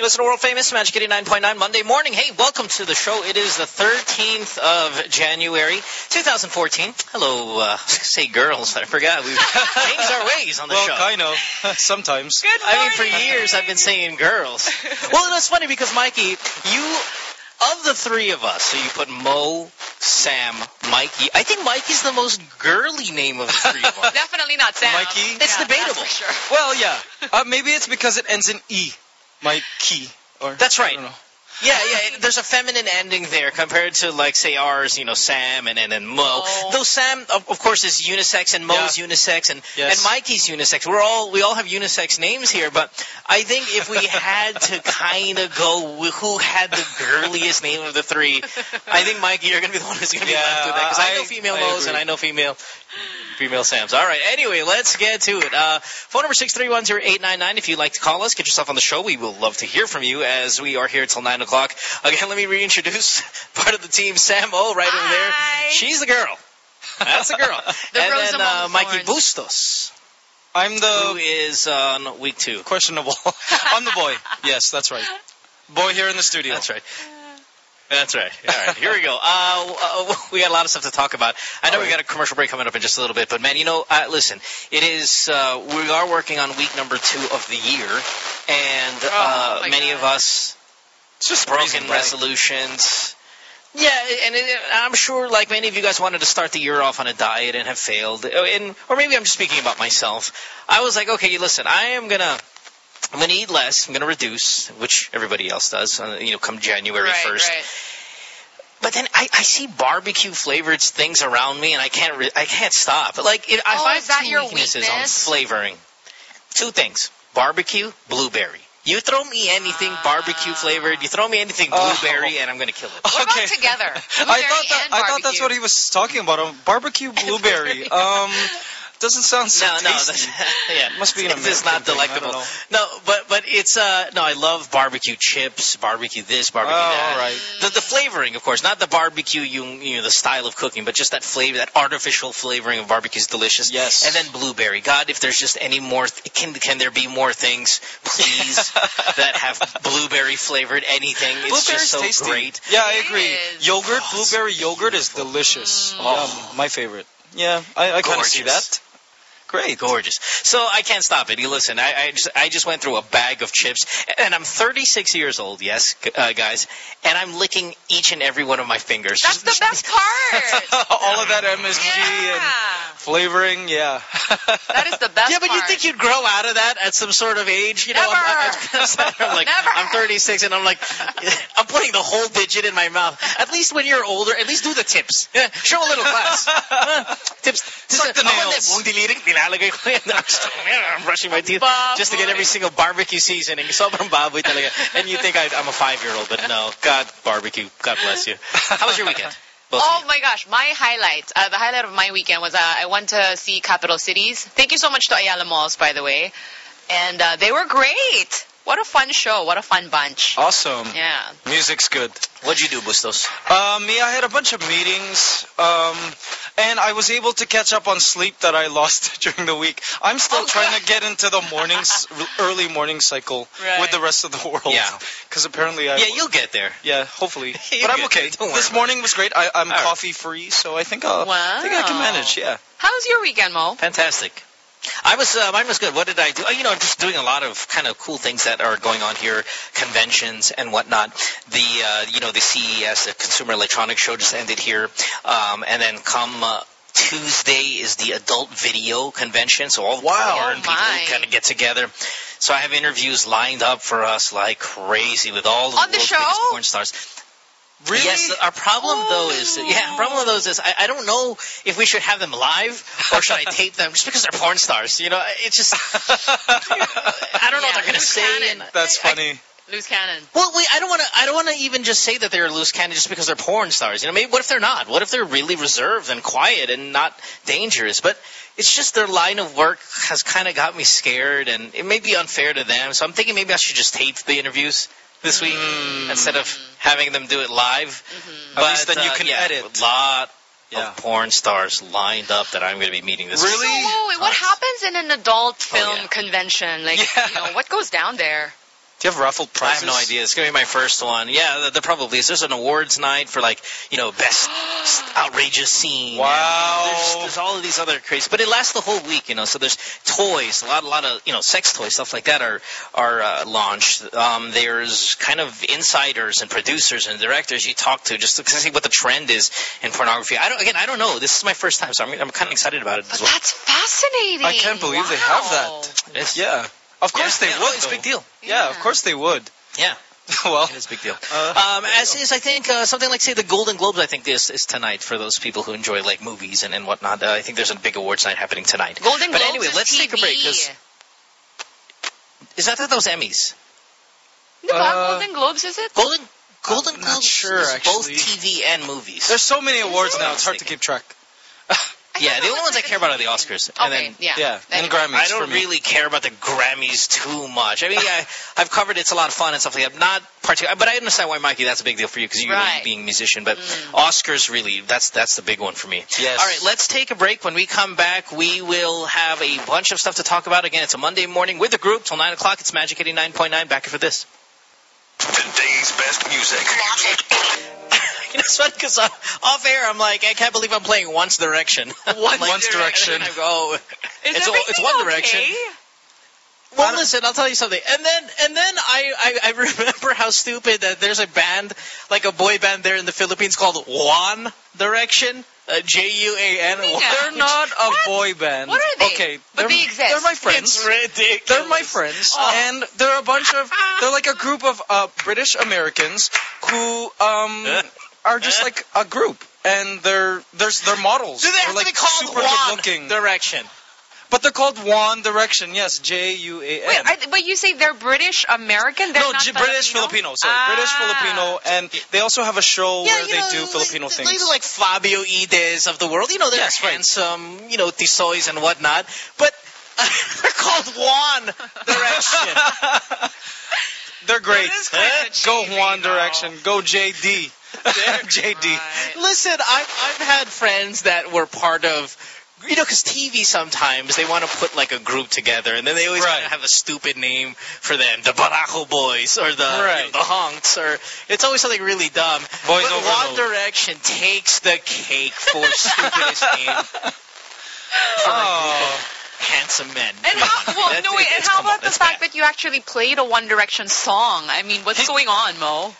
You listen to World Famous Magic 89.9 Monday morning. Hey, welcome to the show. It is the 13th of January, 2014. Hello, uh, say girls. I forgot. We've changed our ways on the well, show. kind of. Sometimes. Good morning. I mean, for years I've been saying girls. well, it's funny because Mikey, you of the three of us, so you put Mo, Sam, Mikey. I think Mikey's the most girly name of the three of us. Definitely not Sam. Mikey? It's Yeah, debatable. For sure. Well, yeah. Uh, maybe it's because it ends in E. My key. Or, That's right. I don't know. Yeah, yeah. There's a feminine ending there compared to like say ours, you know, Sam and and, and Mo. Mo. Though Sam, of, of course, is unisex and Mo's unisex and Yes. and Mikey's unisex. We're all we all have unisex names here, but I think if we had to kind of go who had the girliest name of the three, I think Mikey, you're gonna be the one who's gonna be Yeah, left with that because I, I- know female I Mo's agree. and I know female. Female Sams. All right. Anyway, let's get to it. Uh, phone number six three one zero eight nine nine. If you'd like to call us, get yourself on the show. We will love to hear from you as we are here till nine o'clock. Again, let me reintroduce part of the team, Sam O, right over there. She's the girl. That's the girl. The and rose then uh, Mikey. Bustos, I'm the is on week two. questionable. I'm the boy. Yes, that's right. Boy here in the studio. That's right. That's right. All right, here we go. Uh, uh, we got a lot of stuff to talk about. I know All we got a commercial break coming up in just a little bit, but man, you know, uh, listen, it is. Uh, we are working on week number two of the year, and uh, Oh, many God. of us It's just broken resolutions. Yeah, and it, I'm sure, like many of you guys, wanted to start the year off on a diet and have failed. Uh, And or maybe I'm just speaking about myself. I was like, okay, you listen, I am gonna. I'm going to eat less. I'm going to reduce, which everybody else does. Uh, you know, come January right, 1st. right. But then I, I see barbecue flavored things around me, and I can't re- I can't stop. Like if, Oh, I is have that two your weaknesses on flavoring, two things: barbecue, blueberry. You throw me anything barbecue flavored, you throw me anything Oh. blueberry, and I'm going to kill it. What Okay. about together? I thought that and I thought that's what he was talking about. Um, barbecue blueberry. um, doesn't sound so No, no, tasty. that's, yeah, Must be an it's American not thing, I delectable. don't No, but but it's uh no, I love barbecue chips, barbecue this, Oh, barbecue that. all right. The, the flavoring, of course, not the barbecue, you, you know, the style of cooking, but just that flavor, that artificial flavoring of barbecue is delicious. Yes. And then blueberry. God, if there's just any more, can can there be more things, please, that have blueberry flavored anything? It's just so tasty. great. Yeah, I agree. Yogurt, Oh, blueberry yogurt is delicious. Oh. My favorite. Yeah, I, I kind of see that. Great. Gorgeous. So I can't stop it. You listen. I, I just I just went through a bag of chips, and I'm 36 years old. Yes, uh, guys, and I'm licking each and every one of my fingers. That's the best part. All of that MSG and flavoring, yeah. That is the best Yeah, but you think you'd grow out of that at some sort of age? You know, I'm, I'm, I'm, I'm like, Never. I'm 36, and I'm like, I'm putting the whole digit in my mouth. At least when you're older, at least do the tips. Yeah, show a little class. Tips. Suck the nails. Buong nilalagay ko yan. I'm brushing my teeth just to get every single barbecue seasoning. Sobrang baboy talaga. And you think I, I'm a five-year-old, but no. God, barbecue. God bless you. How was your weekend? Both Oh my gosh, my highlight, uh, the highlight of my weekend was uh, I went to see Capital Cities. Thank you so much to Ayala Malls, by the way. And uh, they were great. What a fun show. What a fun bunch. Awesome. Yeah. Music's good. What'd you do, Bustos? Uh, me, I had a bunch of meetings, um, and I was able to catch up on sleep that I lost during the week. I'm still Oh, trying good. to get into the mornings, early morning cycle Right. with the rest of the world. Yeah. Because apparently I. Yeah, you'll get there. Yeah, hopefully. You're but I'm okay. This morning was great. I, I'm All right. coffee free, so I think I'll. I think I can manage. Yeah. How was your weekend, Mo? Fantastic. I was uh, mine was good. What did I do? Uh, you know, just doing a lot of kind of cool things that are going on here, conventions and whatnot. The uh, you know the CES, the Consumer Electronics Show, just ended here, um, and then come. Uh, Tuesday is the adult video convention, so all the Wow. porn Oh, people kind of get together. So I have interviews lined up for us like crazy with all the On the show? biggest porn stars. Really? Yes, our problem though is that, yeah, our problem with those is I, I don't know if we should have them live or should I tape them just because they're porn stars. You know, it's just I don't know what they're gonna loose say. cannon. And, That's I- funny. Loose cannon. well, wait, I don't want to. I don't want to even just say that they're loose cannon just because they're porn stars. You know, maybe what if they're not? What if they're really reserved and quiet and not dangerous? But it's just their line of work has kind of got me scared, and it may be unfair to them. So I'm thinking maybe I should just tape the interviews this week instead of having them do it live. At least then you uh, can yeah, edit. A lot Yeah. of porn stars lined up that I'm going to be meeting this Really? week. So, wait, what happens in an adult film yeah. convention? Like, Yeah. you know, what goes down there? Do you have raffle I have no idea. It's gonna be my first one. Yeah, there, there probably is. There's an awards night for like you know best outrageous scene. Wow. There's, there's all of these other crazy, but it lasts the whole week. You know, so there's toys, a lot, a lot of you know sex toys, stuff like that are are uh, launched. Um, there's kind of insiders and producers and directors you talk to just to see what the trend is in pornography. I don't. Again, I don't know. This is my first time, so I'm, I'm kind of excited about it as But well. that's fascinating. I can't believe they have that. It's- Yeah. Of course Yeah, they yeah, would. It's a big deal. Yeah, of course they would. Yeah. well, It is a big deal. uh, Um, as is, I think uh, something like say the Golden Globes. I think is is tonight for those people who enjoy like movies and, and whatnot. Uh, I think there's a big awards night happening tonight. Golden But Globes anyway, is let's take a TV. break, 'cause- Is that those Emmys? Di ba? Uh, Golden Globes, is it? Golden Golden I'm not Globes sure, is both. TV and movies. there's so many awards it? now. It's hard to keep track. I yeah, the only ones I care about are the TV. Oscars. And Okay, then yeah. Yeah, and Anyway. Grammys I don't me. really care about the Grammys too much. I mean, I, I've covered it's a lot of fun and stuff like that. Not particular, but I understand why, Mikey, that's a big deal for you because you Right. being a musician. But Mm. Oscars really, that's that's the big one for me. Yes. All right, let's take a break. When we come back, we will have a bunch of stuff to talk about. Again, it's a Monday morning with the group till nine o'clock. It's Magic eighty nine point nine. Back for this. Today's best music. You know, it's funny because off air, I'm like, I can't believe I'm playing Once Direction. One Like, Direction. I go, Is It's it's One Direction. Well, listen, I'll tell you something. And then, and then I, I, I remember how stupid that there's a band, like a boy band there in the Philippines called Juan Direction, uh, J-U-A-N. Yeah. They're not a What? boy band. What are they? Okay, But they're, they exist. They're my It's friends. ridiculous. They're my friends, Oh. and they're a bunch of they're like a group of uh, British Americans who um are just like a group, and they're there's they're models. Do they They're have like to be called super One looking, Direction? but they're called Juan Direction. Yes, J U A Wait, N. are, but you say they're British American? They're No, not J- British Filipino. Sorry, Ah. British Filipino, and they also have a show where they do Filipino like, things. Like Fabio Ides of the world. You know, they're Yes, right. handsome, you know, tisoys and whatnot. But they're called Juan Direction. They're great. That is kinda Go One. Direction. Go JD. JD. Right. Listen, I've, I've had friends that were part of, you know, because TV sometimes they want to put like a group together, and then they always Right. want to have a stupid name for them, the Barako Boys or the you know, the Hunks, or it's always something really dumb. Boys but Overload. One Direction takes the cake for stupidest name. Oh. Handsome men. And how, well, That's- no, wait, and how come on, about the fact bad. that you actually played a One Direction song? I mean, what's going on, Mo?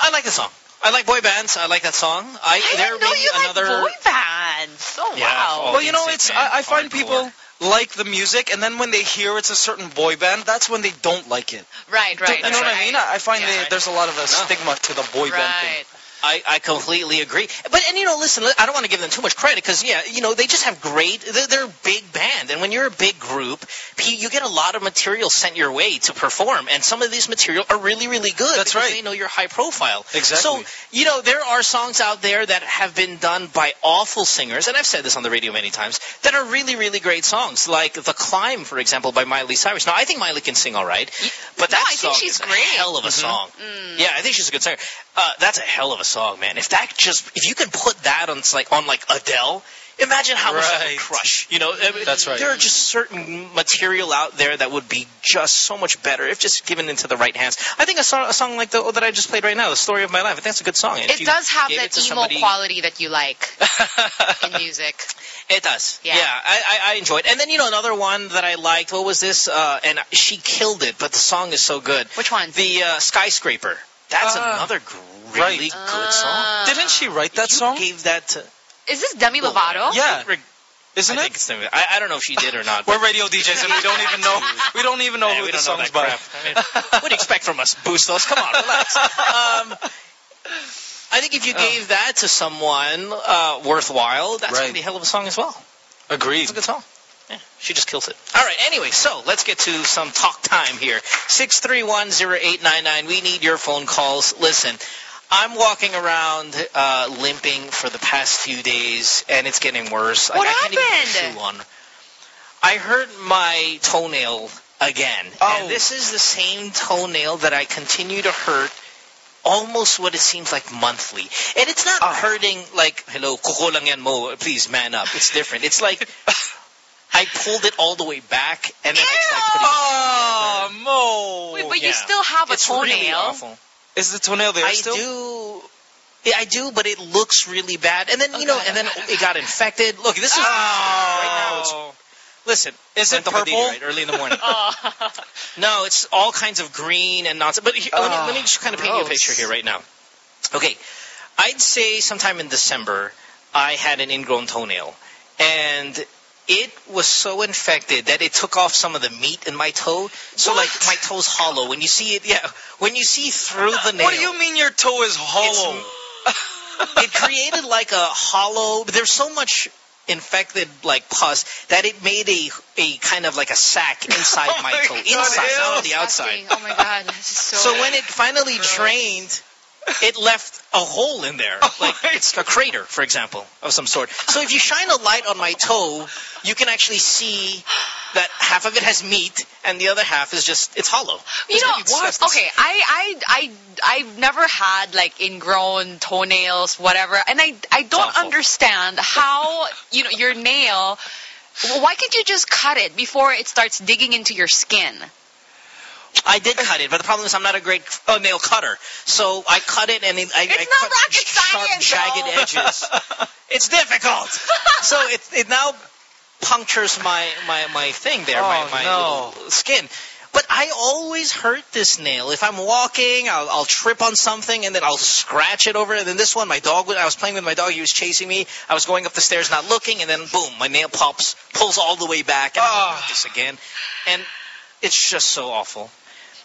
I like the song. I like boy bands. I like that song. I, I there didn't know be you another. like boy bands. Oh, Yeah, wow. Well, you know, it's. I, I find Hardcore. people like the music, and then when they hear it's a certain boy band, that's when they don't like it. Right, right. you know what I mean? I I find Yeah. they, there's a lot of a stigma to the boy band thing. I, I completely agree. But and you know, listen, I don't want to give them too much credit because yeah, you know, they just have great. They're, they're a big band, and when you're a big group, you get a lot of material sent your way to perform, and some of these material are really, really good. That's because right. They know you're high profile. Exactly. So you know, there are songs out there that have been done by awful singers, and I've said this on the radio many times, that are really, really great songs, like "The Climb," for example, by Miley Cyrus. Now, I think Miley can sing all right, but No, that I think song she's is a hell of a song. Mm. Yeah, I think she's a good singer. Uh, that's a hell of a song, man. If that just, if you can put that on like on like Adele, imagine how much that would crush. You know, I mean, That's right. There are just certain material out there that would be just so much better if just given into the right hands. I think a song, a song like the that I just played right now, "The Story of My Life," I think that's a good song. And if It does have gave that it emo somebody- quality that you like in music. It does. Yeah. I, I, I enjoyed. And then you know another one that I liked. What was this? Uh, and she killed it, but the song is so good. Which one? The uh, skyscraper. That's Ah, another really right. good song. Ah. Didn't she write that you song? Gave that to. Is this Demi Lovato? Yeah, Rig- isn't I it? think it's Demi- I, I don't know if she did or not. We're radio DJs and we don't even know. We don't even know Yeah, who we the don't know song's that by. crap. I mean, what do you expect from us, Bustos? Come on, relax. Um, I think if you gave that to someone uh, worthwhile, that's Right. going to be a hell of a song as well. Agreed. It's a good song. Yeah, she just kills it. All right, anyway, so let's get to some talk time here. 6310899. We need your phone calls. Listen, I'm walking around uh, limping for the past few days, and it's getting worse. What I, I can't even put a happened? on. I hurt my toenail again. Oh. And this is the same toenail that I continue to hurt almost what it seems like monthly. And it's not Ah. hurting like, hello, kuko lang yan mo, please man up. It's different. It's like, I pulled it all the way back, and then I tried putting Oh, Mo. Wait, but Yeah. you still have a it's toenail. really awful. Is the toenail there I still? do. Yeah, I do, but it looks really bad. And then you know, and then it got infected. Look, this is oh. right now. It's Oh. listen. Is it Santo Padilla, purple? Right, early in the morning. Oh. No, it's all kinds of green and nonsense. But here, let, me, let me just kind of paint you a picture here right now. Okay, I'd say sometime in December I had an ingrown toenail, and it was so infected that it took off some of the meat in my toe. So like my toe's hollow. When you see it, yeah, when you see through the nail, What do you mean your toe is hollow? it created like a hollow. There's so much infected like pus that it made a a kind of like a sac inside Oh my my toe, God, inside, ew. not on the outside. Oh my god, this is so. So when it finally drained, it left a hole in there, like it's a crater, for example, of some sort. So if you shine a light on my toe, you can actually see that half of it has meat and the other half is just it's hollow. You It's know really what? Okay, I I I I've never had like ingrown toenails, whatever, and I I don't understand how you know your nail. well, Why can't you just cut it before it starts digging into your skin? I did cut it, but the problem is I'm not a great uh, nail cutter. So I cut it and I, It's I not cut rocket sharp, science, jagged though. edges. it's difficult. so it it now punctures my my my thing there, my Oh, my no. little skin. But I always hurt this nail. If I'm walking, I'll, I'll trip on something and then I'll scratch it over. And then this one, my dog, I was playing with my dog. He was chasing me. I was going up the stairs, not looking, and then boom, my nail pops, pulls all the way back, and I'm looking at this again. And it's just so awful.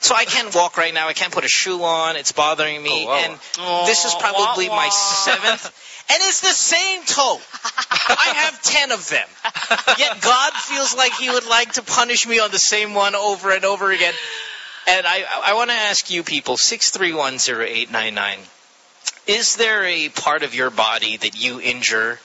So I can't walk right now. I can't put a shoe on. It's bothering me. Oh, wow. And this is probably wah, my wah. seventh. And it's the same toe. I have ten of them. Yet God feels like He would like to punish me on the same one over and over again. And I, I want to ask you people, 6310899, is there a part of your body that you injure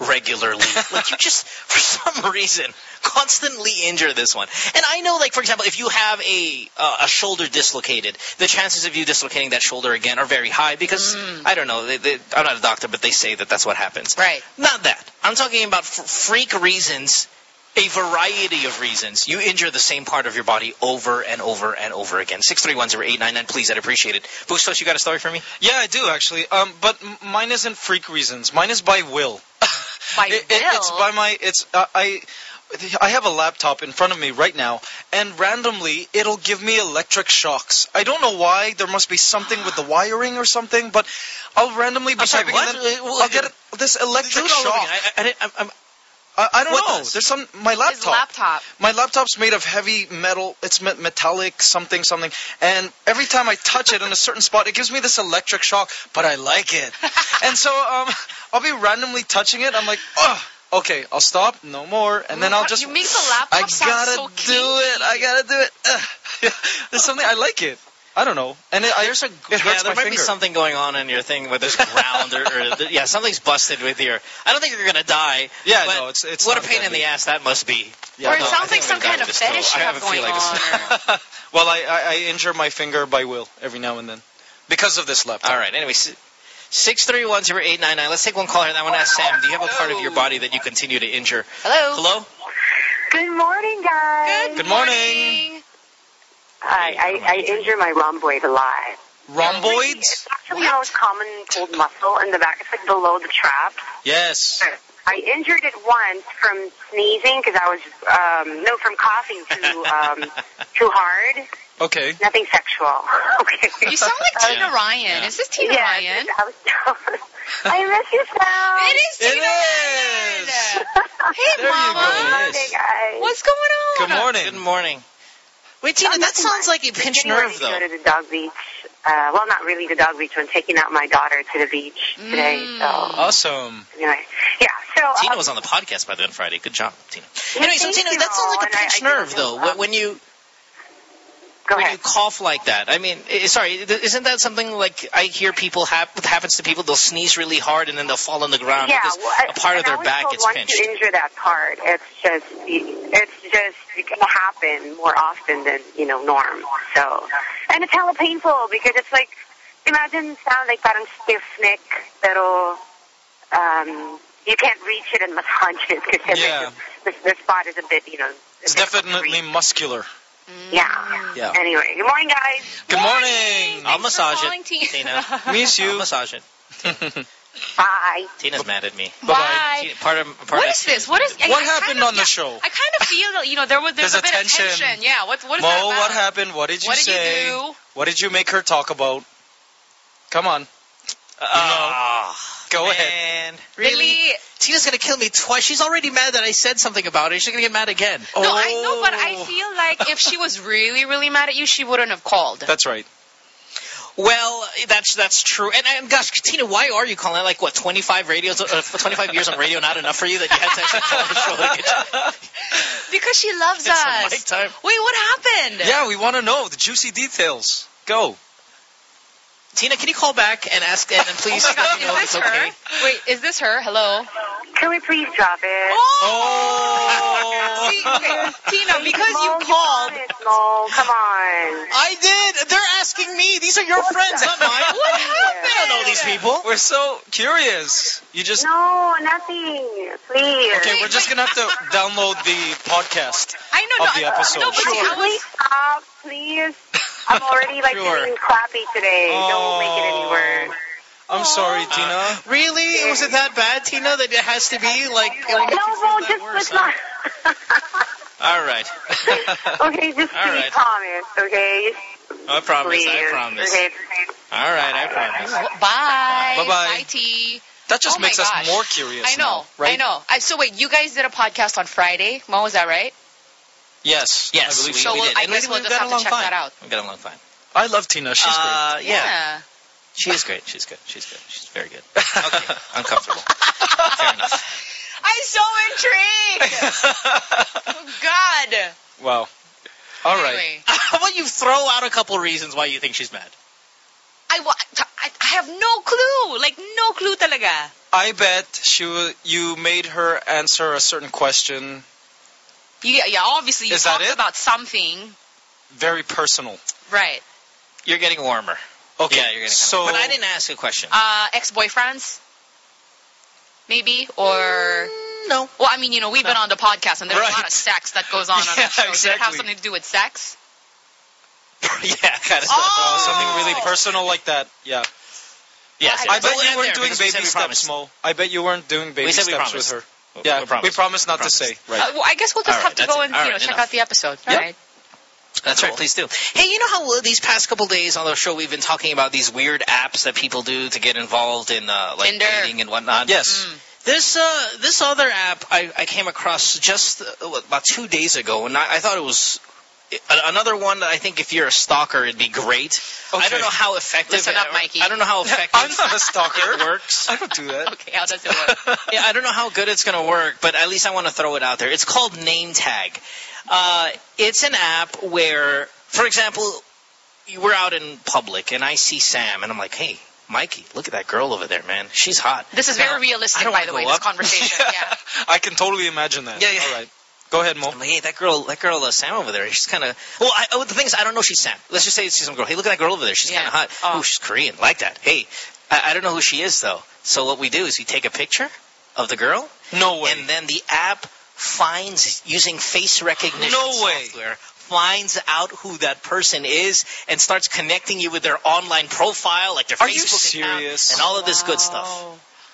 regularly? like you just, for some reason, constantly injure this one. And I know, like, for example, if you have a uh, a shoulder dislocated, the chances of you dislocating that shoulder again are very high because, I don't know, they, they, I'm not a doctor, but they say that that's what happens. Right. Not that. I'm talking about f- freak reasons, a variety of reasons. You injure the same part of your body over and over and over again. 6310899, please, I'd appreciate it. Bustos, you got a story for me? Yeah, I do actually. Um, but m- mine isn't freak reasons. Mine is by will. By It- it- it's by my. It's uh, I. I have a laptop in front of me right now, and randomly it'll give me electric shocks. I don't know why. There must be something with the wiring or something, but I'll randomly be I'm sorry, typing what? and then I'll get this electric shock. I, I, I, I'm, I, I don't What know. does? There's some my His laptop. laptop. My laptop's made of heavy metal. It's me- metallic something something. And every time I touch it in a certain spot, it gives me this electric shock. But I like it. and so um, I'll be randomly touching it. I'm like, oh, okay, I'll stop. No more. And then I'll just. You make the laptop I gotta so do it. I gotta do it. Ugh. There's something I like it. I don't know. And it, I, there's a it yeah, there my might be something going on in your thing where there's ground or, or yeah, something's busted with your. I don't think you're gonna die. Yeah, but no, it's it's what a pain in the ass that must be. Yeah, or it no, I sounds like some kind of with this fetish you have have going feeling this- on. well, I, I I injure my finger by will every now and then because of this laptop. All right. Anyway, six three one zero eight nine nine. Let's take one caller. And I want to ask Sam. Do you have a part of your body that you continue to injure? Hello. Hello. Good morning, guys. Good morning. Hi, I, I I injure my rhomboid a lot. Rhomboids? It's actually the most common cold muscle in the back. It's like below the trap. Yes. I injured it once from sneezing because I was um, no from coughing too um, too hard. Okay. Nothing sexual. okay. You sound like Tina Yeah. Ryan. Yeah. Is this Tina yeah, Ryan? I, was, I miss you, Sam. It is It Tina is. Ryan. Hey, There you Mama. go. Good morning, guys. What's going on? Good morning. Good morning. Wait, Tina, that sounds like a Just pinched getting ready nerve, to though. Go to the dog beach. Uh, well, not really the dog beach. I'm taking out my daughter to the beach today. Mm. So Awesome. anyway, yeah. So Tina um, was on the podcast by the way on Friday. Good job, Tina. Yeah, Anyway, so Tina, you. that sounds like a And I- pinched nerve, though. um, When you go when ahead. you cough like that, I mean, sorry, isn't that something like I hear people have happens to people? They'll sneeze really hard and then they'll fall on the ground yeah, because well, a part of their back gets once pinched. you injure that part, it's just it's just it's gonna happen more often than you know norm. So, and it's hella painful because it's like imagine sound like parang stiff neck, pero um, you can't reach it and massage it because Yeah. the, the spot is a bit, you know. It's definitely muscular. Yeah. Yeah. Anyway, good morning, guys. Good morning. I'll Thanks for massage it, Tina. Tina. Miss I'll massage it. Bye. Tina's mad at me. Bye. Tina- Part of part What this? What is? I- What I happened kind of- on the show? I kind of feel that you know there was there's, There's a bit a of tension. tension. Yeah. What what is Mo, that about? what happened? What did you What did say? you do? What did you make her talk about? Come on. Ah, Go ahead. man. Really? Really? Tina's gonna kill me twice. She's already mad that I said something about it. She's gonna get mad again. No, I know, but I Oh. feel like if she was really, really mad at you, she wouldn't have called. That's right. Well, that's that's true. And, and gosh, Tina, why are you calling? Like what? 25 radios, uh, 25 years on radio, not enough for you that you had to actually call the show to get Because she loves get some us. mic time? Wait, what happened? Yeah, we want to know the juicy details. Go. Tina, can you call back and ask and, and please Oh my let me know if it's this okay? her? Wait, is this her? Hello. Can we please drop it? Oh. oh! See, okay, Tina, because you called. got it, come on. I did. They're asking me. These are your friends, not mine. What happened? I don't know these people. We're so curious. You just No, nothing. Please. okay. We're just gonna have to download the podcast. I know, Of no, the episode. No, but Sure. see, I Please stop, please. I'm already like Sure. feeling crappy today. Don't make it any worse. I'm sorry, Tina. Uh, really? Was it that bad, Tina? That it has to be like? it No, makes you feel Mo, that just worse, let's huh? not. All right. okay, just All please right. promise, okay? I promise. Please. I promise. Okay. All right. I promise. bye. Bye-bye. Bye, T. That just Oh makes us more curious. I know. now, right? I know. I, so wait, you guys did a podcast on Friday. Mo, is that right? Yes. Yes, I believe we, So we we'll- did. I And guess we- we'll just got have to along check fine. that out. We got along fine. I love Tina. She's uh, yeah. She is great. She's good. She's good. She's very good. Okay. Uncomfortable. Fair enough. I'm so intrigued. oh, God. wow. All right. Anyway, How about you throw out a couple reasons why you think she's mad? I, I, I have no clue. Like, no clue talaga. I bet she you made her answer a certain question You, yeah, obviously you Is that talked it? about something. very personal. Right. You're getting warmer. Okay. Yeah, you're getting so warmer. But I didn't ask a question. Uh, ex-boyfriends? Maybe? Or... no. Well, I mean, you know, we've been on the podcast and there's Right. a lot of sex that goes on on Yeah, our show. Did it have something to do with sex? yeah, kind of. Oh, something Oh. really personal like that. Yeah. Yes. I I bet you weren't doing baby we steps. Mo. I bet you weren't doing baby We we steps promised. with her. Yeah, we promise, we promised not We to say. Right. Uh, well, I guess we'll just All have right, to go it. and All you know right, check enough. out the episode. All Yep. right. That's right, please do. Hey, you know how these past couple days on the show we've been talking about these weird apps that people do to get involved in uh, like Tinder. dating and whatnot? Yes. Mm. This uh, this other app I, I came across just uh, about two days ago, and I, I thought it was a- another one that I think if you're a stalker, it'd be great. I don't know how effective. Listen up, it- Mikey. I don't know how effective I'm not a stalker. it works. I don't do that. Okay, how does it work? yeah, I don't know how good it's going to work, but at least I want to throw it out there. It's called Name Tag. Uh, it's an app where, for example, we're out in public and I see Sam and I'm like, hey, Mikey, look at that girl over there, man. She's hot. This is Now, very I realistic, by the go way, this up. conversation. yeah. I can totally imagine that. Yeah, yeah. All right. Go ahead, Mo. I'm like, hey, that girl, that girl, uh, Sam over there, she's kind of. Well, I, oh, the thing is, I don't know she's Sam. Let's just say it's some girl. Hey, look at that girl over there. She's Yeah. kind of hot. Oh. Oh, she's Korean. Like that. Hey, I, I don't know who she is though. So what we do is we take a picture of the girl, No way. and then the app finds using face recognition No way. software finds out who that person is and starts connecting you with their online profile, like their Are you Facebook account, and all of this good stuff.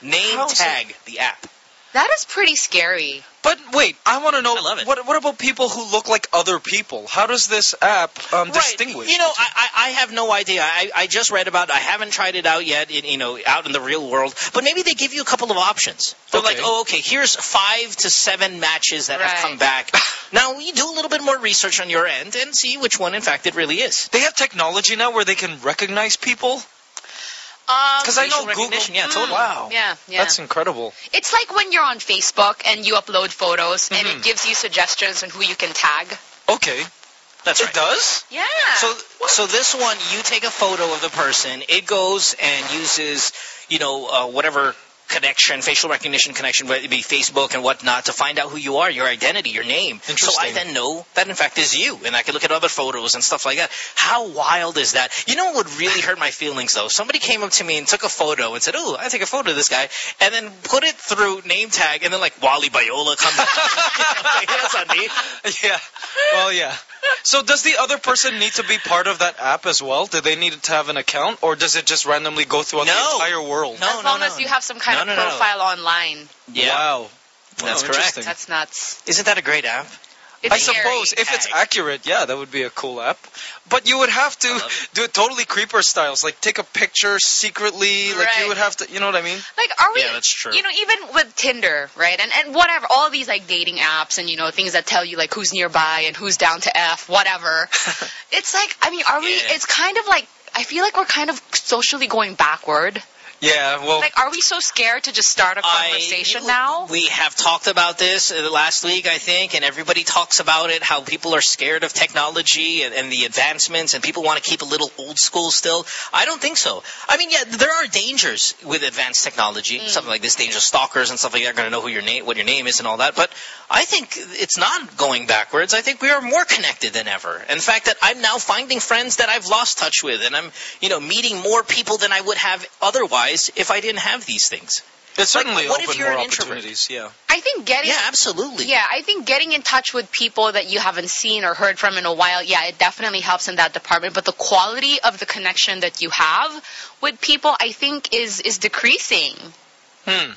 Name How's tag the app. That is pretty scary. But wait, I want to know. I love it. What, what about people who look like other people? How does this app um, distinguish? You know, I, I I have no idea. I, I just read about it. I haven't tried it out yet, in, you know, out in the real world. But maybe they give you a couple of options. They're Okay. like, oh, okay, here's five to seven matches that have come back. now, you do a little bit more research on your end and see which one, in fact, it really is. They have technology now where they can recognize people. Um, Because I know Google. yeah, mm, totally. Wow. Yeah, yeah. That's incredible. It's like when you're on Facebook and you upload photos and Mhm. it gives you suggestions on who you can tag. Okay. That's it right. does. Yeah. So, so this one, you take a photo of the person. It goes and uses, you know, uh, whatever connection, facial recognition connection, whether it be Facebook and whatnot, to find out who you are, your identity, your name. So I then know that in fact is you, and I can look at other photos and stuff like that. How wild is that? You know what would really hurt my feelings though? Somebody came up to me and took a photo and said, "Oh, I take a photo of this guy," and then put it through name tag, and then like Wally Bayola comes up. like, that's on me. Yeah. Well, yeah. So does the other person need to be part of that app as well? Do they need to have an account, or does it just randomly go throughout No. the entire world? No, as long no. as you have some kind No, of no, no, no. profile online. Yeah, Wow. That's correct. That's nuts. isn't that a great app? It's I suppose if it's accurate, yeah, that would be a cool app. But you would have to I do it totally creeper styles, like take a picture secretly. Like Right. you would have to, you know what I mean? Like, are we? Yeah, that's true. You know, even with Tinder, right, and and whatever, all these like dating apps, and you know, things that tell you like who's nearby and who's down to f, whatever. it's like, I mean, are we? Yeah. It's kind of like. I feel like we're kind of socially going backward. Yeah. Well, Like, are we so scared to just start a conversation I- now? We have talked about this uh, last week, I think, and everybody talks about it, how people are scared of technology and, and the advancements, and people want to keep a little old school still. I don't think so. I mean, yeah, there are dangers with advanced technology, Mm. something like this, dangerous stalkers and stuff like that are going to know who your name, what your name is and all that, but I think it's not going backwards. I think we are more connected than ever. And the fact that I'm now finding friends that I've lost touch with, and I'm, you know, meeting more people than I would have otherwise if I didn't have these things. it certainly what if opened you're more an introvert? opportunities. Yeah. I think getting Yeah, absolutely. Yeah, I think getting in touch with people that you haven't seen or heard from in a while, yeah, it definitely helps in that department. But the quality of the connection that you have with people, I think, is is decreasing. Hmm.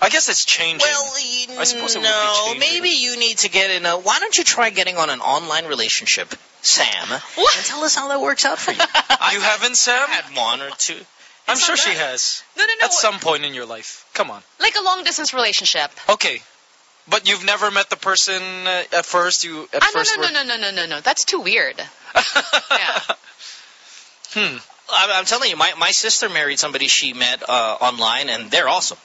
I guess it's changing. Well, I suppose it would be no, maybe you need to get in a. Why don't you try getting on an online relationship, Sam, What? and tell us how that works out for you? you haven't, Sam? I had one or two. I'm sure not she has. No, no, no. At some point in your life. Come on. like a long distance relationship. Okay. But you've never met the person uh, at first. You at Ah, no, first no, were... no, no, no, no, no, no. That's too weird. Yeah. Hmm. I'm, I'm telling you, my my sister married somebody she met uh, online, and they're awesome.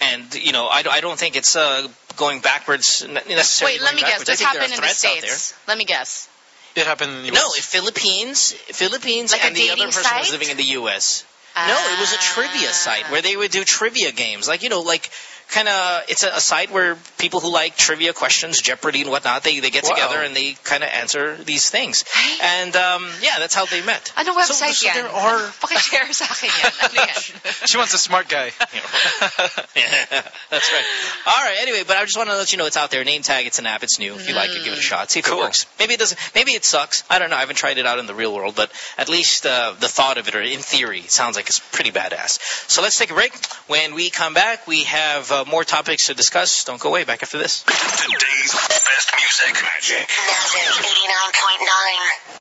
And you know, I, I don't think it's uh, going backwards necessarily. Wait, let me guess. backwards. I This think there are happened in the threats out there. states. Let me guess. It happened in the No, US. if Philippines, Philippines, Like a and the other dating person was living in the U.S. No, it was a trivia site where they would do trivia games, like you know, like kind of. It's a, a site where people who like trivia questions, Jeopardy and whatnot, they they get Wow. together and they kind of answer these things. And um, yeah, that's how they met. Ano So- website so yan? there are Pakishare sa akin yan. Ano yan? She wants a smart guy. yeah, that's right. All right. Anyway, but I just want to let you know it's out there. Name tag. It's an app. It's new. If you like it, give it a shot. See if Cool. it works. Maybe it doesn't. Maybe it sucks. I don't know. I haven't tried it out in the real world, but at least uh, the thought of it, or in theory, sounds like it's pretty badass. So let's take a break. When we come back, we have uh, Uh, more topics to discuss. Don't go away. Back after this. Today's best music. Magic. Magic 89.9.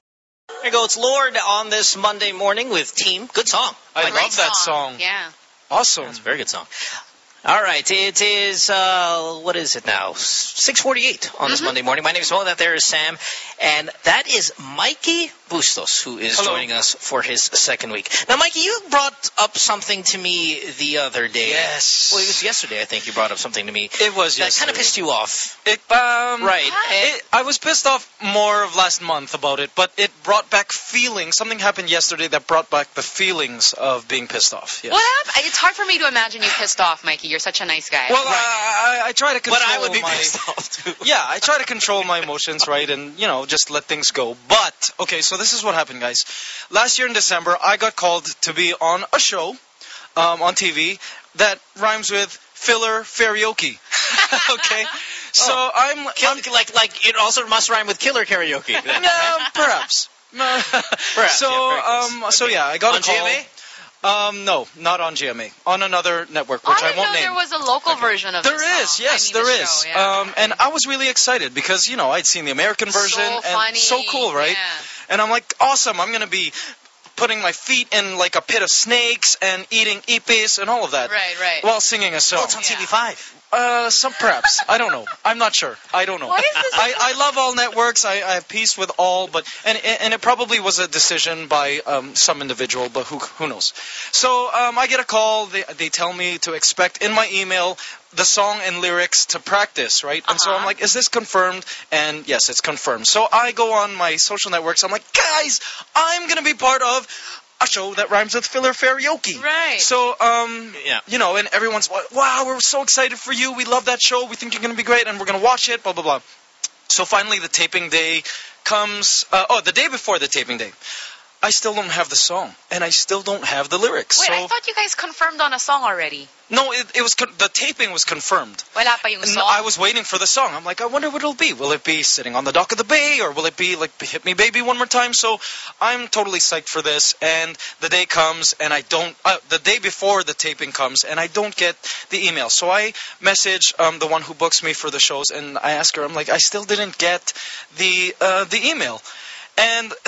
There you go. It's Lorde on this Monday morning with Team. Good song. I Like love that song. Yeah. Awesome. It's a very good song. All right, it is uh, what is it now? Six forty-eight on this Monday morning. My name is Mo. That there is Sam, and that is Mikey Bustos, who is Hello. joining us for his second week. Now, Mikey, you brought up something to me the other day. Yes. Well, it was yesterday. I think you brought up something to me It was that kind of pissed you off, It, um, right? It, I was pissed off more of last month about it, but it brought back feelings. Something happened yesterday that brought back the feelings of being pissed off. Yes. What happened? It's hard for me to imagine you pissed off, Mikey. You're such a nice guy. Well, I, I, I try to control. but control I would be my. pissed off too. Yeah, I try to control my emotions, right, and you know, just let things go. But okay, so this is what happened, guys. Last year in December, I got called to be on a show um, on TV that rhymes with filler karaoke. okay, so Oh. I'm, Kill, I'm like, like it also must rhyme with killer karaoke. yeah, perhaps. No. Perhaps, so, yeah, um, so yeah, I got On a call. GMA? Um, no, not on GMA. On another network, which I I, didn't won't know name. there was a local version of There this is, song. yes, I mean, there the is. show, yeah. Um, and I was really excited because you know I'd seen the American version so and funny. so cool, right? Yeah. And I'm like, awesome! I'm gonna be putting my feet in like a pit of snakes and eating ipis and all of that Right, right. while singing a song. Oh, it's on Yeah. TV5. Uh, some perhaps. I don't know. I'm not sure. I don't know. What is this? I, I love all networks. I, I have peace with all, but and and it probably was a decision by um, some individual, but who who knows? So um, I get a call. They they tell me to expect in my email the song and lyrics to practice, right? And so Uh-huh. I'm like, is this confirmed? And yes, it's confirmed. So I go on my social networks. I'm like, guys, I'm gonna be part of a show that rhymes with filler karaoke. Right. So, um, Yeah. you know, and everyone's, wow, we're so excited for you. We love that show. We think you're going to be great, and we're going to watch it, blah, blah, blah. So finally, the taping day comes. Uh, oh, the day before the taping day. I still don't have the song, and I still don't have the lyrics. Wait, so I thought you guys confirmed on a song already. no, it, it was con- the taping was confirmed. Wala pa yung song. I was waiting for the song. I'm like, I wonder what it'll be. Will it be sitting on the dock of the bay, or will it be like "Hit Me, Baby" one more time? So I'm totally psyched for this. And the day comes, and I don't. Uh, the day before the taping comes, and I don't get the email. So I message um, the one who books me for the shows, and I ask her. I'm like, I still didn't get the uh, the email, and.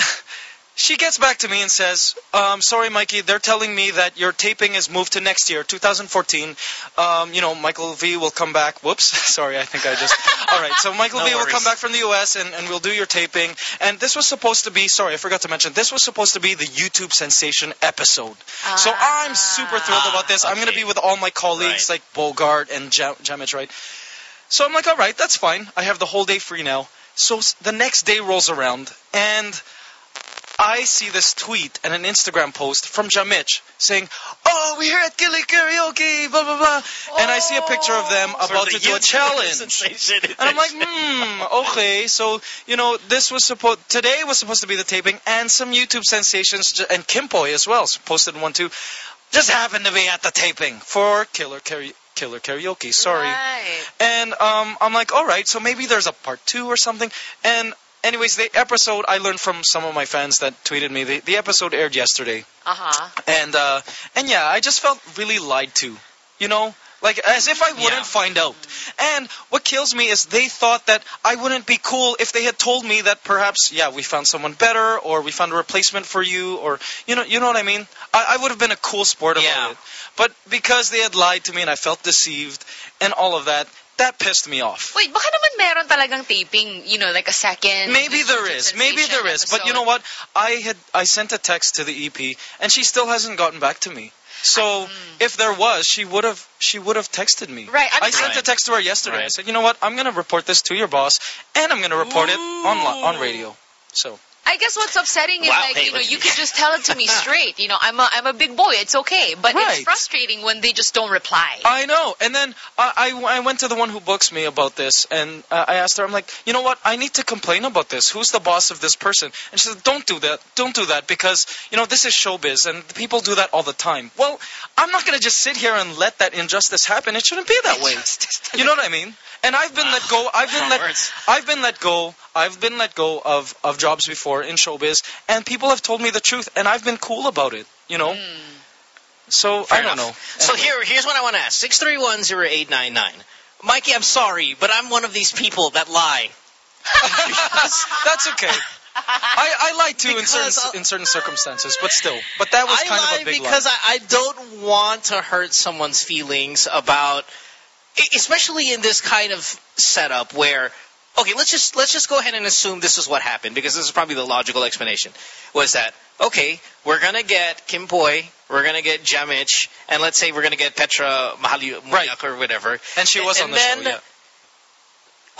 She gets back to me and says, um, "Sorry, Mikey. They're telling me that your taping is moved to next year, 2014. Um, you know, Michael V will come back. Whoops, sorry. I think I just. All right. So Michael No V will come back from the U.S. and, and we'll do your taping. And this was supposed to be. Sorry, I forgot to mention. This was supposed to be the YouTube sensation episode. So I'm super thrilled about this. I'm going to be with all my colleagues Right. like Bogart and Jam- Jamich, right? So I'm like, all right, that's fine. I have the whole day free now. So the next day rolls around, and I see this tweet and an Instagram post from Jamich saying, "Oh, we're here at Killer Karaoke, blah blah blah," and I see a picture of them Sort of about to do a challenge. And I'm like, hmm, okay. So, you know, this was supposed, today was supposed to be the taping, and some YouTube sensations, and Kimpoy as well, posted one too, just happened to be at the taping for Killer, Kara- Killer Karaoke. Sorry. Right. And um, I'm like, all right, so maybe there's a part two or something. And anyways, the episode I learned from some of my fans that tweeted me. The, the episode aired yesterday, Uh-huh. and uh, and yeah, I just felt really lied to. You know, like as if I wouldn't Yeah. find out. And what kills me is they thought that I wouldn't be cool if they had told me that perhaps, yeah, we found someone better, or we found a replacement for you, or you know, you know what I mean. I, I would have been a cool sport about Yeah. it. But because they had lied to me and I felt deceived and all of that, that pissed me off. Wait, baka naman meron talagang taping, you know, like a second. Maybe there is. Maybe sensation there is. But you know what? I had I sent a text to the EP and she still hasn't gotten back to me. So if there was, she would have she would have texted me. Right, I I, mean- sent a text to her yesterday. I said, you know what? I'm gonna report this to your boss and I'm gonna report it on on radio. So I guess what's upsetting is Wow, like hey, you know you could just tell it to me straight. You know, I'm a I'm a big boy. It's okay, but Right. it's frustrating when they just don't reply. I know. And then I, I, I went to the one who books me about this, and uh, I asked her, I'm like, you know what? I need to complain about this. Who's the boss of this person? And she said, don't do that. Don't do that because, you know, this is showbiz, and people do that all the time. Well, I'm not going to just sit here and let that injustice happen. It shouldn't be that way. You know what I mean? And I've been let go. I've been let. words. I've been let go. I've been let go of of jobs before in showbiz, and people have told me the truth, and I've been cool about it. You know. Hmm. So Fair I don't know. So here, here's what I want to ask: six three one zero eight nine nine. Mikey, I'm sorry, but I'm one of these people that lie. That's okay. I, I lie too in certain I'll- in certain circumstances, but still. But that was I kind lie of a big because lie. I, I don't want to hurt someone's feelings about, especially in this kind of setup where, okay, let's just let's just go ahead and assume this is what happened because this is probably the logical explanation. Was that okay? We're gonna get Kimpoy, we're gonna get Jamich, and let's say we're gonna get Petra Mahali Right. or whatever. and she was and on the then- show. Yeah.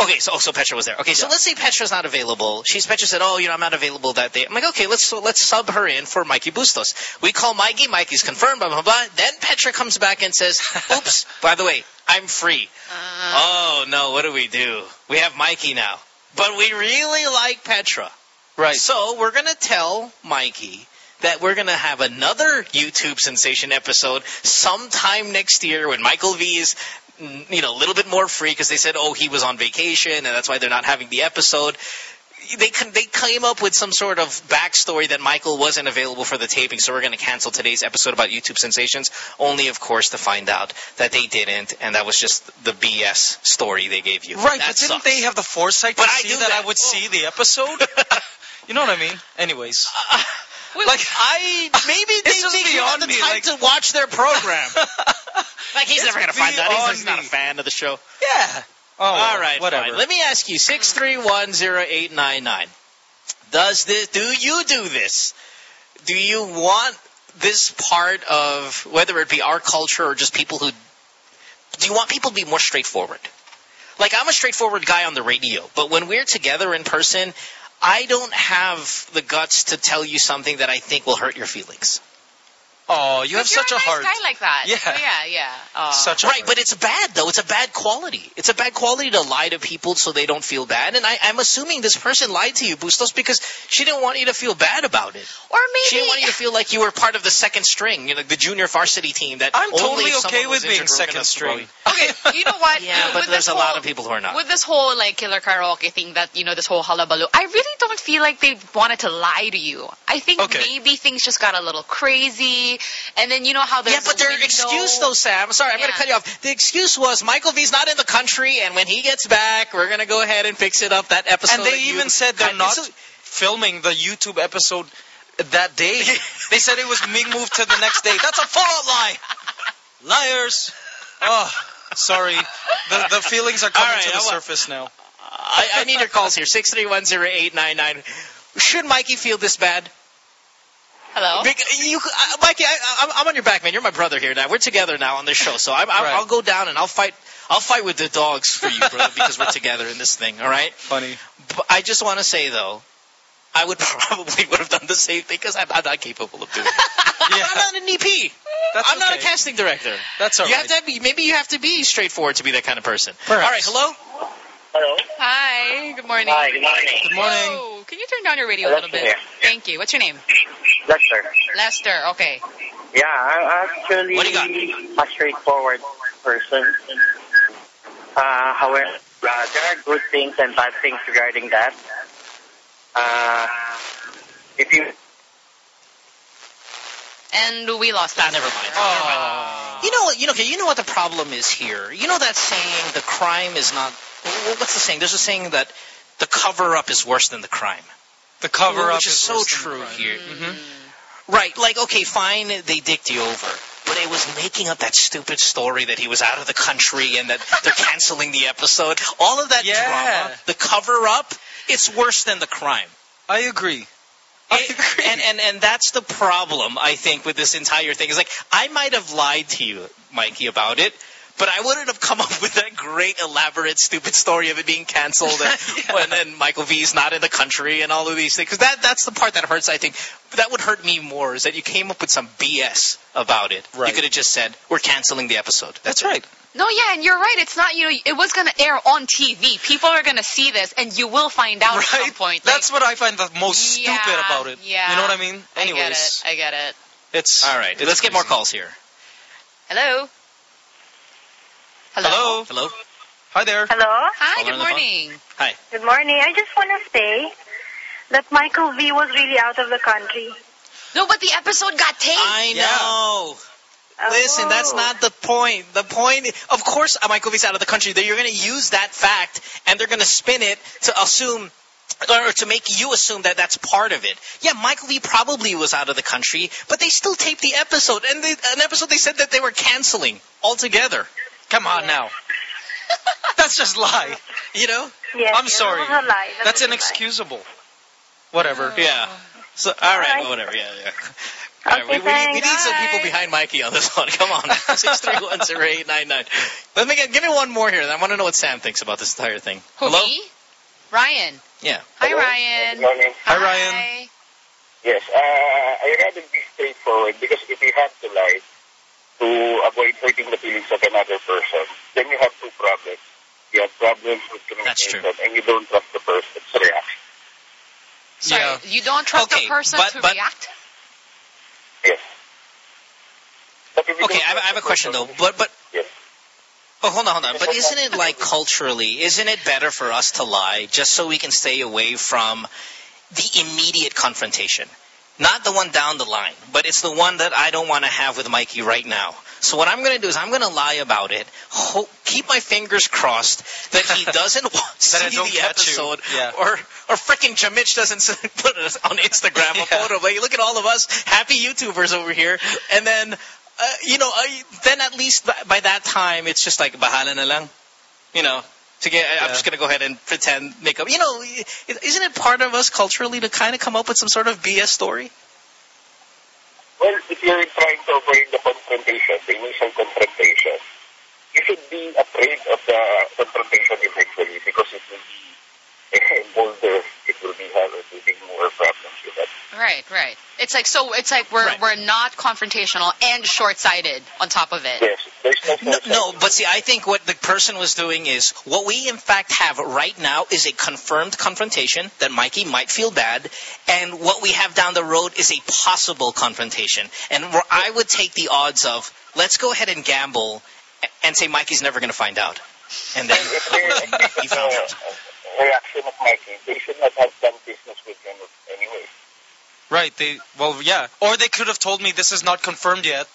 Okay, so also Petra was there. Okay, so Yeah. let's say Petra's not available. She's Petra said, "Oh, you know, I'm not available that day." I'm like, "Okay, let's so let's sub her in for Mikey Bustos." We call Mikey. Mikey's confirmed. Blah blah blah. Then Petra comes back and says, "Oops, by the way, I'm free." Uh, oh no, what do we do? We have Mikey now, but we really like Petra. Right. So we're gonna tell Mikey that we're gonna have another YouTube sensation episode sometime next year when Michael V is you know a little bit more free because they said oh he was on vacation and that's why they're not having the episode. They they came up with some sort of backstory that Michael wasn't available for the taping, so we're going to cancel today's episode about YouTube sensations. Only, of course, to find out that they didn't, and that was just the BS story they gave you. Right, That but didn't they have the foresight to I see do that, that. I would Oh. see the episode? you know what I mean? Anyways. Uh, Wait, Like- I maybe they think you have the me, time like- to watch their program. like he's never gonna find out. He's, not a fan of the show. Yeah. Oh, All right, whatever. fine. Let me ask you: six three one zero eight nine nine. Does this? Do you do this? Do you want this part of whether it be our culture or just people who? Do you want people to be more straightforward? Like I'm a straightforward guy on the radio, but when we're together in person, I don't have the guts to tell you something that I think will hurt your feelings. Oh, you have But you're such a a nice heart. guy like that. Yeah. yeah, yeah. Oh. Such a Right, heart. but it's bad though. It's a bad quality. It's a bad quality to lie to people so they don't feel bad. And I, I'm assuming this person lied to you, Bustos, because she didn't want you to feel bad about it. Or maybe She didn't want you to feel like you were part of the second string, you know, the junior varsity team. That I'm only totally if someone okay was with being second string. Okay, you know what? Yeah, but With there's this a lot of people who are not. With this whole like killer karaoke thing that you know this whole hullabaloo, I really don't feel like they wanted to lie to you. I think Okay. maybe things just got a little crazy, and then you know how there's Yeah, but their window- excuse though, Sam. I'm sorry, I'm going to cut you off. The excuse was Michael V's not in the country, and when he gets back, we're going to go ahead and fix it up. That episode. and they even said they're I- not so- filming the YouTube episode that day. they said it was being moved to the next day. That's a full lie. Liars. Oh, sorry. The the feelings are coming All right, to the I wa- surface now. I, I need your calls here. Six three one zero eight nine nine. Should Mikey feel this bad? Hello. Big- You, uh, Mikey, I, I'm, I'm on your back, man. You're my brother here now. We're together now on this show, so I'm, I'm, Right. I'll go down and I'll fight. I'll fight with the dogs for you, brother, because we're together in this thing. All right. Funny. But I just want to say though, I would probably would have done the same thing because I'm, I'm not capable of doing it. Yeah. I'm not an EP. That's I'm not a casting director. That's all you right. have to be. Maybe you have to be straightforward to be that kind of person. Perhaps. All right. Hello. Hello. Hi. Good morning. Hi, good morning. Good morning. Whoa, can you turn down your radio a little bit? here. Thank you. What's your name? Lester. Lester. Okay. Yeah, I'm actually What do you a straightforward person. Uh, however, uh, there are good things and bad things regarding that. Uh, if you And we lost that. Never mind. Oh. You know what? You know. Okay. You know what the problem is here. You know that saying, "The crime is not." Wh- What's the saying? There's a saying that the cover up is worse than the crime. The cover up which is, so worse true here. Mhm. Right. Like, okay, fine, they dicked you over. But it was making up that stupid story that he was out of the country and that they're canceling the episode. All of that Yeah. drama, the cover up, it's worse than the crime. I agree. I agree. and, and and that's the problem I think with this entire thing. Is like I might have lied to you, Mikey, about it, but I wouldn't have come up with that great, elaborate, stupid story of it being canceled and Yeah. when and Michael V's not in the country and all of these things. Because that that's the part that hurts. I think that would hurt me more is that you came up with some BS about it. Right. You could have just said we're canceling the episode. That's it. right. No, yeah, and you're right. It's not, you know, it was going to air on TV. People are going to see this, and you will find out at some point. Like, That's what I find the most Yeah, stupid about it. yeah. You know what I mean? I get it. I get it. it's All right, it's let's get more calls here. Hello? Hello? Hello. Hello. Hi there. Hello? Hi, Caller good on the phone. morning. Hi. Good morning. I just want to say that Michael V was really out of the country. No, but the episode got taped. I Yeah. know. Listen, that's Oh. not the point. The point, of course, uh, Michael V's out of the country. That you're going to use that fact and they're going to spin it to assume or to make you assume that that's part of it. Yeah, Michael V probably was out of the country, but they still taped the episode, and they, an episode they said that they were canceling altogether. Come on now. That's just lie. You know? Yes, I'm sorry. was a lie. That That's was a lie. inexcusable. Whatever. Yeah. So, all right, Alright. whatever. Yeah, yeah. All right, Okay, we, we, need- we need some people behind Mikey on this one. Come on, six three one zero eight nine nine. Let me get, give me one more here. I want to know what Sam thinks about this entire thing. Who, Hello? me? Ryan. Yeah. Hi, Hello? Ryan. Good morning. Hi, Ryan. Yes, uh, I rather be straightforward because if you have to lie to avoid hurting the feelings of another person, then you have two problems. You have problems with communication and you don't trust the person's reaction. Sorry, Yeah. you don't trust Okay, the person but- to but- react? Yes. But if you Okay, I have, I have a the question though. But but Yes. oh, hold on, hold on. But isn't it like culturally? Isn't it better for us to lie just so we can stay away from the immediate confrontation? Not the one down the line, but it's the one that I don't want to have with Mikey right now. So what I'm going to do is I'm going to lie about it. Ho- keep my fingers crossed that he doesn't see I the episode, Yeah. or or freaking Jamich doesn't put it on Instagram a Yeah. photo. Like, look at all of us happy YouTubers over here, and then uh, you know, uh, then at least by, by that time it's just like bahala na lang, you know. To get, I'm just gonna go ahead and pretend make up. You know, isn't it part of us culturally to kind of come up with some sort of BS story? Well, if you're trying to avoid the confrontation, the initial confrontation, you should be afraid of the confrontation eventually because it will be bolder, it will be be having more problems with that. Right, right. It's like so. It's like we're Right. we're not confrontational and short-sighted on top of it. Yes, no No, sense no, of- but see, I think what the person was doing is what we in fact have right now is a confirmed confrontation that Mikey might feel bad, and what we have down the road is a possible confrontation. And where I would take the odds of let's go ahead and gamble and say Mikey's never going to find out, and then he found out. reaction of Mikey, they should not have done business with him anyway. Right. They well, yeah. Or they could have told me this is not confirmed yet.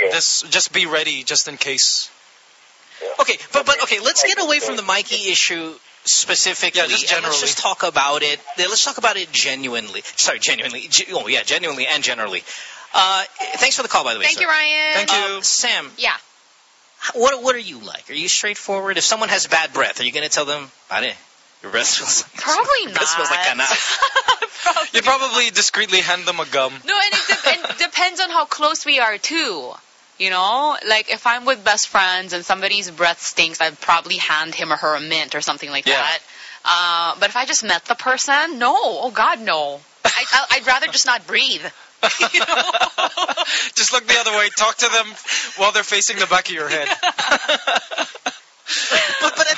Yes. This just be ready just in case. Okay, but but okay, let's get away from the Mikey issue specifically. Yeah, just and let's generally. just talk about it. Let's talk about it genuinely. Sorry, genuinely. Oh yeah, genuinely and generally. Uh, thanks for the call, by the way. Thank sir. you, Ryan. Thank you. Um, Sam, Yeah. what what are you like? Are you straightforward? If someone has bad breath, are you going to tell them, "Pare, your breath smells like Probably your breath smells like not. cana." Probably You probably discreetly hand them a gum. No, and it, de- it depends on how close we are too. You know, like if I'm with best friends and somebody's breath stinks, I'd probably hand him or her a mint or something like Yeah. that. Uh, but if I just met the person, no, oh God, no. I, I, I'd rather just not breathe. you know? Just look the other way. Talk to them while they're facing the back of your head.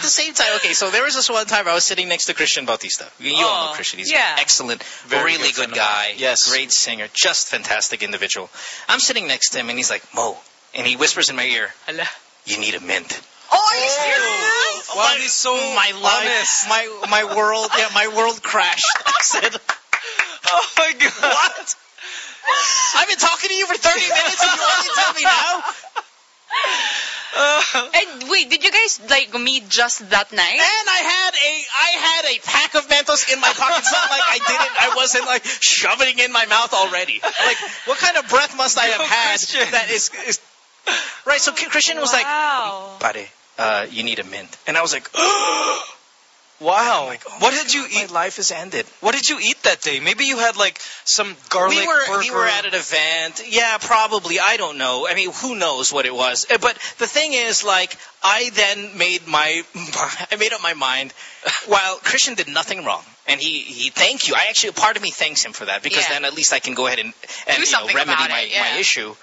But but at the same time, okay. So there was this one time I was sitting next to Christian Bautista. You all know Oh, Christian. He's yeah. an excellent, Very really good good guy. Yes. great singer, just fantastic individual. I'm sitting next to him, and he's like, "Mo," and he whispers in my ear, Hala. "You need a mint." Oh, are you oh, serious? Wow, he's so my life, honest. my my world, yeah, my world crashed. I said, Oh my god. "What? I've been talking to you for 30 minutes, and you only tell me now." And wait, did you guys like meet just that night? And I had a I had a pack of Mentos in my pocket. It's not like I didn't. I wasn't like shoving in my mouth already. Like, what kind of breath must I have Go, had Christian. that is, is right? So Christian was like, "Buddy, uh, you need a mint," and I was like, Wow. like, oh what my did you God, my eat? life is ended." What did you eat that day? Maybe you had like some garlic we were burger. we were at an event. Yeah, probably. I don't know. I mean, who knows what it was? Uh, But the thing is, like, I then made my I made up my mind. While Christian did nothing wrong, and he he thank you. I actually part of me thanks him for that because Yeah. then at least I can go ahead and and you know, remedy my yeah. my issue.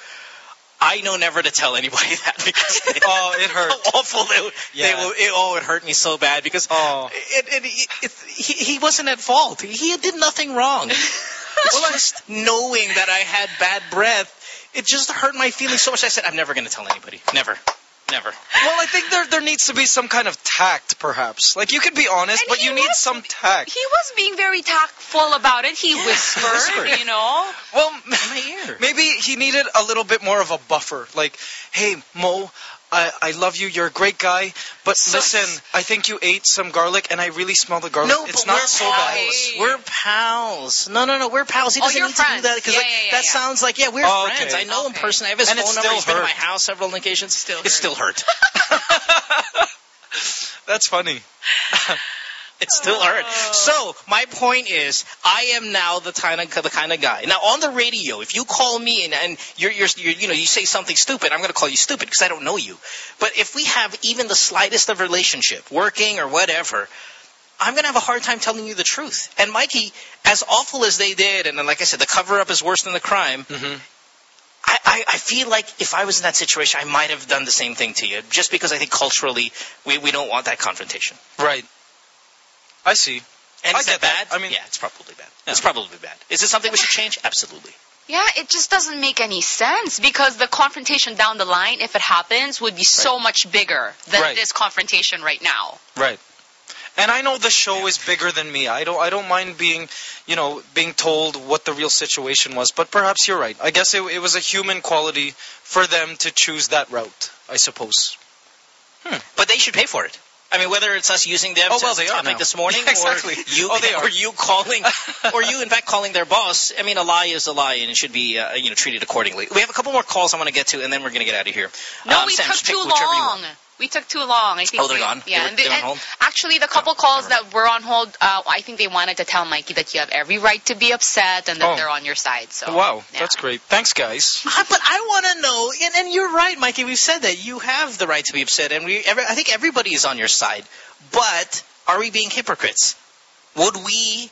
I know never to tell anybody that because Oh, it hurt. how awful they, they Yeah. will. It, oh, it hurt me so bad because Oh. it, it, it, it, he, he wasn't at fault. He did nothing wrong. It's just knowing that I had bad breath, it just hurt my feelings so much. I said, I'm never going to tell anybody. Never. Never. Well, I think there there needs to be some kind of tact, perhaps. Like you could be honest, And but he you need some tact. He was being very tactful about it. He whispered, whispered. you know. Well, my ear. maybe he needed a little bit more of a buffer. Like, hey, Mo, I, I love you. You're a great guy. But So- listen, I think you ate some garlic, and I really smell the garlic. No, it's but not we're so pals. bad. We're pals. No, no, no, we're pals. He Oh, doesn't you're need to do that because Yeah, like, yeah, yeah, that yeah. sounds like yeah, we're Oh, okay. friends. I know him Okay. personally. I have his And phone number. still He's been to my house several occasions. Still it hurt. still hurt. That's funny. It still hurt. So my point is, I am now the kind of the kind of guy. Now on the radio, if you call me and, and you're, you're, you're you know you say something stupid, I'm going to call you stupid because I don't know you. But if we have even the slightest of relationship, working or whatever, I'm going to have a hard time telling you the truth. And Mikey, as awful as they did, and like I said, the cover up is worse than the crime. Mhm. I, I, I feel like if I was in that situation, I might have done the same thing to you, just because I think culturally we, we don't want that confrontation. Right. I see. And I is get that bad? that. I mean- yeah, it's probably bad. It's probably bad. Is it something we should change? Absolutely. Yeah, it just doesn't make any sense because the confrontation down the line, if it happens, would be so much bigger than Right. this confrontation right now. Right. And I know the show is bigger than me. I don't. I don't mind being, you know, being told what the real situation was. But perhaps you're right. I guess it, it was a human quality for them to choose that route. I suppose. Hmm. But they should pay for it. I mean, whether it's us using them Oh, as well, a they are topic now. this morning, Yeah, exactly. or you, Oh, they are. or you calling, or you in fact calling their boss. I mean, a lie is a lie, and it should be uh, you know treated accordingly. We have a couple more calls I want to get to, and then we're going to get out of here. No, Um, we Sam, took just pick too whichever you long. Want. We took too long. I think. Oh, they're we- gone? Yeah, They were- and, they were and hold? actually, the couple calls that were on hold, uh, I think they wanted to tell Mikey that you have every right to be upset and that Oh. they're on your side. So Wow, yeah. that's great. Thanks, guys. Uh, But I want to know, and, and you're right, Mikey. We've said that you have the right to be upset, and we. Every, I think everybody is on your side. But are we being hypocrites? Would we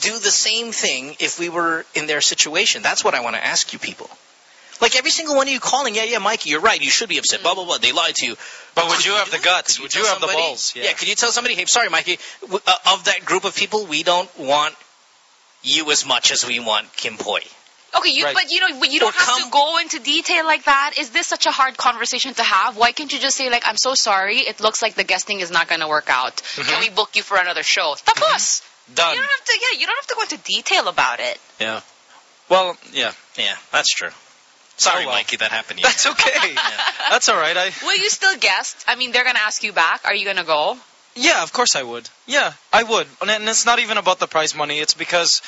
do the same thing if we were in their situation? That's what I want to ask you people. Like every single one of you calling, yeah, yeah, Mikey, you're right. You should be upset. Blah blah blah. They lied to you. But would Could you have the guts? Could Would you have the balls? Yeah. Could you tell somebody, hey, sorry, Mikey, w- uh, of that group of people, we don't want you as much as we want Kimpoy. Okay, you, Right. but you know, you don't Or have come- to go into detail like that. Is this such a hard conversation to have? Why can't you just say like, "I'm so sorry. It looks like the guesting is not going to work out. Can we book you for another show?" Tapos. Done. You don't have to. Yeah, you don't have to go into detail about it. Yeah. Well, yeah. Yeah, that's true. Sorry, Oh, well. Mikey, that happened to you. That's okay. That's all right. I Will you still guest? I mean, they're going to ask you back. Are you going to go? yeah, of course I would. Yeah, I would. And and it's not even about the prize money. It's because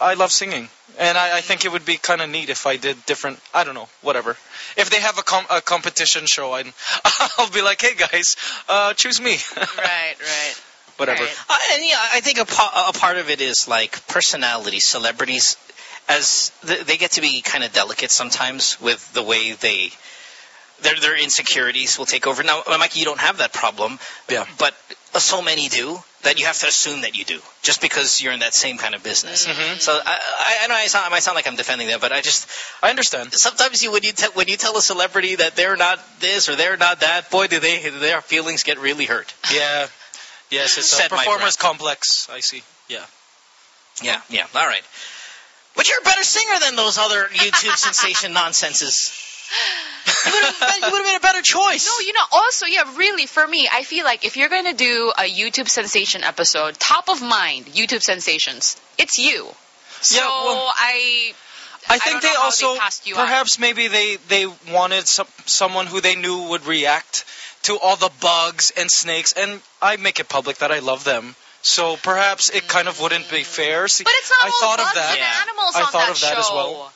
I love singing, and I, I think it would be kind of neat if I did different. I don't know, whatever. If they have a, com- a competition show, I'd, I'll be like, hey guys, uh, choose me. Right, right. whatever. Right. Uh, and yeah, I think a, pa- a part of it is like personality, celebrities, as th- they get to be kind of delicate sometimes with the way they their their insecurities will take over. Now, Mikey, you don't have that problem, Yeah. but uh, so many do that you have to assume that you do just because you're in that same kind of business. Mhm. So I, I, I know I, sound, I might sound like I'm defending them, but I just I understand. sometimes you when you te- when you tell a celebrity that they're not this or they're not that, boy, do they their feelings get really hurt. Yeah. Yes, it's a performer's complex. I see. Yeah. Yeah, yeah, all right. But you're a better singer than those other YouTube sensation nonsenses. You would have been, you would have been a better choice. No, you know, also, yeah, really, for me, I feel like if you're going to do a YouTube sensation episode, top of mind, YouTube sensations, it's you. So Yeah, well- I. I I think don't they also they passed you on. perhaps maybe they they wanted some, someone who they knew would react to all the bugs and snakes and I make it public that I love them. So perhaps it kind of wouldn't be fair. See, But it's not I all thought of that. and Yeah. animals I on thought that of that show. as well.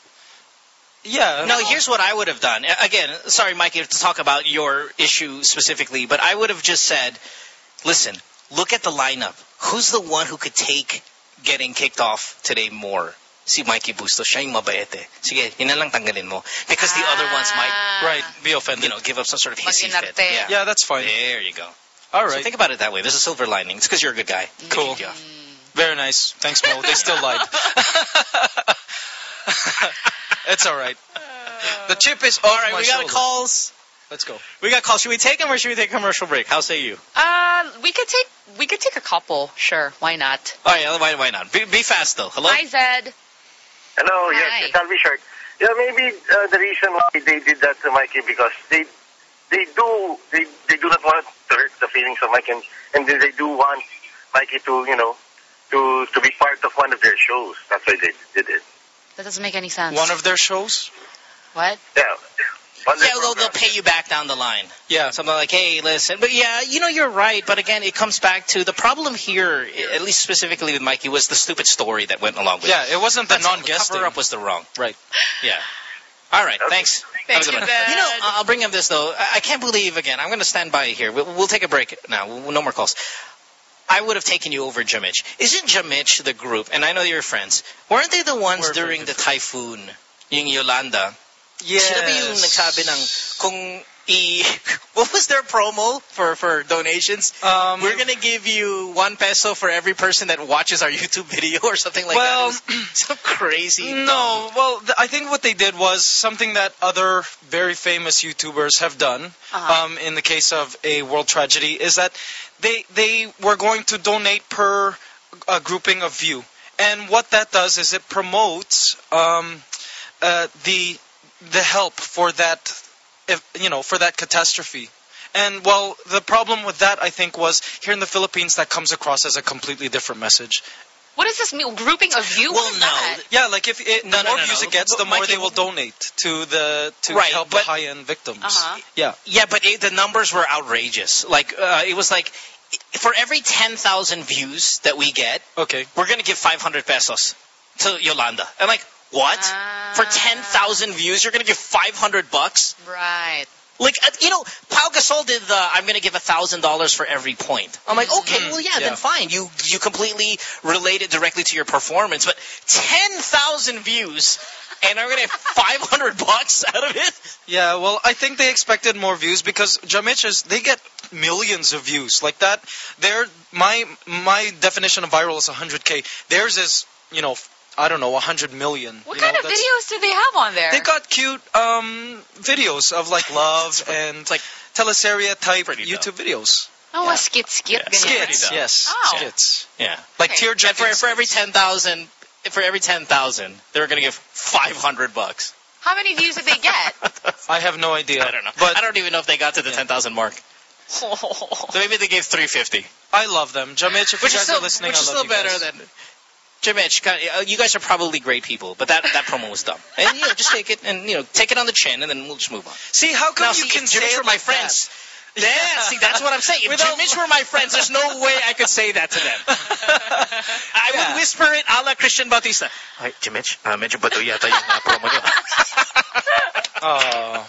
Yeah. No, here's what I would have done. Again, sorry, Mikey, to talk about your issue specifically, but I would have just said, listen, look at the lineup. Who's the one who could take getting kicked off today more? Si Mikey Bustos. Siya yung mabait eh. Sige, yun lang tanggalin mo. Because the other ones might, Ah. Right. Be offended. you know, give up some sort of hissy fit. Yeah. yeah, that's fine. There you go. All So right. think about it that way. There's a silver lining. It's because you're a good guy. Cool. kicked you. Very nice. Thanks, Mo. They still lied. it's all right. The chip is off All right, my we got shoulder. calls. Let's go. We got calls. Should we take them or should we take a commercial break? How say you? Uh, we could take we could take a couple. Sure, why not? All right, why, why not? Be, be fast though. Hello. Hi, Zed. Hello, Hi. yes, yes, I'll be short. Yeah, maybe uh, the reason why they did that to Mikey because they they do they they do not want to hurt the feelings of Mikey, and, and they, they do want Mikey to you know to to be part of one of their shows. That's why they did it. That doesn't make any sense. One of their shows? what? Yeah. One Yeah, their they'll, they'll pay you back down the line. Yeah. Something like, hey, listen. But yeah, you know, you're right. But again, it comes back to the problem here, at least specifically with Mikey, was the stupid story that went along with Yeah, it. Yeah, it wasn't the That's all. non-guesting. cover up was the wrong. Right. Yeah. All right, Okay. thanks. Thank Have a good you, one. You know, I'll bring up this though. I I can't believe again. I'm going to stand by here. We'll, we'll take a break now. No more calls. I would have taken you over Jamich. Isn't Jamich the group? And I know you're friends. Weren't they the ones We're during the good typhoon, yung Yolanda? Yes. Sila ba yung nagsabi ng kung i what was their promo for for donations? Um, We're gonna give you one peso for every person that watches our YouTube video or something like Well, that. Was so crazy. No, well, th- I think what they did was something that other very famous YouTubers have done. Uh-huh. Um, in the case of a world tragedy, is that they they were going to donate per uh, grouping of view, and what that does is it promotes um, uh, the the help for that, if, you know, for that catastrophe. And well, the problem with that I think was here in the Philippines that comes across as a completely different message. What does this mean? Grouping of you? Well, What is no. that? Yeah, like if it, No, the no, more no, views no. it gets, the more Mikey- they will donate to the to Right, help but- the Haiyan victims. Uh-huh. Yeah, Yeah, but it, the numbers were outrageous. Like uh, it was like for every ten thousand views that we get, okay. we're gonna give five hundred pesos to Yolanda. I'm like, what? Ah. For ten thousand views, you're gonna give five hundred bucks? Right. Like you know, Pau Gasol did the I'm going to give a thousand dollars for every point. I'm like, okay, Mhm. well, yeah, Yeah. then fine. You you completely relate it directly to your performance, but ten thousand views, and I'm going to get five hundred bucks out of it. Yeah, well, I think they expected more views because Jamiches, they get millions of views like that. Their my my definition of viral is 100k. Theirs is you know, I don't know, 100 million. What you kind know, of videos do they have on there? They got cute um, videos of like love and like teleserye type Pretty dumb. YouTube videos. oh, a skit, skit. Yeah. Skits, yes, Oh. skits. Yeah. Like Okay. tearjerking. And for, for every ten thousand, for every ten thousand, they're gonna give five hundred bucks. How many views did they get? I have no idea. I don't know. But I don't even know if they got to the ten thousand mark. So maybe they gave three fifty, I love them. Jamich, if which you guys still are listening, which I is love still you better guys. than. Jamich, kind of- uh, you guys are probably great people, but that that promo was dumb. And you know, just take it and you know, take it on the chin, and then we'll just move on. See, how come now, you see, can if say Jamich it were my friends. that? Yeah, see, that's what I'm saying. If Without- Jamich were my friends, there's no way I could say that to them. I Yeah. would whisper it a la Christian Bautista. Ay, Jamich, uh, medyo bato yata yung uh, promo niyo. Oh.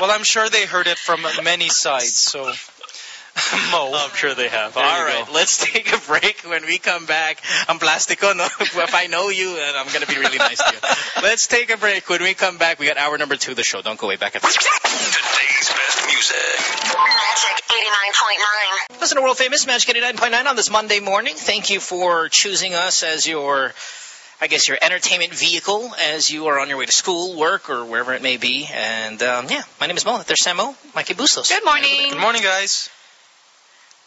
well, I'm sure they heard it from many sides. So, Mo. I'm sure they have. There All you right, go. let's take a break. When we come back, I'm plastico, no? if I know you, then I'm going to be really nice to you. Let's take a break. When we come back, we got hour number two of the show. Don't go away. Back at Today's best music. Magic 89.9. Listen to World Famous Magic 89.9 on this Monday morning. Thank you for choosing us as your, I guess, your entertainment vehicle as you are on your way to school, work, or wherever it may be. And, um, yeah, my name is Mo. There's Sam Mo, Mikey Bustos. Good morning. Good morning, guys.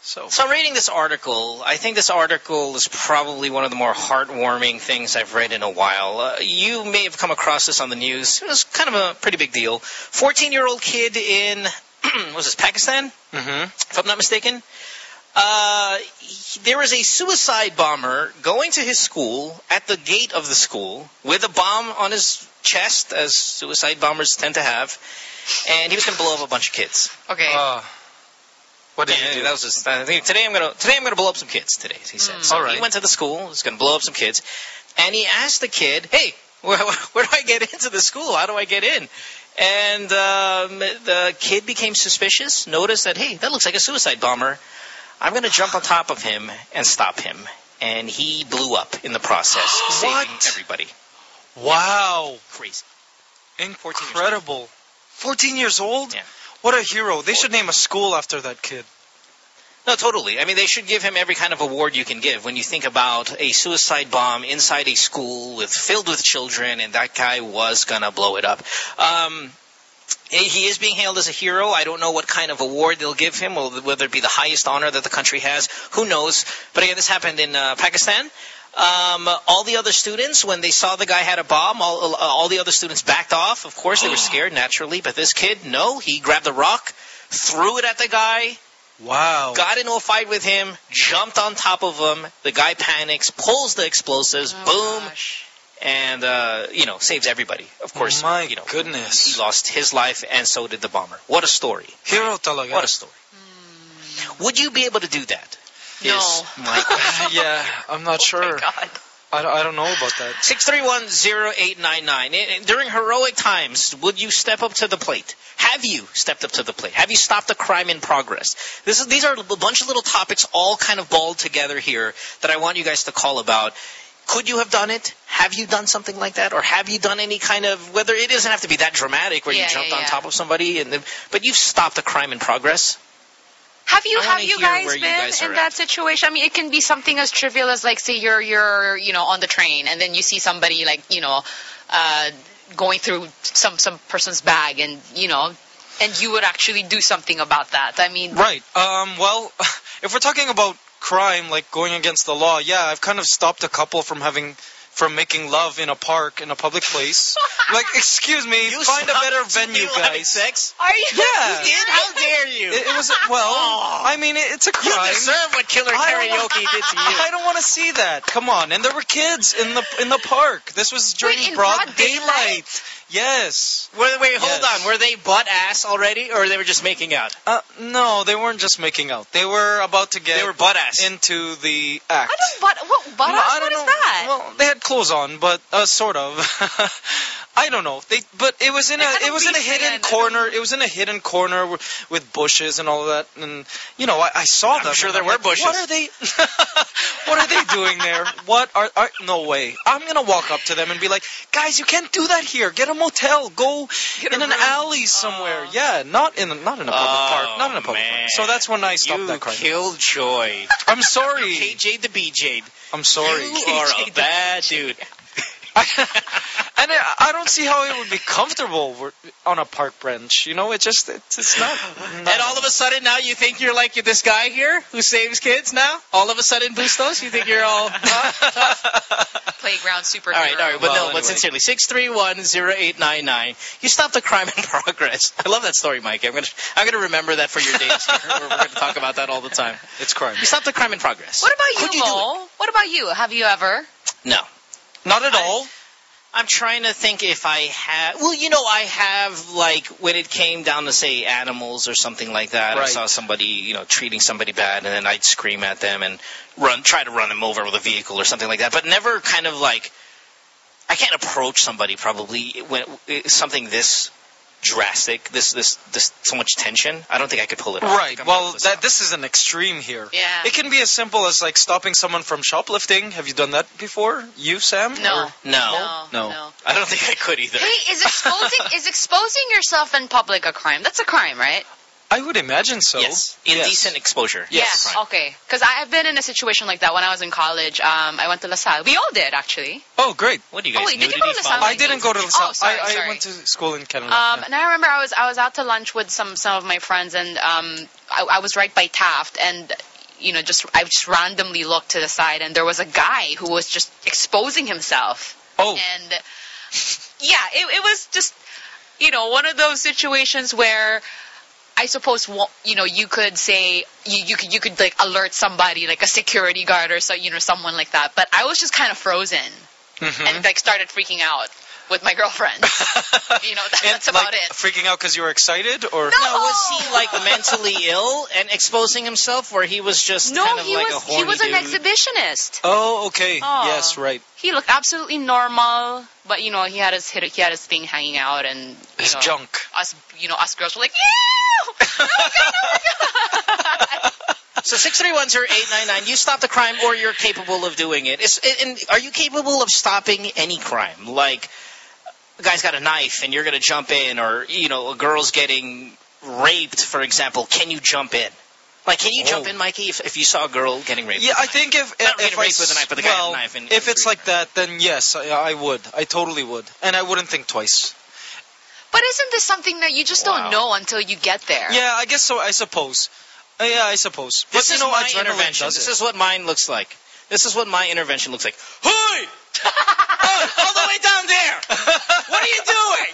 So, So I'm reading this article. I think this article is probably one of the more heartwarming things I've read in a while. Uh, you may have come across this on the news. It was kind of a pretty big deal. 14-year-old kid in, was this Pakistan? hmm if I'm not mistaken. Uh, he- there was a suicide bomber going to his school at the gate of the school with a bomb on his chest, as suicide bombers tend to have, and he was going to blow up a bunch of kids. Okay. uh, what did Yeah, you do? that was just, I think today I'm gonna today I'm gonna blow up some kids today. He said. Mm. So right. he went to the school. He's gonna blow up some kids, and he asked the kid, "Hey, where, where do I get into the school? How do I get in?" And um, the kid became suspicious. Noticed that hey, that looks like a suicide bomber. I'm gonna jump on top of him and stop him. And he blew up in the process, saving What? everybody. wow. Crazy. Incredible. 14 years old? Yeah. What a hero. They should name a school after that kid. No, totally. I mean, they should give him every kind of award you can give when you think about a suicide bomb inside a school with filled with children, and that guy was gonna blow it up. Um, he is being hailed as a hero. I don't know what kind of award they'll give him, whether it be the highest honor that the country has. Who knows? But again, this happened in uh, Pakistan. Um, all the other students, when they saw the guy had a bomb, all, all the other students backed off. Of course, they were scared naturally. But this kid, no, he grabbed a rock, threw it at the guy, Wow. got into a fight with him, jumped on top of him. The guy panics, pulls the explosives, Oh, boom, gosh. and uh, you know saves everybody. Of course, My you know goodness. he lost his life, and so did the bomber. What a story! Hero talaga. What a story! Would you be able to do that? No. Is my yeah, I'm not sure. Oh my God. I, don't- I don't know about that. Six three one zero eight nine nine. During heroic times, would you step up to the plate? Have you stepped up to the plate? Have you stopped a crime in progress? This is these are a bunch of little topics all kind of balled together here that I want you guys to call about. Could you have done it? Have you done something like that, or have you done any kind of whether it doesn't have to be that dramatic where Yeah, you jumped yeah, on top of somebody, and then, but you've stopped a crime in progress? Have you I have you guys where you been guys in are that at. situation? I mean, it can be something as trivial as like, say you're you're you know on the train and then you see somebody like you know uh, going through some some person's bag and you know and you would actually do something about that. I mean, Right. Um, well, if we're talking about crime, like going against the law, yeah, I've kind of stopped a couple from having, from making love in a park, in a public place. like, excuse me, You find a better two venue, people having guys. sex? are you? Yeah. You did? How dare you? It, it was, well, Oh. I mean, it, it's a crime. you crime. deserve what Killer I don't want- Karaoke did to you. I don't want to see that. Come on. And there were kids in the in the park. This was during in broad, broad daylight. daylight? Yes. Wait, wait, hold Yes. on. Were they butt ass already, or they were just making out? Uh, no, they weren't just making out. They were about to get They were butt ass. into the act. I don't. But what? But No, I what know. that? Well, they had clothes on, but uh, sort of. I don't know. They, but it was in a, They kind it was in a hidden in. corner. It was in a hidden corner with, with bushes and all of that. And you know, I, I saw I'm them. sure and there I'm were like, bushes. What are they? what are they doing there? What are, are? No way. I'm gonna walk up to them and be like, guys, you can't do that here. Get a motel. Go Get in an room. alley somewhere. Aw. Yeah, not in a, not in a public Oh, park. Not in a public man. park. So that's when I stopped you that crime. killed Joy. I'm sorry. KJ the BJ. I'm sorry. You are a bad dude. and I, I don't see how it would be comfortable on a park bench. You know, it just it's, it's not. And all of a sudden now you think you're like this guy here who saves kids now? All of a sudden, Bustos, you think you're all... Playground superhero. All right, all right, but Well, no, anyway. but sincerely, six three one zero eight nine nine. You stopped a crime in progress. I love that story, Mike. I'm gonna I'm gonna remember that for your days here. We're, we're gonna talk about that all the time. it's crime. You stopped a crime in progress. What about you, you Mo? What about you? Have you ever? No, Not at I- all. I'm trying to think if I have. Well, you know, I have like when it came down to say animals or something like that. I saw somebody, you know, treating somebody bad, and then I'd scream at them and run, try to run them over with a vehicle or something like that. But never kind of like I can't approach somebody probably when something this drastic, this this this so much tension. I don't think I could pull it off. Right. Well, this that off. this is an extreme here. Yeah. It can be as simple as like stopping someone from shoplifting. Have you done that before? You, Sam? No. Or- no, No. No. I don't think I could either. Hey, is exposing is exposing yourself in public a crime? That's a crime, right? I would imagine so. yes, Yes. indecent exposure. Yes. Crime. Yeah. Okay. Because I've been in a situation like that when I was in college. Um, I went to LaSalle. We all did actually. Oh, great. What do you guys? Oh, wait, did you go to? LaSalle? I didn't go to LaSalle. Oh, LaSalle. sorry, I, I sorry. went to school in Canada. Um, yeah. and I remember I was I was out to lunch with some some of my friends, and um, I, I was right by Taft, and you know, just I just randomly looked to the side, and there was a guy who was just exposing himself, Oh, and yeah, it, it was just you know one of those situations where. I suppose you know you could say you, you could you could like alert somebody like a security guard or so you know someone like that but I was just kind of frozen Mhm. and like started freaking out with my girlfriend you know that, And, that's about like, it Freaking out because you were excited, or No! Now, was he like mentally ill and exposing himself, or he was just No, kind of he like was a horny he was an dude? exhibitionist. Oh, okay. Oh. Yes, right. He looked absolutely normal, but you know he had his he had his thing hanging out, and you His know, junk. us you know us girls were like, yeah, oh, oh my god, oh. So six three one zero eight nine nine. You stop the crime, or you're capable of doing it. It's, and are you capable of stopping any crime? Like a guy's got a knife, and you're going to jump in, or you know, a girl's getting raped, for example. Can you jump in? Like, can you jump Oh. in, Mikey, if, if you saw a girl getting raped? Yeah, with a I knife? think if Not if getting I with a knife, but the guy had a well, knife and- if and it's like that, then yes, I, I would. I totally would, and I wouldn't think twice. But isn't this something that you just Wow. don't know until you get there? Yeah, I guess so. I suppose. Uh, yeah, I suppose. But This you is know, my intervention. This it. is what mine looks like. This is what my intervention looks like. Hey! Oh, all the way down there! What are you doing?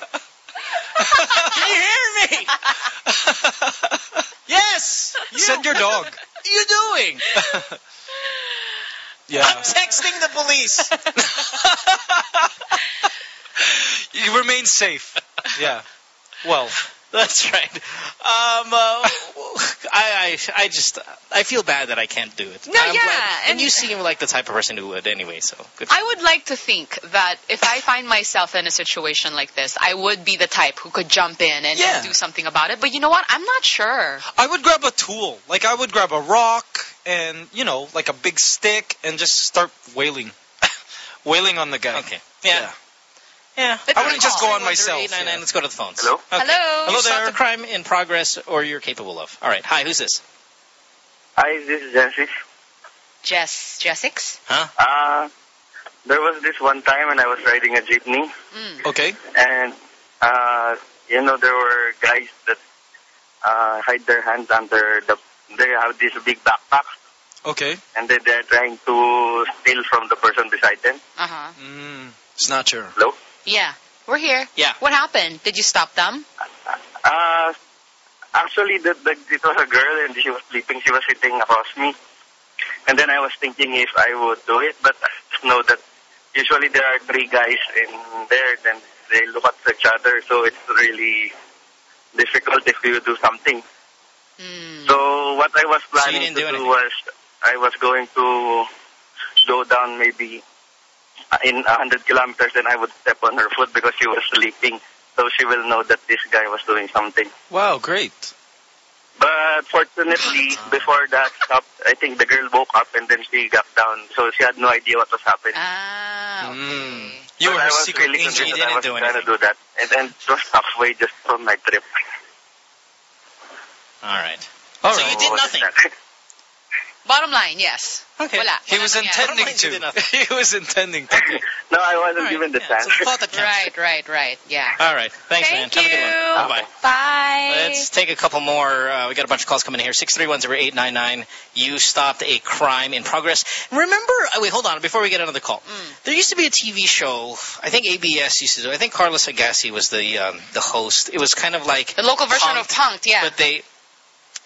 Can you hear me? Yes! You, Send your dog. What are you doing? Yeah. I'm texting the police. you remain safe. Yeah. Well, That's right. Um, uh, I, I, I just, I feel bad that I can't do it. No, I'm yeah, and, and- you seem like the type of person who would anyway. So good. I would like to think that if I find myself in a situation like this, I would be the type who could jump in and, Yeah. and do something about it. But you know what? I'm not sure. I would grab a tool. Like I would grab a rock and you know, like a big stick, and just start wailing, wailing on the guy. Okay. Yeah. Yeah. But I wouldn't just go on 631-0899. myself, yeah. Let's go to the phones. Hello? Okay. Hello. You Hello stop there. the crime in progress, or you're capable of. All right. Hi. Who's this? Hi, this is Genesis. Jess, Jessix? Huh? Uh, there was this one time when I was riding a jeepney, Mm. Okay. and uh, you know there were guys that uh, hide their hands under the. They have this big backpack, Okay. and then they're trying to steal from the person beside them. Uh huh. Mm, snatcher. Hello. Yeah. We're here. Yeah. What happened? Did you stop them? Uh, actually, the, the, it was a girl, and she was sleeping. She was sitting across me, and then I was thinking if I would do it, but I just know that usually there are three guys in there, then they look at each other, so it's really difficult if you do something. Hmm. So what I was planning didn't to do do, was I was going to go down maybe in 100 kilometers, then I would step on her foot because she was sleeping. So she will know that this guy was doing something. Wow, great. But fortunately, before that stopped, I think the girl woke up and then she got down. So she had no idea what was happening. Ah, okay. Mm. You were I her secret really angel. You that I didn't was do trying to anything. do that. And then it was halfway just from my trip. All right. All So right. you did nothing. that? Bottom line, yes. Okay. Wala. He Wala was intending Bottom line, you did to. he was intending to. no, I wasn't All right, given the yeah, chance. it's a thought. Right, right, right. Yeah. All right. Thanks, Thank man. you. Have a good one. Bye-bye. Bye. Let's take a couple more. Uh, we got a bunch of calls coming in here. Six three one zero eight nine nine. You stopped a crime in progress. Remember? Uh, wait, hold on. Before we get another call, Mm. there used to be a TV show. I think ABS used to do. I think Carlos Agassi was the um, the host. It was kind of like The local version of Punk'd, Punked, yeah. but they,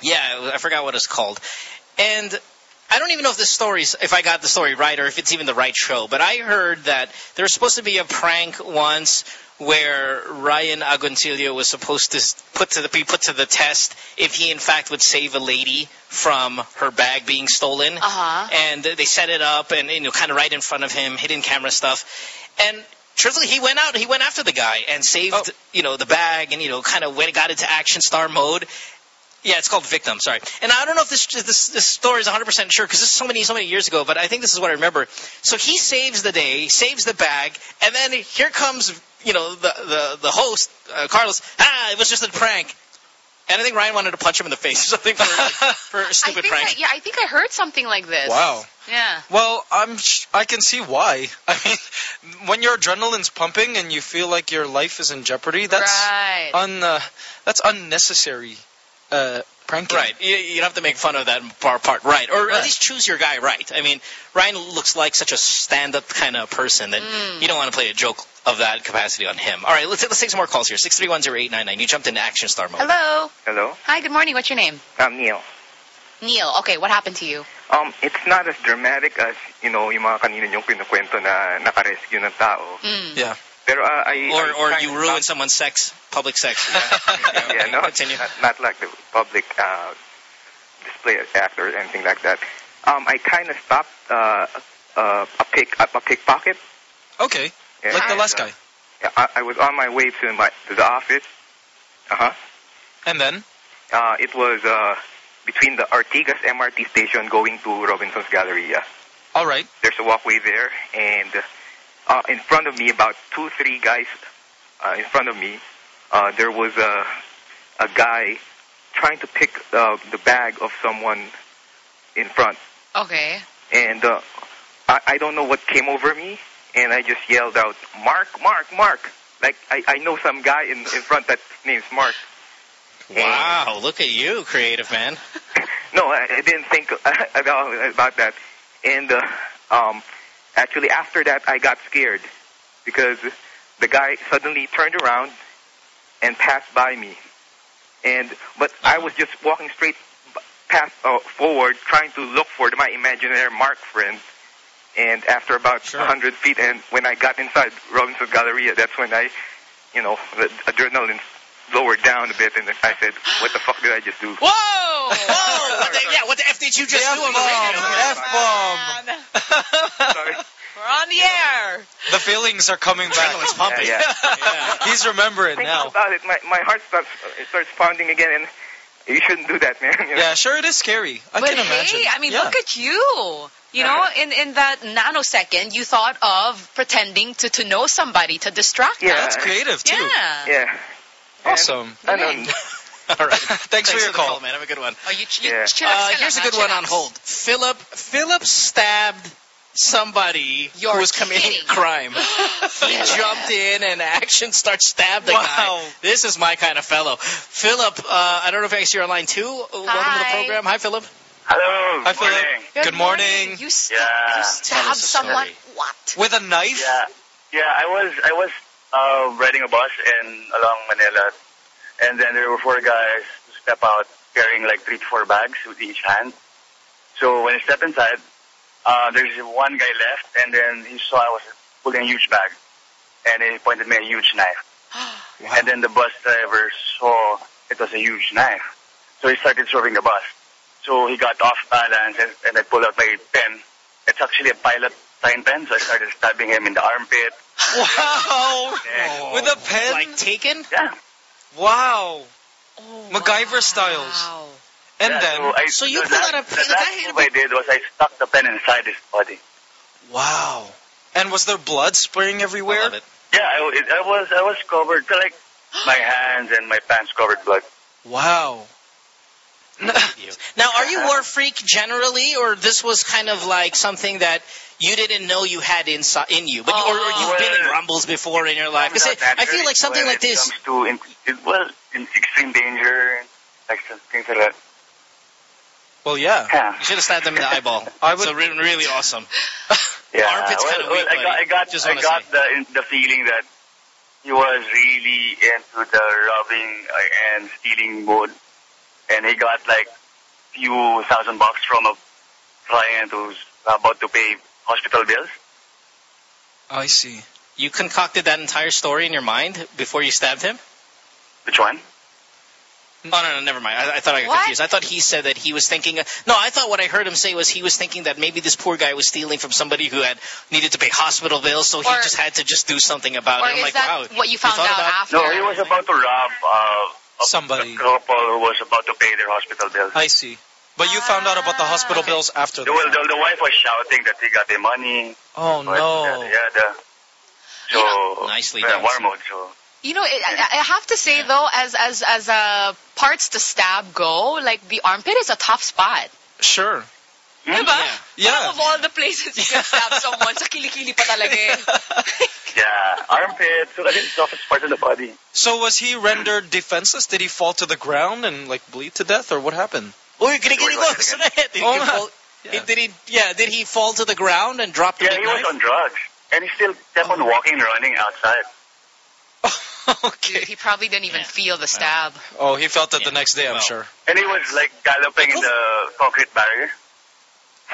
yeah, I forgot what it's called, and. I don't even know if this story's if I got the story right or if it's even the right show, but I heard that there was supposed to be a prank once where Ryan Agoncillo was supposed to put to the be put to the test if he in fact would save a lady from her bag being stolen. Uh-huh. And they set it up and you know kind of right in front of him, hidden camera stuff. And truthfully, he went out, he went after the guy and saved Oh. you know the bag and you know kind of went got into action star mode. Yeah, it's called Victim. Sorry, and I don't know if this this, this story is 100 percent sure because this is so many so many years ago, but I think this is what I remember. So he saves the day, saves the bag, and then here comes you know the the the host uh, Carlos. Ah, it was just a prank. And I think Ryan wanted to punch him in the face or something for, for a I stupid think prank. I, yeah, I think I heard something like this. Wow. Yeah. Well, I'm. Sh- I can see why. I mean, when your adrenaline's pumping and you feel like your life is in jeopardy, that's right. un. Uh, that's unnecessary. Uh, pranking. Right. You, you don't have to make fun of that par- part. Right. Or Right. at least choose your guy right. I mean, Ryan looks like such a stand-up kind of person that Mm. you don't want to play a joke of that capacity on him. All right, let's, let's take some more calls here. 6310899. You jumped into action star mode. Hello. Hello, Hi, good morning. What's your name? I'm Neil. Neil. Okay, what happened to you? Um, it's not as dramatic as, you know, yung mga kanina yung kinukwento na nakarescue ng tao. Mm. Yeah. I... Or, I or you ruin stopped- someone's sex, public sex. Yeah, Yeah, no, Continue. Not, not like the public uh, display act or anything like that. Um, I kind of stopped uh, uh, a pick a pickpocket. Okay. Yeah, Like the last uh, guy. yeah, I, I was on my way to my to the office. Uh huh. And then. Uh, it was uh, between the Artigas MRT station going to Robinsons Galleria. All right. there's a walkway there, and uh, in front of me, about two, three guys uh, in front of me, uh, there was a a guy trying to pick uh, the bag of someone in front, Okay. and uh, I, I don't know what came over me, and I just yelled out, "Mark, Mark, Mark!" Like I, I know some guy in in front that name's Mark. Wow, look at you, creative man. No, I, I didn't think about, about that. And uh, um, actually, after that, I got scared because the guy suddenly turned around and passed by me. And but I was just walking straight past uh, forward, trying to look for my imaginary Mark friend. And after about Sure. 100 feet, and when I got inside Robinson Galleria, that's when I, you know, the adrenaline lowered down a bit, and I said, "What the fuck did I just do?" Whoa! Whoa! What the, yeah, what the F did you just do on the radio? F-bomb. Sorry. We're on the air. The feelings are coming back. Adrenaline's pumping. Yeah, Yeah. He's remembering Thinking now. about it, my my heart starts it starts pounding again, and you shouldn't do that, man. You know? Yeah, sure, it is scary. I but can imagine. hey, I mean, yeah. look at you. You know, in, in that nanosecond, you thought of pretending to, to know somebody to distract Yeah. them. That's creative too. Yeah. Yeah. Awesome. I don't. All right. Thanks, for your the call. man. Have a good one. Oh, you, you Yeah. Uh, here's a good one on hold. Philip Philip stabbed somebody You're who was committing kidding. a crime. he jumped in and action starts stabbed the Wow. guy. This is my kind of fellow. Philip, uh, I don't know if I see you online too. Uh, Welcome to the program. Hi, Philip. Hello. Hi, Philip. morning. Good morning. You, st- Yeah. you stabbed someone. What? With a knife? Yeah, yeah. I was I was uh, riding a bus in along Manila, and then there were four guys who step out carrying like three to four bags with each hand. So when I stepped inside, uh, there's one guy left, and then he saw I was pulling a huge bag, and he pointed me a huge knife. And then the bus driver saw it was a huge knife, so he started swerving the bus. So he got off balance, and, and I pulled out my pen. It's actually a pilot sign pen, so I started stabbing him in the armpit. Wow. neck. With a pen? Like taken? Yeah. Wow. Oh, MacGyver styles. And yeah, then, so, I, So you the pull last- out a- The the last move I did was I stuck the pen inside his body. wow. And was there blood spraying everywhere? love it. Yeah, I, it, I was I was covered like my hands and my pants covered blood. Wow. You. Now, are you war freak generally, or this was kind of like something that you didn't know you had inside in you, but you, or, or you've been in rumbles before in your life? 'Cause I'm it, not I feel like something like this. comes to in, it, well, in extreme danger, like things like that. Well, yeah. Yeah. You should have stabbed him in the eyeball. I would- So re- really awesome. Yeah, Armpit's well, kinda well, weak, I got, I got, Just I got the in- the feeling that he was really into the robbing uh, and stealing mode, and he got like few thousand bucks from a client who's about to pay hospital bills. Oh, I see. You concocted that entire story in your mind before you stabbed him? Which one? Oh, no, no, never mind. I, I thought I got What? confused. I thought he said that he was thinking. no, I thought what I heard him say was he was thinking that maybe this poor guy was stealing from somebody who had needed to pay hospital bills, so he just had to just do something about Or it. I'm is like, that wow. what you found thought out about- after? No, he was about to rob uh, a, Somebody. a couple who was about to pay their hospital bills. I see. But you found out about the hospital Okay. bills after The, well, the, the wife was shouting that he got the money. Oh, but, no. yeah, the, so Nicely yeah, done, war mode. So You know, it, I, I have to say though, as as as uh, parts to stab go, like the armpit is a tough spot. Sure. Diba? Yeah. Yeah. Parang of all the places you can stab someone, sa kilikili pa talaga eh. yeah, armpit. So that's the softest part of the body. So was he rendered defenseless? Did he fall to the ground and like bleed to death, or what happened? Uy, kinikili Wait, ko. wait a second. He, Oh, fall, yeah. did he? Yeah. Did he fall to the ground and drop the Yeah, big he was on drugs, and he still kept on walking and running outside. okay. Dude, he probably didn't even feel the stab. Oh, he felt it the next day, I'm Well. sure. And he was like galloping in the concrete barrier.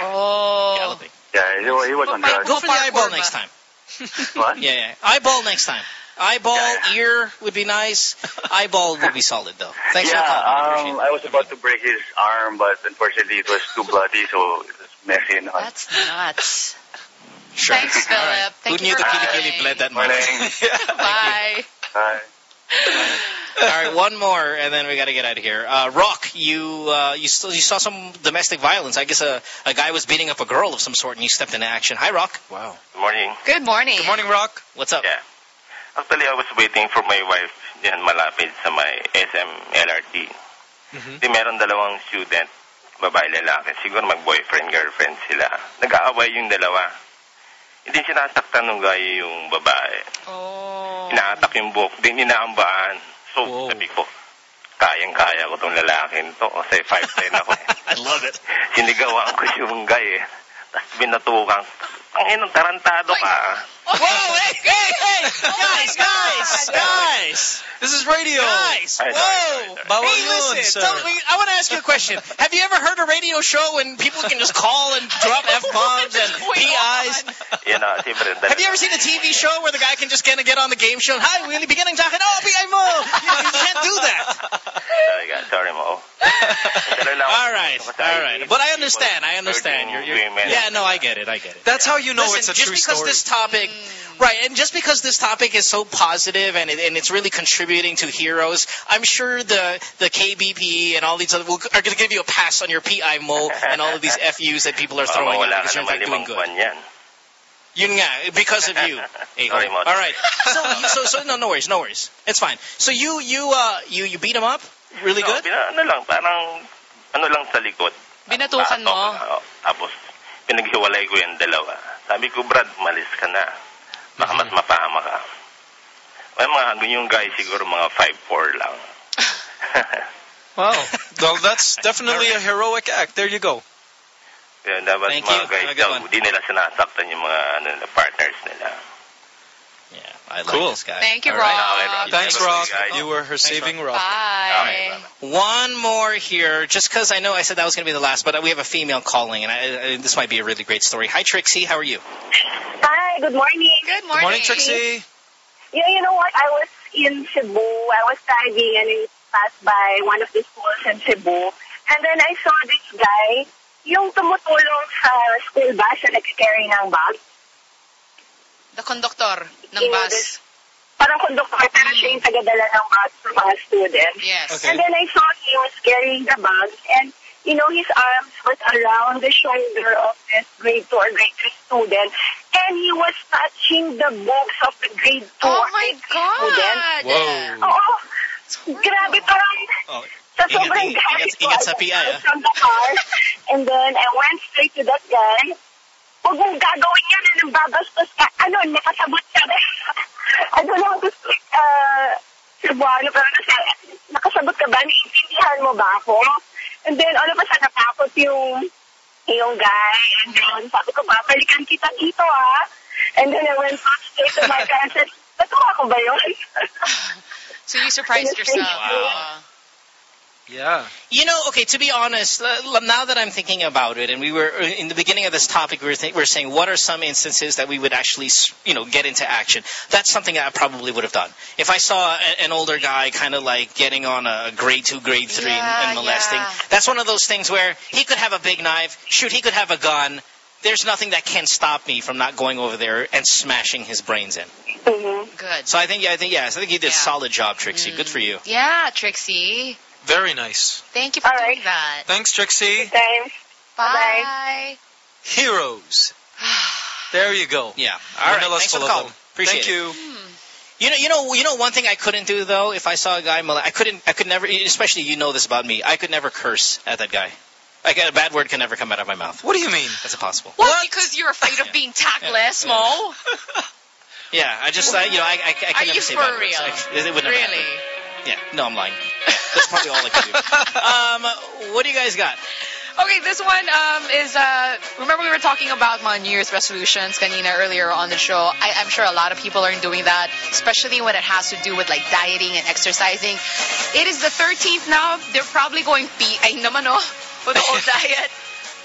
Oh. Galloping. Yeah, he, wa- he was on But my- drugs. Go for the eyeball next time. What? Yeah, yeah. Eyeball next time. Eyeball, Yeah, ear would be nice. Eyeball would be solid though. Thanks yeah, for calling. I um, appreciate. I was about to break his arm, but unfortunately it was too bloody, so it was messy and hot. That's nuts. Sure. Thanks, All right. Philip. Thank Who you knew for the kili kili bled that much? Morning. Bye. Bye. All right, one more, and then we got to get out of here. Uh, Rock, you uh, you saw, you saw some domestic violence. I guess a, a guy was beating up a girl of some sort, and you stepped into action. Hi, Rock. Wow. Good morning. Good morning. Good morning, Rock. What's up? Yeah. Actually, I was waiting for my wife diyan malapit sa may SM LRT. Mhm. Di meron dalawang student, babae lalaki. Siguro mag-boyfriend, girlfriend sila. Nag-aaway yung dalawa. Hindi sinasaktan ng gaya yung babae. Oh. Inaatak yung buhok, din inaambaan. So, Whoa. sabi ko, kayang-kaya ko tong lalaking to kasi 5'10 ako eh. I love it. Sinigawan ko yung guy eh. Tapos binatukan. Ang inong tarantado ka. Whoa, oh, hey, hey, hey! Guys, guys, guys! This is radio. Guys! Ay, sorry, Whoa! sorry, sorry. Bawal Hey, yun, listen, sir. tell me, I want to ask you a question. Have you ever heard a radio show when people can just call and drop F-bombs and PIs? Yan na, siyempre. Have you ever seen a TV show where the guy can just kind of get on the game show and, Hi, really beginning talking, oh, PI mo! You, you can't do that. Oh, sorry, guys. Sorry mo. All right, all right. But I understand, I understand. You're, you're, yeah, no, I get it, I get it. That's how you know Listen, it's a just true because story. this topic, mm. right, and just because this topic is so positive and it, and it's really contributing to heroes, I'm sure the the KBP and all these other will, are going to give you a pass on your PI mo and all of these FUs that people are throwing oh, out mawala because you're in fact doing good. buwan yan. Yun nga, because of you. Hey, Sorry, all Mot. right. So, so, so no, no worries, no worries. It's fine. So you, you, uh, you, you beat him up really No, good. pina- ano lang, parang, ano lang sa likod. Binatukan mo? Oo. Tapos, pinaghiwalay ko yung dalawa. Sabi ko, Brad, malis ka na. Baka mas mapahama ka. May mga, yung guy siguro mga 5'4 lang. Wow. well, that's definitely a heroic act. There you go. Kaya dapat Thank mga you. guys daw, one. di nila sinasaktan yung mga ano, partners nila. Yeah, I like Cool. this guy. Thank you, All right. Rob. Okay, Rob. Thanks, Have a Rock. good guy. You were her saving rock. Bye. One more here, just because I know I said that was going to be the last, but we have a female calling, and I, I, this might be a really great story. Hi, Trixie. How are you? Hi, good morning. Good Good morning. morning, Trixie. Yeah, you know what? I was in Cebu. I was studying and I passed by one of the schools in Cebu. And then I saw this guy, yung tumutulong sa school bus na nag-carry ng bag. The conductor ng You bus. this- parang conductor, pero siya yung tagadala ng bus sa mga students. Yes. Okay. And then I saw he was carrying the bags and, you know, his arms was around the shoulder of this grade 2 or grade 3 student and he was touching the books of the grade 2 Oh or my grade 3 student. God! Whoa. Oo. Grabe, parang Oh, sa Ingat- sobrang ingat- galit ingat- ingat ko, sa I PI, got ah. from the car and then I went straight to that guy. Huwag mong gagawin yan na nambabastos ka. Ano, nakasabot ka ba? I don't know how to speak uh, Cebuano, pero nasa, nakasabot ka ba? Naiintindihan mo ba ako? And then, all of a sudden, natakot yung, yung guy. And then, sabi ko, babalikan kita dito, ah. And then, I went back straight to my car and said, natuwa ko ba yun? So you surprised yourself. Wow. Yeah. You know, okay, to be honest, uh, now that I'm thinking about it, and we were, uh, in the beginning of this topic, we were, th- we were saying, what are some instances that we would actually, you know, get into action? That's something I probably would have done. If I saw a, an older guy kind of like getting on a grade two, grade three and- Yeah, and molesting, yeah. that's one of those things where he could have a big knife, shoot, he could have a gun. There's nothing that can stop me from not going over there and smashing his brains in. Mhm. Good. So I think, yeah, I think, yes, I think you did a Yeah. solid job, Trixie. Good for you. Yeah, Trixie. Very nice. Thank you for All doing right. that. Thanks, Trixie. Thanks. Bye. Heroes. There you go. Yeah. All right. Manila's Thanks for full the call. Appreciate Thank it. you. Hmm. You know, you know, you know. One thing I couldn't do though, if I saw a guy, mole- I couldn't, I could never. Especially, you know this about me. I could never curse at that guy. Like a bad word can never come out of my mouth. What do you mean? That's impossible. What? What? Because you're afraid of being tactless, Mo? Yeah, I just, I, you know, I, I, I can Are never say for bad real? words. I, it would never really? happen. Yeah. No, I'm lying. That's probably all I can do. Um, what do you guys got? Okay, this one um, is, uh, remember we were talking about my New Year's resolutions kanina earlier on the show. I, I'm sure a lot of people are doing that, especially when it has to do with like dieting and exercising. It is the 13th now. They're probably going PI naman oh, for the whole diet.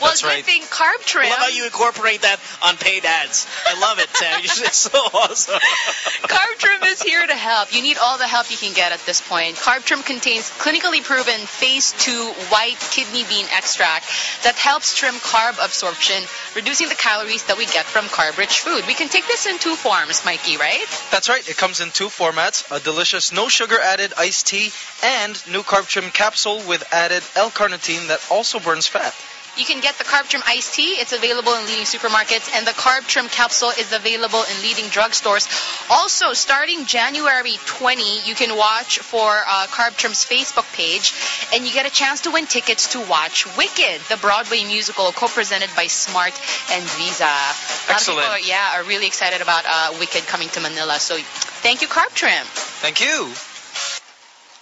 Well, That's good right. thing carb trim. I love how you incorporate that on paid ads. I love it, Sam. It's so awesome. Carb Trim is here to help. You need all the help you can get at this point. Carb Trim contains clinically proven phase 2 white kidney bean extract that helps trim carb absorption, reducing the calories that we get from carb-rich food. We can take this in two forms, Mikey, right? That's right. It comes in two formats: a delicious no sugar added iced tea and new carb trim capsule with added L-carnitine that also burns fat. You can get the Carb Trim iced tea. It's available in leading supermarkets, and the Carb Trim capsule is available in leading drugstores. Also, starting January 20, you can watch for uh, Carb Trim's Facebook page, and you get a chance to win tickets to watch Wicked, the Broadway musical co-presented by Smart and Visa. A lot of Excellent. people, yeah, are really excited about uh, Wicked coming to Manila. So, thank you, Carb Trim. Thank you.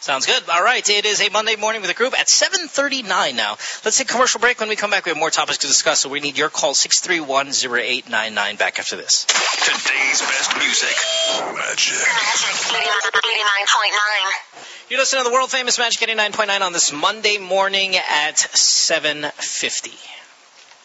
Sounds good. All right, it is a Monday morning with a group at 7:39 now. Let's take a commercial break. When we come back, we have more topics to discuss. So we need your call 6310899 back after this. Today's best music. Magic. Magic 89.9. You're listening to the world famous Magic 89.9 on this Monday morning at 7:50.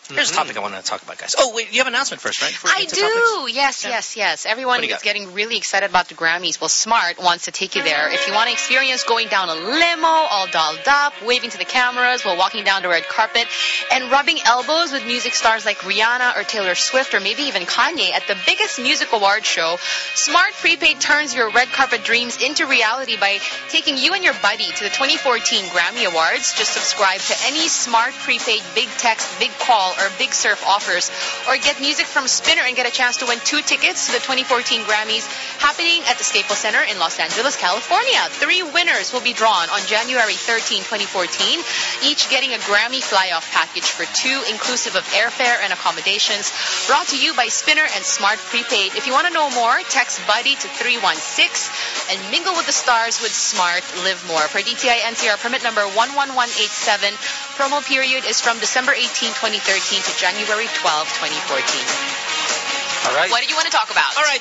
Mm-hmm. Here's a topic I want to talk about, guys. Oh, wait, you have an announcement first, right? I do. topics? Yes, Yeah. yes, yes. Everyone What do you is getting really excited about the Grammys. Well, Smart wants to take you there. If you want to experience going down a limo, all dolled up, waving to the cameras while walking down the red carpet, and rubbing elbows with music stars like Rihanna or Taylor Swift or maybe even Kanye at the biggest music award show, Smart Prepaid turns your red carpet dreams into reality by taking you and your buddy to the 2014 Grammy Awards. Just subscribe to any Smart Prepaid Big Text, Big Call, or Big Surf offers, or get music from Spinnr and get a chance to win two tickets to the 2014 Grammys happening at the Staples Center in Los Angeles, California. Three winners will be drawn on January 13, 2014, each getting a Grammy fly-off package for two, inclusive of airfare and accommodations. Brought to you by Spinnr and Smart Prepaid. If you want to know more, text Buddy to 316 and mingle with the stars with Smart Live More. For DTI NCR permit number 11187. Promo period is from December 18, 2013 to January 12, 2014. All right. What do you want to talk about? All right.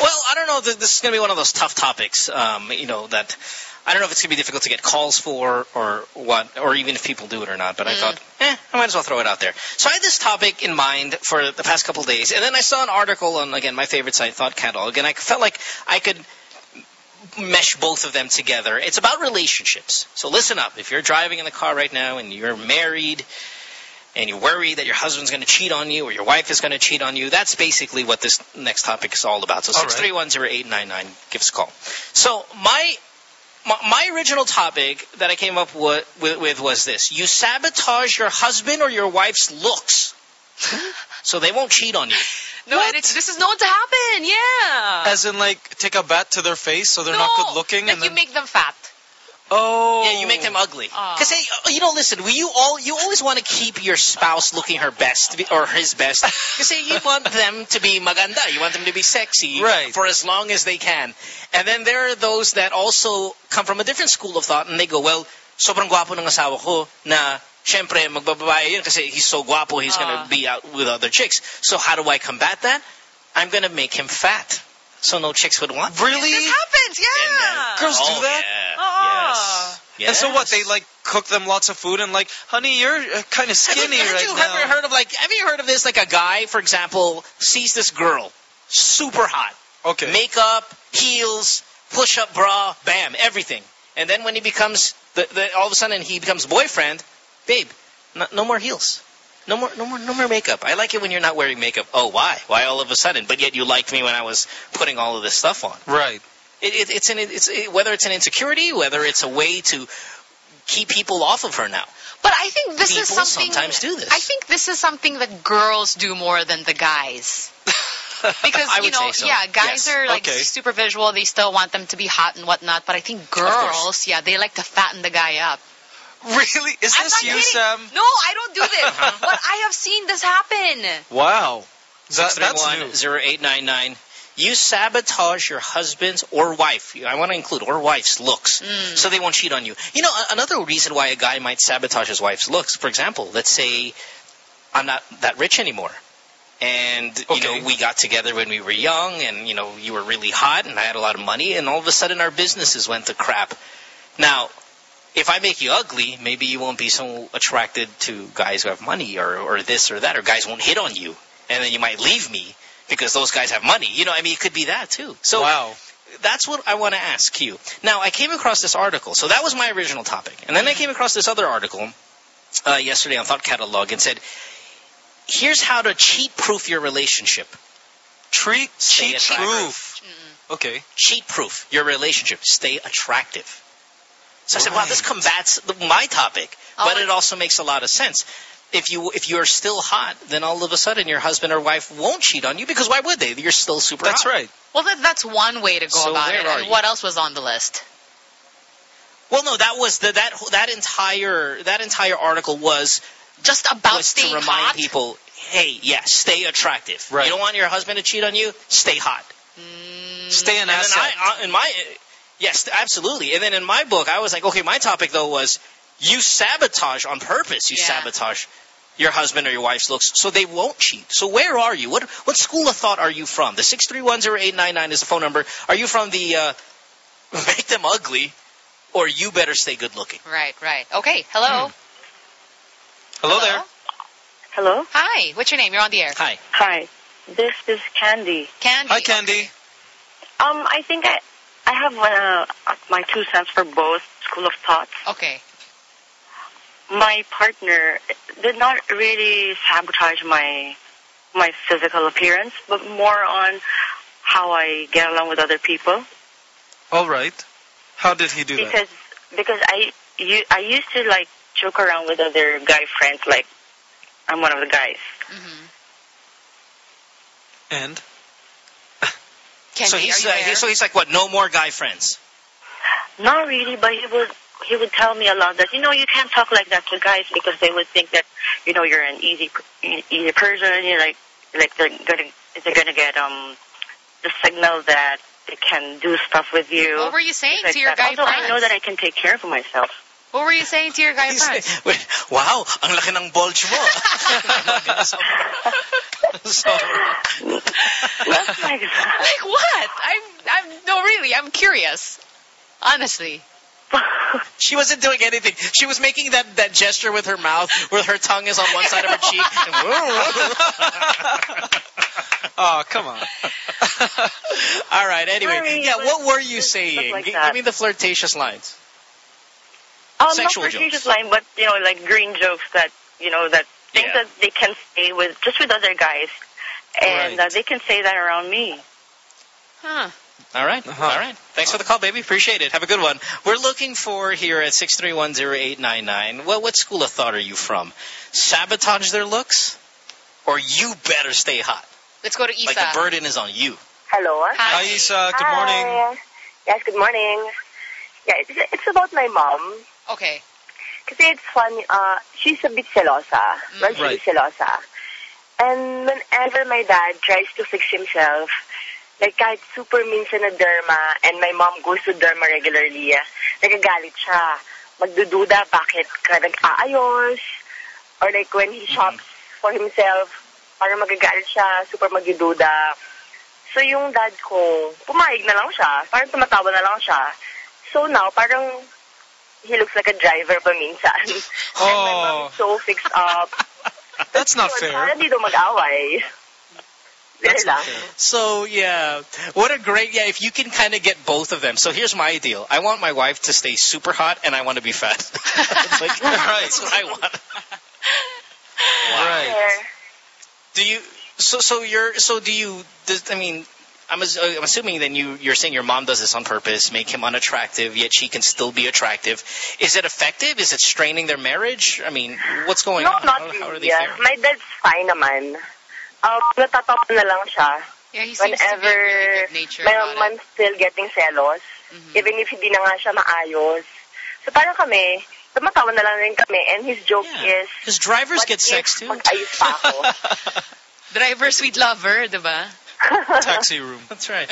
Well, I don't know. Th- This is going to be one of those tough topics. Um, you know that I don't know if it's going to be difficult to get calls for or what, or even if people do it or not. But I Mm. thought, eh, I might as well throw it out there. So I had this topic in mind for the past couple of days, and then I saw an article on again my favorite site, Thought Catalog, and I felt like I could mesh both of them together. It's about relationships. So listen up. If you're driving in the car right now and you're married and you worry that your husband's going to cheat on you or your wife is going to cheat on you, that's basically what this next topic is all about. So All right. six three one zero eight nine nine, give us a call. So my my, my original topic that I came up with, with, with was this: you sabotage your husband or your wife's looks, so they won't cheat on you. No, and it's, this is known to happen. Yeah. As in, like, take a bat to their face so they're not good looking, Like and you make them fat. Oh, Yeah, you make them ugly. Because hey, uh, you know, listen, we, you all you always want to keep your spouse looking her best or his best. Because hey, you want them to be maganda, you want them to be sexy Right. for as long as they can. And then there are those that also come from a different school of thought, and they go, well, sobrang gwapo ng asawa ko na. Siyempre, magbababae yun kasi he's so guapo, he's Ah. gonna be out with other chicks. So how do I combat that? I'm gonna make him fat. So no chicks would want. Really? This happens. Yeah. Girls do Oh, that? Yeah. Ah. Yes. And so what? They like cook them lots of food and like, honey, you're uh, kind of skinny have right you now. ever heard of like? Have you heard of this? Like a guy, for example, sees this girl, super hot, okay. makeup, heels, push-up bra, bam, everything. And then when he becomes, the, the, all of a sudden he becomes boyfriend, babe, no, no more heels. No more, no more, no more makeup. I like it when you're not wearing makeup. Oh, why? Why all of a sudden? But yet you liked me when I was putting all of this stuff on. right. It, it, it's an, it's it, whether it's an insecurity, whether it's a way to keep people off of her now. But I think this is People something. sometimes do this. I think this is something that girls do more than the guys. Because you know, so. yeah, guys Yes. are like Okay. super visual. They still want them to be hot and whatnot. But I think girls, yeah, they like to fatten the guy up. Really? Is I'm this you, kidding. Sam? No, I don't do this. but I have seen this happen. Wow. That, that's new. 631-0899. You sabotage your husband's or wife. I want to include or wife's looks, Mm. so they won't cheat on you. You know, another reason why a guy might sabotage his wife's looks. For example, let's say I'm not that rich anymore, and you know we got together when we were young, and you know you were really hot, and I had a lot of money, and all of a sudden our businesses went to crap. Now, if I make you ugly, maybe you won't be so attracted to guys who have money or, or this or that, or guys won't hit on you. And then you might leave me because those guys have money. You know, I mean, it could be that too. So wow. that's what I want to ask you. Now, I came across this article. So that was my original topic. And then I came across this other article uh, yesterday on Thought Catalog and said, here's how to cheat-proof your relationship. Treat, cheat proof. Okay. cheat-proof your relationship. Stay attractive. So I said, wow, this combats my topic, but Oh, it also makes a lot of sense. If you if you're still hot, then all of a sudden your husband or wife won't cheat on you because why would they? You're still super hot. That's hot. right. Well, that, that's one way to go So about it. And what else was on the list? Well, no, that was the, that that entire that entire article was Just about was to remind hot. people, hey, yeah, stay attractive. Right. You don't want your husband to cheat on you, stay hot. Mm. Stay an And then asset. I, I, in my, yes, absolutely. And then in my book, I was like, okay, my topic though was you sabotage on purpose. You Yeah. sabotage your husband or your wife's looks so they won't cheat. So where are you? What what school of thought are you from? The six three one zero eight nine nine is the phone number. Are you from the uh, make them ugly, or you better stay good looking? Right, right. Okay, hello. Hello there. Hello? Hi, what's your name? You're on the air. Hi. Hi. This is Candy. Candy. Hi, Candy. Um, I think I, I have uh, my two cents for both school of thoughts. Okay. My partner did not really sabotage my my physical appearance, but more on how I get along with other people. All right. How did he do that? Because because I you, I used to like joke around with other guy friends, like I'm one of the guys. hmm And Candy, so are he's you uh, there? he- so he's like what? No more guy friends. Not really, but he would he would tell me a lot that you know you can't talk like that to guys because they would think that you know you're an easy easy person. You're like like they're gonna they're gonna get um the signal that they can do stuff with you. what were you saying like to your that. guy Although friends? I know that I can take care of myself. What were you saying to your guy He's friends? like, wow, ang laki ng bulge mo. so, like what? I'm, I'm no, really. I'm curious. Honestly. She wasn't doing anything. She was making that, that gesture with her mouth where her tongue is on one side of her cheek. oh, come on. All right, anyway. Sorry, yeah, what were you saying? stuff like give me the flirtatious lines. Um, Sexual not jokes. flirtatious line, but you know, like green jokes that you know that things Yeah. that they can say with just with other guys, and Right. uh, they can say that around me. Huh. All right. All right. Thanks for the call, baby. Appreciate it. Have a good one. We're looking for here at 6310899. Well, what school of thought are you from? Sabotage their looks? Or you better stay hot? Let's go to Isa. Like the burden is on you. Hello. Hi, Isa. Good morning. Yes, good morning. Yeah, it's, it's about my mom. Okay. Kasi it's funny, uh, she's a bit selosa. Well, she's Right. selosa. And whenever my dad tries to fix himself, like kahit super minsan na derma, and my mom goes to derma regularly, nagagalit siya. Magdududa, bakit ka nag-aayos? Or like when he shops for himself, parang magagalit siya, super magdududa. So yung dad ko, pumayag na lang siya. Parang tumatawa na lang siya. So now, parang he looks like a driver pa minsan. And my oh. mom is so fixed up. That's not fair. Parang di daw mag-away. There lang. So yeah, what a great yeah. If you can kind of get both of them. So here's my deal. I want my wife to stay super hot, and I want to be fat. It's like, That's what I want. Right. Do you? So so you're so do you? Does, I mean. I'm, I'm assuming then you, you're saying your mom does this on purpose, make him unattractive, yet she can still be attractive. Is it effective? Is it straining their marriage? I mean, what's going no, on? not how, how are really. they yeah. My dad's fine naman. Um, natatawa na lang siya. Yeah, he seems to be Whenever really my about mom's still getting selos, Mm-hmm. even if hindi na nga siya maayos. So parang kami, tumatawa na lang rin kami, and his joke is, Because drivers get if sex too. mag-ayos pa ako? Driver, sweet lover, diba? Taxi room. That's right.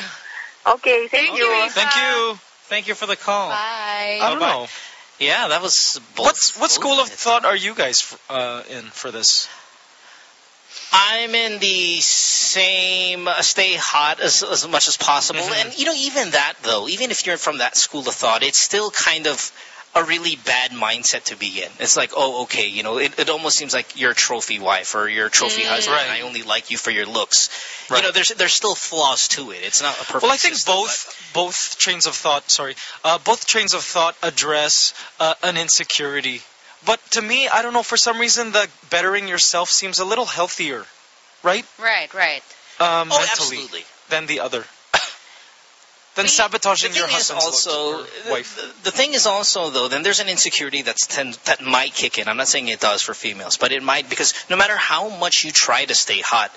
Okay, thank, you. Thank you. Thank you for the call. Bye. I don't know. Yeah, that was. Both, What's what school of thought are you guys uh, in for this? I'm in the same uh, stay hot as as much as possible, Mm-hmm. and you know, even that though, even if you're from that school of thought, it's still kind of a really bad mindset to be in. It's like, oh, okay, you know, it, it almost seems like you're a trophy wife or you're a trophy Mm. husband. and Right. I only like you for your looks. Right. You know, there's there's still flaws to it. It's not a perfect. Well, I think system, both both trains of thought. Sorry, uh, both trains of thought address uh, an insecurity. But to me, I don't know. For some reason, the bettering yourself seems a little healthier, right? Right, right. Um, Oh, mentally absolutely. than the other. Than sabotaging the your thing husband's also looks wife. The, the thing is also though, then there's an insecurity that's tend, that might kick in. I'm not saying it does for females, but it might because no matter how much you try to stay hot,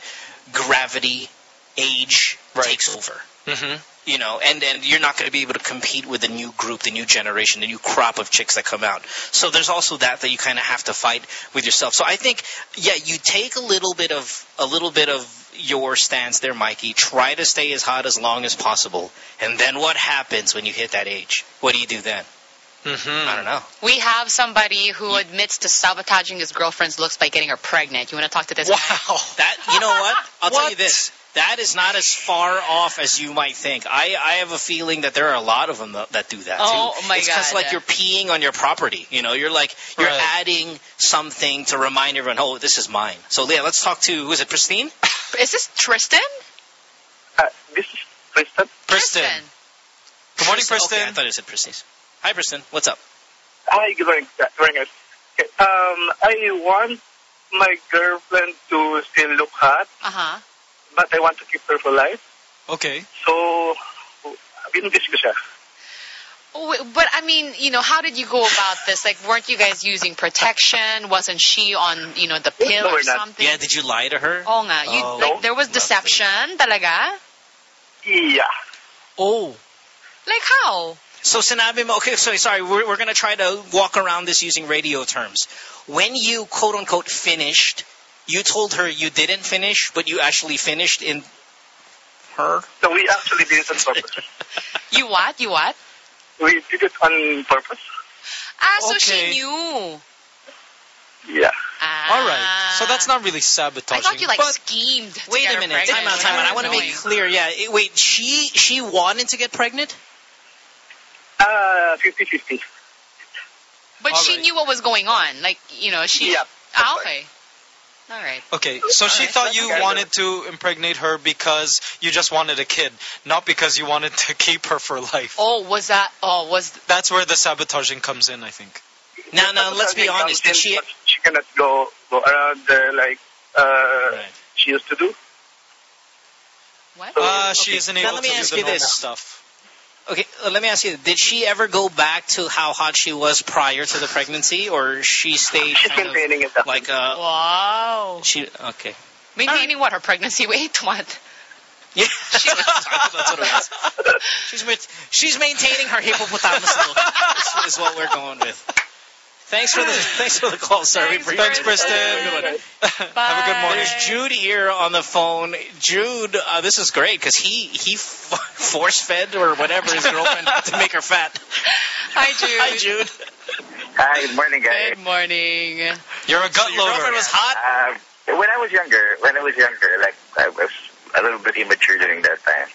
gravity, age takes over. Mm-hmm. You know, and and you're not going to be able to compete with the new group, the new generation, the new crop of chicks that come out. So there's also that that you kind of have to fight with yourself. So I think, yeah, you take a little bit of a little bit of your stance there, Mikey. Try to stay as hot as long as possible, and then what happens when you hit that age? What do you do then? Mm-hmm. I don't know. We have somebody who admits to sabotaging his girlfriend's looks by getting her pregnant. You want to talk to this guy? Wow. That you know what? I'll tell you this. That is not as far off as you might think. I, I have a feeling that there are a lot of them that, that do that too. Oh, my it's because God. like you're peeing on your property. You know, you're like you're Right. adding something to remind everyone, oh, this is mine. So yeah, let's talk to who is it, Pristine? Is this Tristan? Uh, this is Tristan. Tristan. Good morning, Tristan. Okay, I thought it said Pristine. Hi, Tristan. What's up? Hi, good morning. uh, Good morning, guys. Okay, um, I want my girlfriend to still look hot, Uh huh. but I want to keep her for life. Okay. So, binibis ko siya. Oh, But I mean, you know, how did you go about this? Like, weren't you guys using protection? Wasn't she on, you know, the pill No, or we're not. something? Yeah, did you lie to her? Oh nga, you, Oh. like, there was deception, talaga? Yeah. Oh. Like how? So sinabi mo, okay, so sorry, we're, we're going to try to walk around this using radio terms. When you quote unquote finished, you told her you didn't finish, but you actually finished in her? So we actually did it on purpose. You what? You what? We did it on purpose. Ah, so Okay. she knew. Yeah. Ah. All right. So that's not really I sabotaging. thought you like but schemed. to Wait get a her minute, pregnant. time out, time out. I want to make Annoying. clear, yeah. it- wait, she she wanted to get pregnant? Uh, 50-50. But All she right. knew what was going on. Like, you know, she. Yeah. Ah, okay. All right. Okay, so she Alright, thought you wanted to impregnate her because you just wanted a kid, not because you wanted to keep her for life. Oh, was that? Oh, was That's where the sabotaging comes in, I think. Now, now, let's be honest. Did she? She cannot go go around there like uh, she used to do. What? Uh, she isn't Now, able let to me do ask the you normal this. stuff. Okay, uh, let me ask you: Did she ever go back to how hot she was prior to the pregnancy, or she stayed She's kind maintaining it. like a? Wow. She okay. Maintaining what? Her pregnancy weight? What? Yeah, that's what it was. She's ma- she's maintaining her hippopotamus look. Is, is what we're going with. Thanks for the thanks for the call, sir. We Thanks, Kristen. it. Have a good morning. There's Jude here on the phone. Jude, uh, this is great because he he f- force fed or whatever his girlfriend to make her fat. Hi, Jude. Hi, Jude. Hi, good morning, guys. Good morning. You're a gut So your loader. girlfriend was hot. Uh, when I was younger, when I was younger, like I was a little bit immature during that time.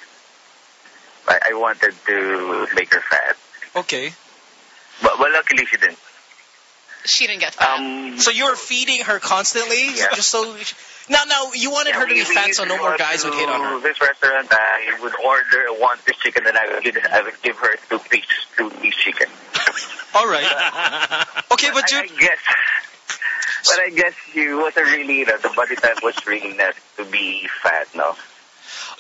I, I wanted to make her fat, Okay. but, but luckily she didn't. She didn't get fat. Um, So you were feeding her constantly, Yeah. just so. Now, now you wanted her to be fat, so no more guys would hit on her. This restaurant, I would order one piece chicken, and I would give, I would give her two pieces, two piece chicken. All right. Okay, but I, Jude, I guess, but I guess she wasn't really, you know, the body type was really not to be fat, no.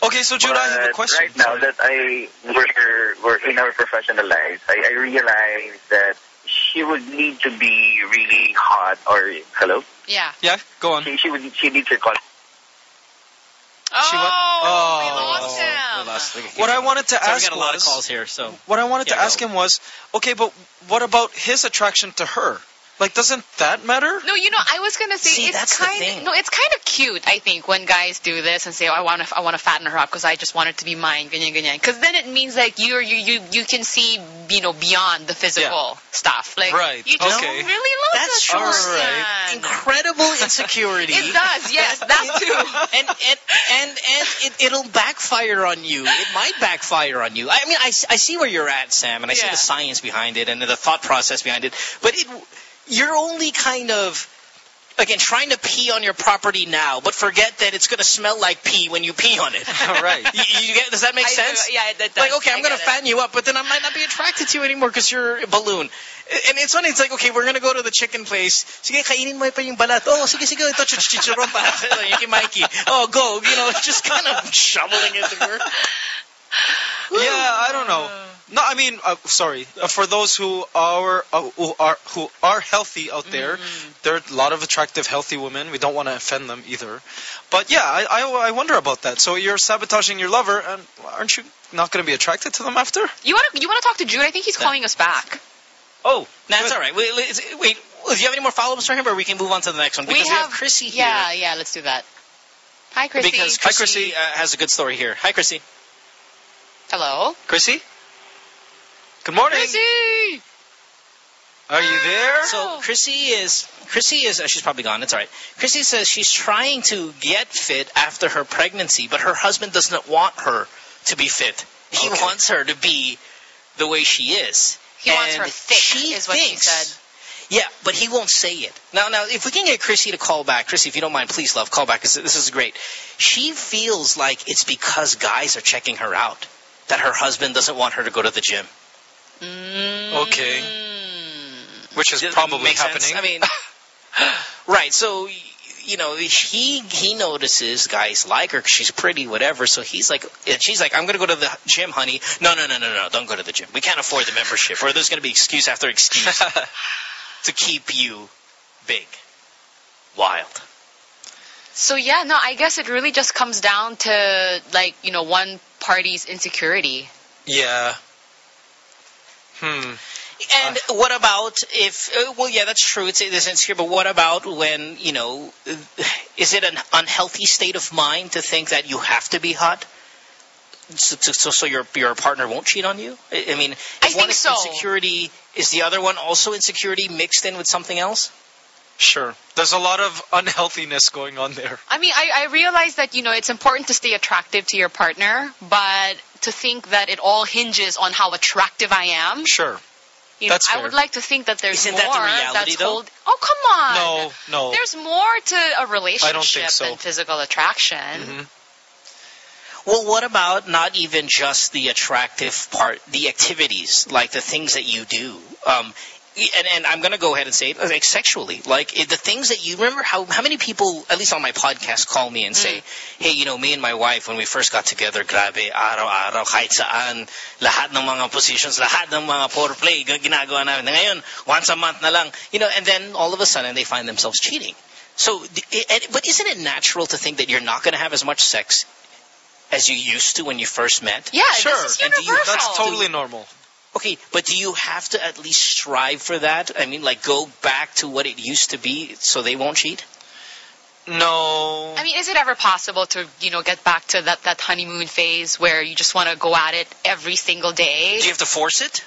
okay, so Jude, I have a question. Right now that I we're, we're in our professional lives, I, I realize that she would need to be really hot or hello. yeah. Yeah, go on. She, she would she needs her con- Oh, She wa- we Oh. lost oh. him. We lost- we- What I wanted to So we ask got a lot of was- calls here, so What I wanted to ask go. him was, okay, but what about his attraction to her? Like, doesn't that matter? No, you know, I was gonna say See, it's that's the kind thing. no, it's kind of cute. I think when guys do this and say, "Oh, I want to, I want to fatten her up because I just want it to be mine," ganyan, ganyan. Because then it means like you're you you you can see you know beyond the physical stuff. Like Right, you just okay. really love That that shows person. incredible insecurity. It does, yes, that too. and and and, and it, it'll backfire on you. It might backfire on you. I mean, I I see where you're at, Sam, and I see the science behind it and the thought process behind it. But it, you're only kind of again trying to pee on your property now, but forget that it's going to smell like pee when you pee on it. All right. You, you get, does that make I sense? yeah, that does. Like, okay, I'm going to fatten you up, but then I might not be attracted to you anymore because you're a balloon. And it's funny, it's like, okay, we're going to go to the chicken place. Sige, kainin mo pa yung balat. Oh, sige, sige, ito ch- ch- chicharon pa. Kay Mikey. Oh, go. You know, just kind of shoveling it to her. Yeah, I don't know. No, I mean, uh, sorry. Uh, for those who are uh, who are who are healthy out there, there are a lot of attractive, healthy women. We don't want to offend them either. But yeah, I, I I wonder about that. So you're sabotaging your lover, and aren't you not going to be attracted to them after? You want to you want to talk to Jude? I think he's calling us back. Oh, That's good. all right. Wait, wait, wait, do you have any more follow-ups for him, or we can move on to the next one? Because we have, Chrissy here. Yeah, yeah. Let's do that. Hi, Chrissy. Because Hi, Chrissy, Chrissy. uh, has a good story here. Hi, Chrissy. Hello, Chrissy. Good morning. Chrissy. Are you there? So Chrissy is Chrissy is uh, she's probably gone. It's all right. Chrissy says she's trying to get fit after her pregnancy, but her husband doesn't want her to be fit. He Okay. wants her to be the way she is. He wants And her thick, she is what she said. Yeah, but he won't say it. Now, now, if we can get Chrissy to call back, Chrissy, if you don't mind, please, love, call back. This, this is great. She feels like it's because guys are checking her out that her husband doesn't want her to go to the gym. Okay. Mm. Which is Does that probably make sense? happening. I mean, right. So, you know, he he notices guys like her 'cause she's pretty, whatever. So he's like, and she's like, I'm gonna go to the gym, honey. No, no, no, no, no, don't go to the gym. We can't afford the membership, or there's gonna be excuse after excuse to keep you big, wild. So yeah, no, I guess it really just comes down to like you know one party's insecurity. yeah. Hmm. And what about if? Uh, well, yeah, that's true. It's, it's insecure. But what about when you know? uh, Is it an unhealthy state of mind to think that you have to be hot? So, so, so your your partner won't cheat on you? I, I mean, if I one think is so. insecurity, is the other one also insecurity mixed in with something else? Sure. There's a lot of unhealthiness going on there. I mean, I, I realize that you know it's important to stay attractive to your partner, but to think that it all hinges on how attractive I am, Sure. you know, That's I would like to think that there's Isn't more that the reality, that's though? hold- Oh come on! No, no. There's more to a relationship so. than physical attraction. Mhm. Well, what about not even just the attractive part, the activities, like the things that you do? Um, and, and I'm going to go ahead and say it, like sexually, like it, the things that you remember how how many people, at least on my podcast, call me and say, mm. hey, you know, me and my wife when we first got together, grabe, araw-araw, kahit saan, lahat ng mga positions, lahat ng mga foreplay, g- ginagawa namin. Ngayon, once a month na lang, you know, and then all of a sudden they find themselves cheating. So, it, it- but isn't it natural to think that you're not going to have as much sex as you used to when you first met? Yeah, this Sure. is And do you- universal. That's totally normal. Okay, but do you have to at least strive for that? I mean, like go back to what it used to be so they won't cheat? No. I mean, is it ever possible to, you know, get back to that, that honeymoon phase where you just want to go at it every single day? Do you have to force it?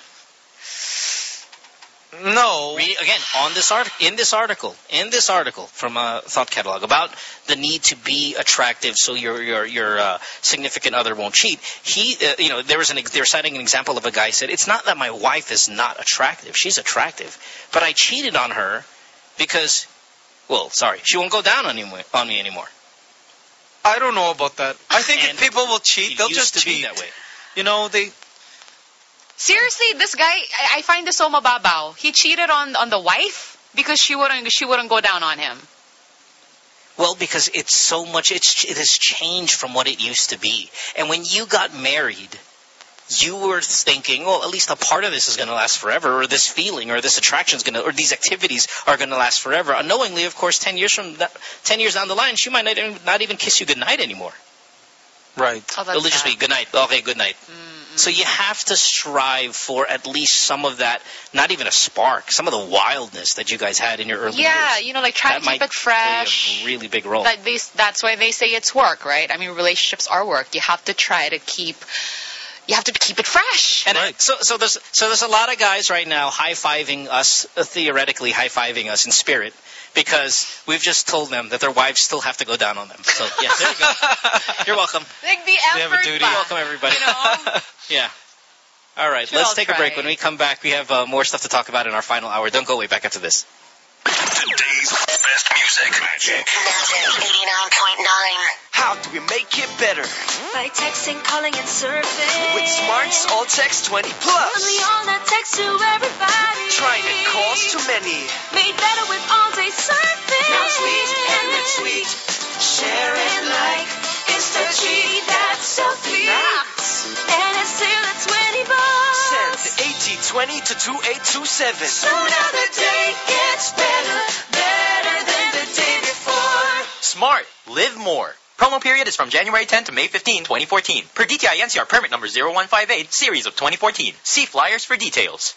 No. Read, again, on this art, in this article, in this article from uh, Thought Catalog about the need to be attractive so your your your uh, significant other won't cheat. He, uh, you know, there was an they're citing an example of a guy said it's not that my wife is not attractive; she's attractive, but I cheated on her because, well, sorry, she won't go down on me on me anymore. I don't know about that. I think And if people will cheat, they'll just cheat. that way. You know, they Seriously, this guy, I, I find this so mababaw. He cheated on, on the wife because she wouldn't, she wouldn't go down on him. Well, because it's so much, it's, it has changed from what it used to be. And when you got married, you were thinking, well, at least a part of this is going to last forever, or this feeling, or this attraction is going to, or these activities are going to last forever. Unknowingly, of course, 10 years from that, 10 years down the line, she might not even, not even kiss you goodnight anymore. right. Oh, that's It'll just be good night. Okay, good night. Mm. So you have to strive for at least some of that, not even a spark, some of the wildness that you guys had in your early Yeah, years. you know, like try that to might keep it fresh. play a really big role. That they, that's why they say it's work, right? I mean, relationships are work. You have to try to keep, you have to keep it fresh. And uh, so, so there's so there's a lot of guys right now high fiving us, uh, theoretically high fiving us in spirit, because we've just told them that their wives still have to go down on them. So yeah, there you go. You're welcome. Like the They have a effort duty. back, Welcome everybody. You know? Yeah. All right, Should let's all take a break. When we come back, we have uh, more stuff to talk about in our final hour. Don't go away. Back after this. Today's best music. Magic. Magic 89.9. How do we make it better? By texting, calling, and surfing. With Smart's All Text 20 Plus. Only all that text to everybody. Trying to cause too many. Made better with all day surfing. Now sweet and retweet. Share and like. It's the G that's so sweet. And AT20 to 2827. So now the day gets better, better than the day before. Smart. Live more. Promo period is from January 10 to May 15, 2014. Per DTI NCR permit number 0158, series of 2014. See flyers for details.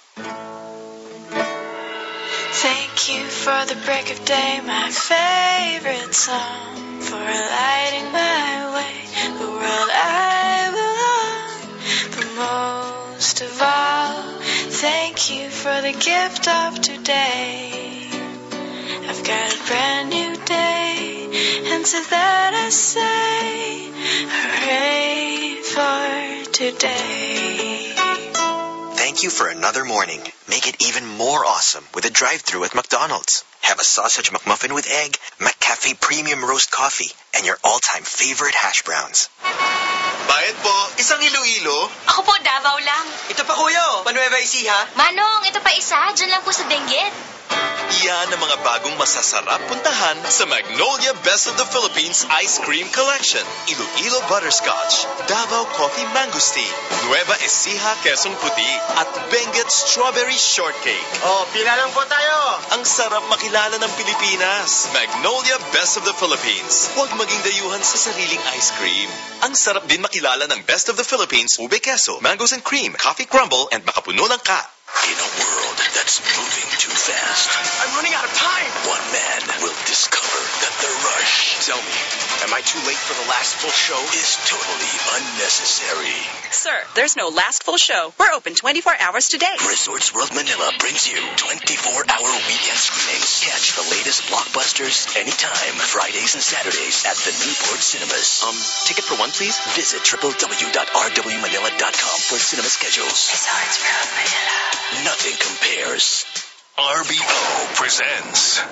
Thank you for the break of day, my favorite song. For lighting my way, the world I thank you for the gift of today. I've got a brand new day, and to that I say, hooray for today. Thank you for another morning. Make it even more awesome with a drive-thru at McDonald's. Have a sausage McMuffin with egg, McCafe Premium Roast Coffee, and your all-time favorite hash browns. Bayad po, isang Iloilo. Ako po, Davao lang. Ito pa kuya, oh. Panueva Ecija. Manong, ito pa isa. Diyan lang po sa Benguet. Iyan ang mga bagong masasarap puntahan sa Magnolia Best of the Philippines Ice Cream Collection. Iloilo Butterscotch, Davao Coffee Mangosteen, Nueva Ecija Quezon Puti, at Benguet Strawberry Shortcake. Oh, pila lang po tayo. Ang sarap makilala ng Pilipinas. Magnolia Best of the Philippines. Huwag maging dayuhan sa sariling ice cream. Ang sarap din makilala ng Best of the Philippines, ube queso, mangoes and cream, coffee crumble, and makapuno lang ka. In a world that's moving too fast, I'm running out of time. one man will discover that the rush Tell me, am I too late for the last full show? is totally unnecessary. Sir, there's no last full show. We're open 24 hours today. Resorts World Manila brings you 24-hour weekend screenings. Catch the latest blockbusters anytime, Fridays and Saturdays at the Newport Cinemas. Um, ticket for one, please? Visit www.rwmanila.com for cinema schedules. Resorts World Manila. Nothing compares. RBO presents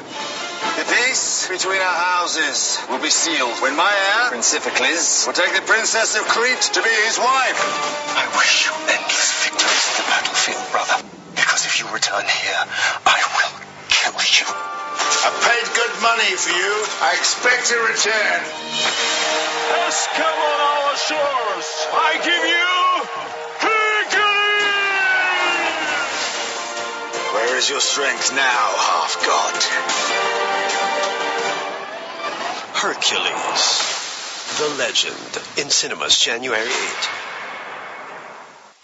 The peace between our houses will be sealed when my heir, Prince Iphicles, will take the Princess of Crete to be his wife. I wish you endless victories at the battlefield, brother. Because if you you return here, I will kill you. I paid good money for you. I expect a return. Yes, come on our shores. I give you Where is your strength now, half god? Hercules, the legend, in cinemas January 8.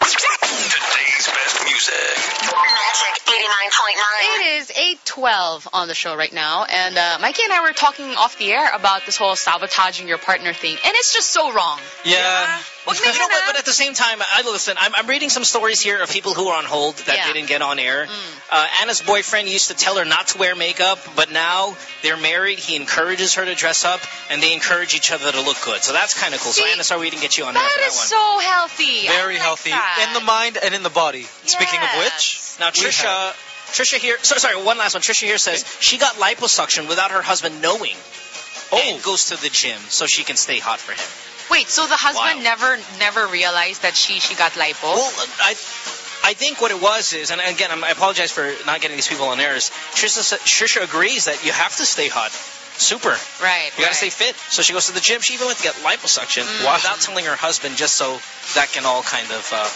Today's best music. Magic 89.9. It is 8:12 on the show right now, and uh, Mikey and I were talking off the air about this whole sabotaging your partner thing, and it's just so wrong. Yeah. Well, you know what? But at the same time, I listen. I'm, I'm reading some stories here of people who are on hold that Yeah. didn't get on air. Uh, Anna's boyfriend used to tell her not to wear makeup, but now they're married. He encourages her to dress up, and they encourage each other to look good. So that's kind of cool. so Anna, sorry we didn't get you on air for That that is one. so healthy. I Very like healthy that. in the mind and in the body. Speaking of which, Now, Trisha, Trisha here. So, sorry, one last one. Trisha here says she got liposuction without her husband knowing. Oh. And goes to the gym so she can stay hot for him. Wait, so the husband Wild. never never realized that she she got lipo? Well, I, I think what it was is, and again, I'm, I apologize for not getting these people on air. Is Trisha, Trisha agrees that you have to stay hot. Super. right. You got to stay fit. So she goes to the gym. She even went to get liposuction Mm. without telling her husband, just so that can all kind of uh,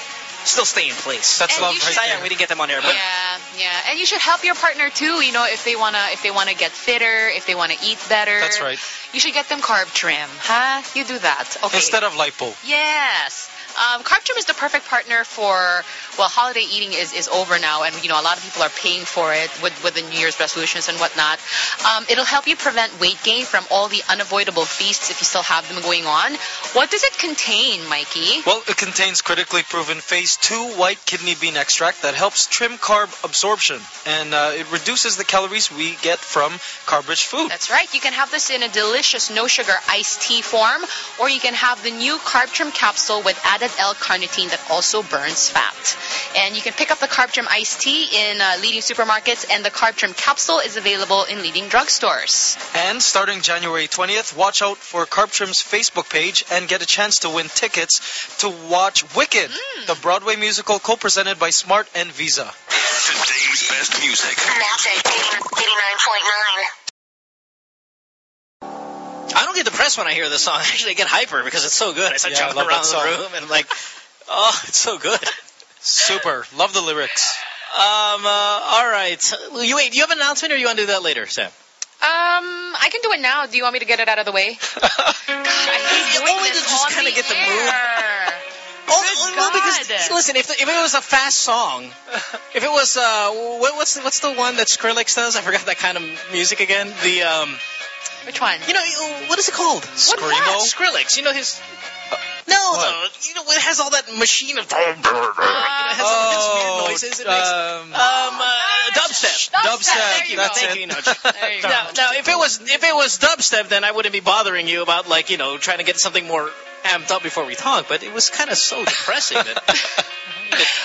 still stay in place. That's And love you right should- Sayang we didn't get them on air, but Yeah, yeah, and you should help your partner too. You know, if they wanna, if they wanna get fitter, if they wanna eat better. That's right. You should get them carb trim, huh? You do that, okay? Instead of lipo. Yes. Um, carb trim is the perfect partner for well, holiday eating is, is over now, and you know a lot of people are paying for it with with the New Year's resolutions and whatnot. Um, it'll help you prevent weight gain from all the unavoidable feasts if you still have them going on. What does it contain, Mikey? Well, it contains critically proven phase 2 white kidney bean extract that helps trim carb absorption and uh, it reduces the calories we get from carb-rich food. That's right. You can have this in a delicious no sugar iced tea form, or you can have the new Carb Trim capsule with added L-carnitine that also burns fat. And you can pick up the Carb Trim iced tea in uh, leading supermarkets, and the Carb Trim capsule is available in leading drugstores. And starting January 20th, watch out for Carb Trim's Facebook page and get a chance to win tickets to watch Wicked, the Broadway musical co-presented by Smart and Visa. Today's best music. Magic 89.9. I don't get depressed when I hear this song. Actually, I get hyper because it's so good. I start Yeah, jumping love around the song. room and I'm like, oh, it's so good. Super. Love the lyrics. Um, uh, all right. You wait. Do you have an announcement, or you want to do that later, Sam? Um, I can do it now. Do you want me to get it out of the way? God, I hate doing Only to just kinda the get the mood. Oh, well, because listen, if, the, if it was a fast song, if it was uh, what, what's the, what's the one that Skrillex does? I forgot that kind of music again. The um, which one? You know, what is it called? Screamo? What, Skrillex. You know his. No, no, you know it has all that machine of. you know, it has all his weird noises. It makes, um, um, uh, dubstep. Dubstep, Thank you. that's Thank it. you, Enoch. There you go. now, now, if it was if it was dubstep, then I wouldn't be bothering you about like you know trying to get something more amped up before we talk. But it was kind of so depressing that.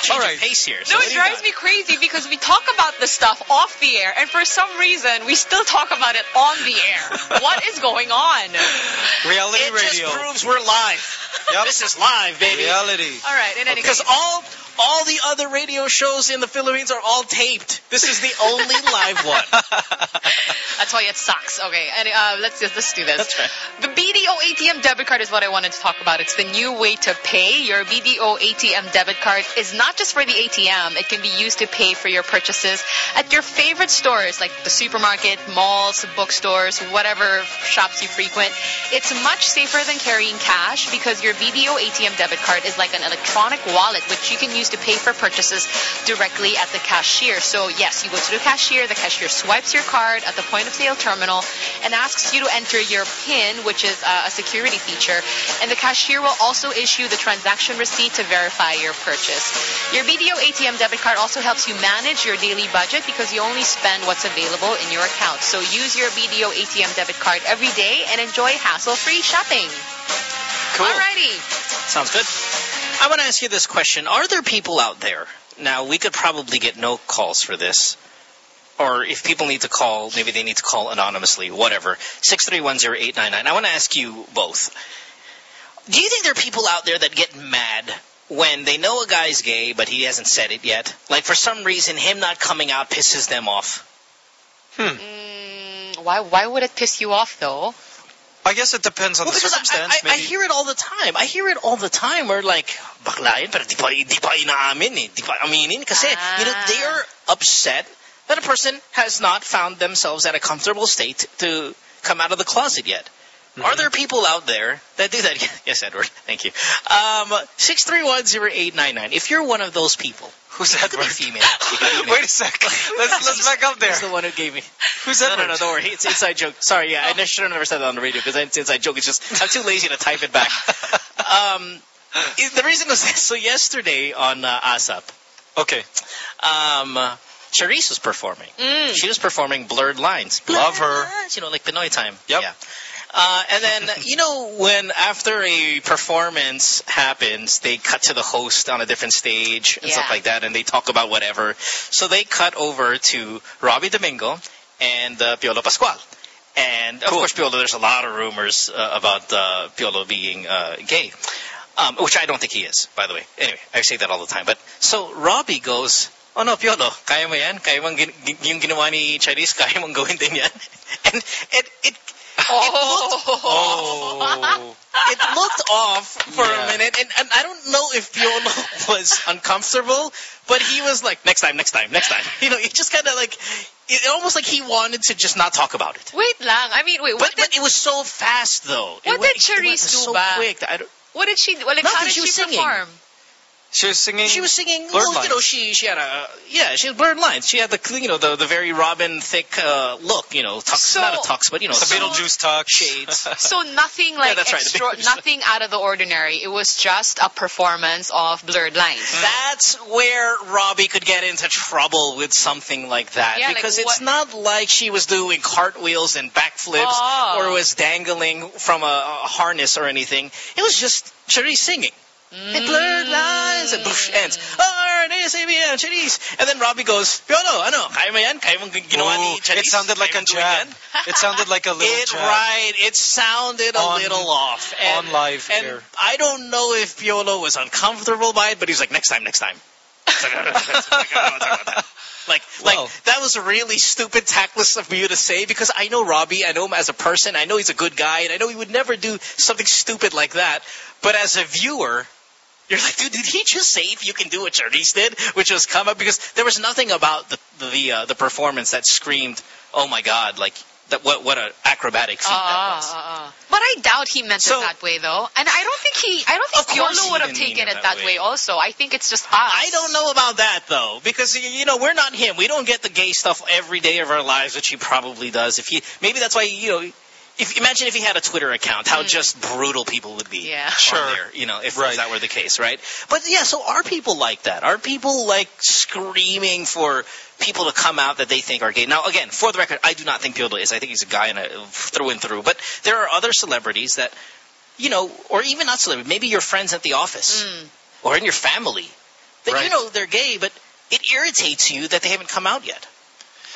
Change of pace here. So No, it do you drives me crazy because we talk about this stuff off the air, and for some reason, we still talk about it on the air. what is going on? Reality it radio. just proves we're live. Yep. This is live, baby. Reality. All right, in any Because case. all all the other radio shows in the Philippines are all taped. This is the only live one. That's why it sucks. Okay, and uh, let's just let's do this. That's right. The BDO ATM debit card is what I wanted to talk about. It's the new way to pay. Your BDO ATM debit card is not just for the ATM. It can be used to pay for your purchases at your favorite stores like the supermarket, malls, bookstores, whatever shops you frequent. It's much safer than carrying cash because your BDO ATM debit card is like an electronic wallet which you can use to pay for purchases directly at the cashier. So yes, you go to the cashier, the cashier swipes your card at the point of sale terminal and asks you to enter your PIN, which is uh, a security feature, and the cashier will also issue the transaction receipt to verify your purchase. Your BDO ATM debit card also helps you manage your daily budget because you only spend what's available in your account. So use your BDO ATM debit card every day and enjoy hassle-free shopping. Cool. Alrighty. Sounds good. I want to ask you this question. Are there people out there? Now, we could probably get no calls for this. Or if people need to call, maybe they need to call anonymously, whatever. 6310899. I want to ask you both. Do you think there are people out there that get mad when they know a guy's gay, but he hasn't said it yet. Like for some reason, him not coming out pisses them off. Mm, why why would it piss you off though? I guess it depends on Well, the because I- circumstance. I, I, maybe. hear it all the time. I hear it all the time. Where like, bakla pero di pa, di pa inaamin eh. Di pa aminin. Kasi, you know, they are upset that a person has not found themselves at a comfortable state to come out of the closet yet. Are there people out there that do that? Yes, Edward. Thank you. Um, 6310899. If you're one of those people, who's that? Could be female. It could be male. Wait a sec. Let's let's back up there. He's the one who gave me. Who's no, Edward? no, no, don't worry. It's inside joke. Sorry, yeah, I should have never said that on the radio because it's inside joke. It's just I'm too lazy to type it back. Um, the reason is this. So yesterday on uh, ASAP, Okay. um, Charice was performing. Mm. She was performing Blurred Lines. Love her. You know, like Pinoy time. Yep. Yeah. Uh, and then, you know, when after a performance happens, they cut to the host on a different stage and stuff like that, and they talk about whatever. So they cut over to Robi Domingo and uh, Piolo Pascual. And, of course, Piolo, there's a lot of rumors uh, about uh, Piolo being uh, gay, um, which I don't think he is, by the way. Anyway, I say that all the time. But So Robbie goes, Oh no, Piolo, kaya mo yan? Kaya mong gin- gin- yung ginawa ni Charice, kaya mong gawin din yan? And it, it, looked, Oh. it looked off for Yeah. a minute, and, and I don't know if Piolo was uncomfortable, but he was like, next time, next time, next time. You know, he just kind of like, it almost like he wanted to just not talk about it. Wait lang. I mean, wait. But, What did but it was so fast, though. What went- did it Charice do so ba? quick. I don't, what did she? Well, like, Nothing, how did she she, was singing. Perform? She was singing. She was singing. Blurred Well, you know, she she had a yeah, she had blurred lines. She had the you know the the very Robin Thicke uh, look. You know, tux, So- not a tux, but you know, the so- Beetlejuice tux. shades. So nothing like that's right, extra, Beatles. nothing out of the ordinary. It was just a performance of blurred lines. That's where Robi could get into trouble with something like that Yeah, like because what- it's not like she was doing cartwheels and backflips Oh. or was dangling from a, a harness or anything. It was just Charice singing. And blurred lines and poof, ends. Oh, ABN, Charice. And then Robi goes, Piolo, ano, kaya mo yan? Kaya mong ginawa ni oh, Charice? it sounded like a jab. It sounded like a little It jab. right. It sounded a On- little off. And, on live and air. I don't know if Piolo was uncomfortable by it, but he's like, next time, next time. Like, Well. like that was really stupid, tactless of you to say because I know Robi, I know him as a person, I know he's a good guy, and I know he would never do something stupid like that. But as a viewer, you're like, dude, did he just say if you can do what Charice did, which was come up because there was nothing about the the uh, the performance that screamed, oh my god, like that what what an acrobatic feat that Ah, was. ah, ah. But I doubt he meant So- it that way, though. And I don't think he, I don't think Of course Piolo he would have taken it it that that way. way. Also, I think it's just us. I don't know about that though, because you know we're not him. We don't get the gay stuff every day of our lives, which he probably does. If he, maybe that's why you know. If imagine if he had a Twitter account, how just brutal people would be. Mm. Yeah. on Sure. there, you know, if, Right. if that were the case, right? But yeah, so are people like that? Are people like screaming for people to come out that they think are gay? Now, again, for the record, I do not think Piolo is. I think he's a guy and a, through and through. But there are other celebrities that, you know, or even not celebrities. Maybe your friends at the office Mm. or in your family that you know they're gay, but it irritates you that they haven't come out yet.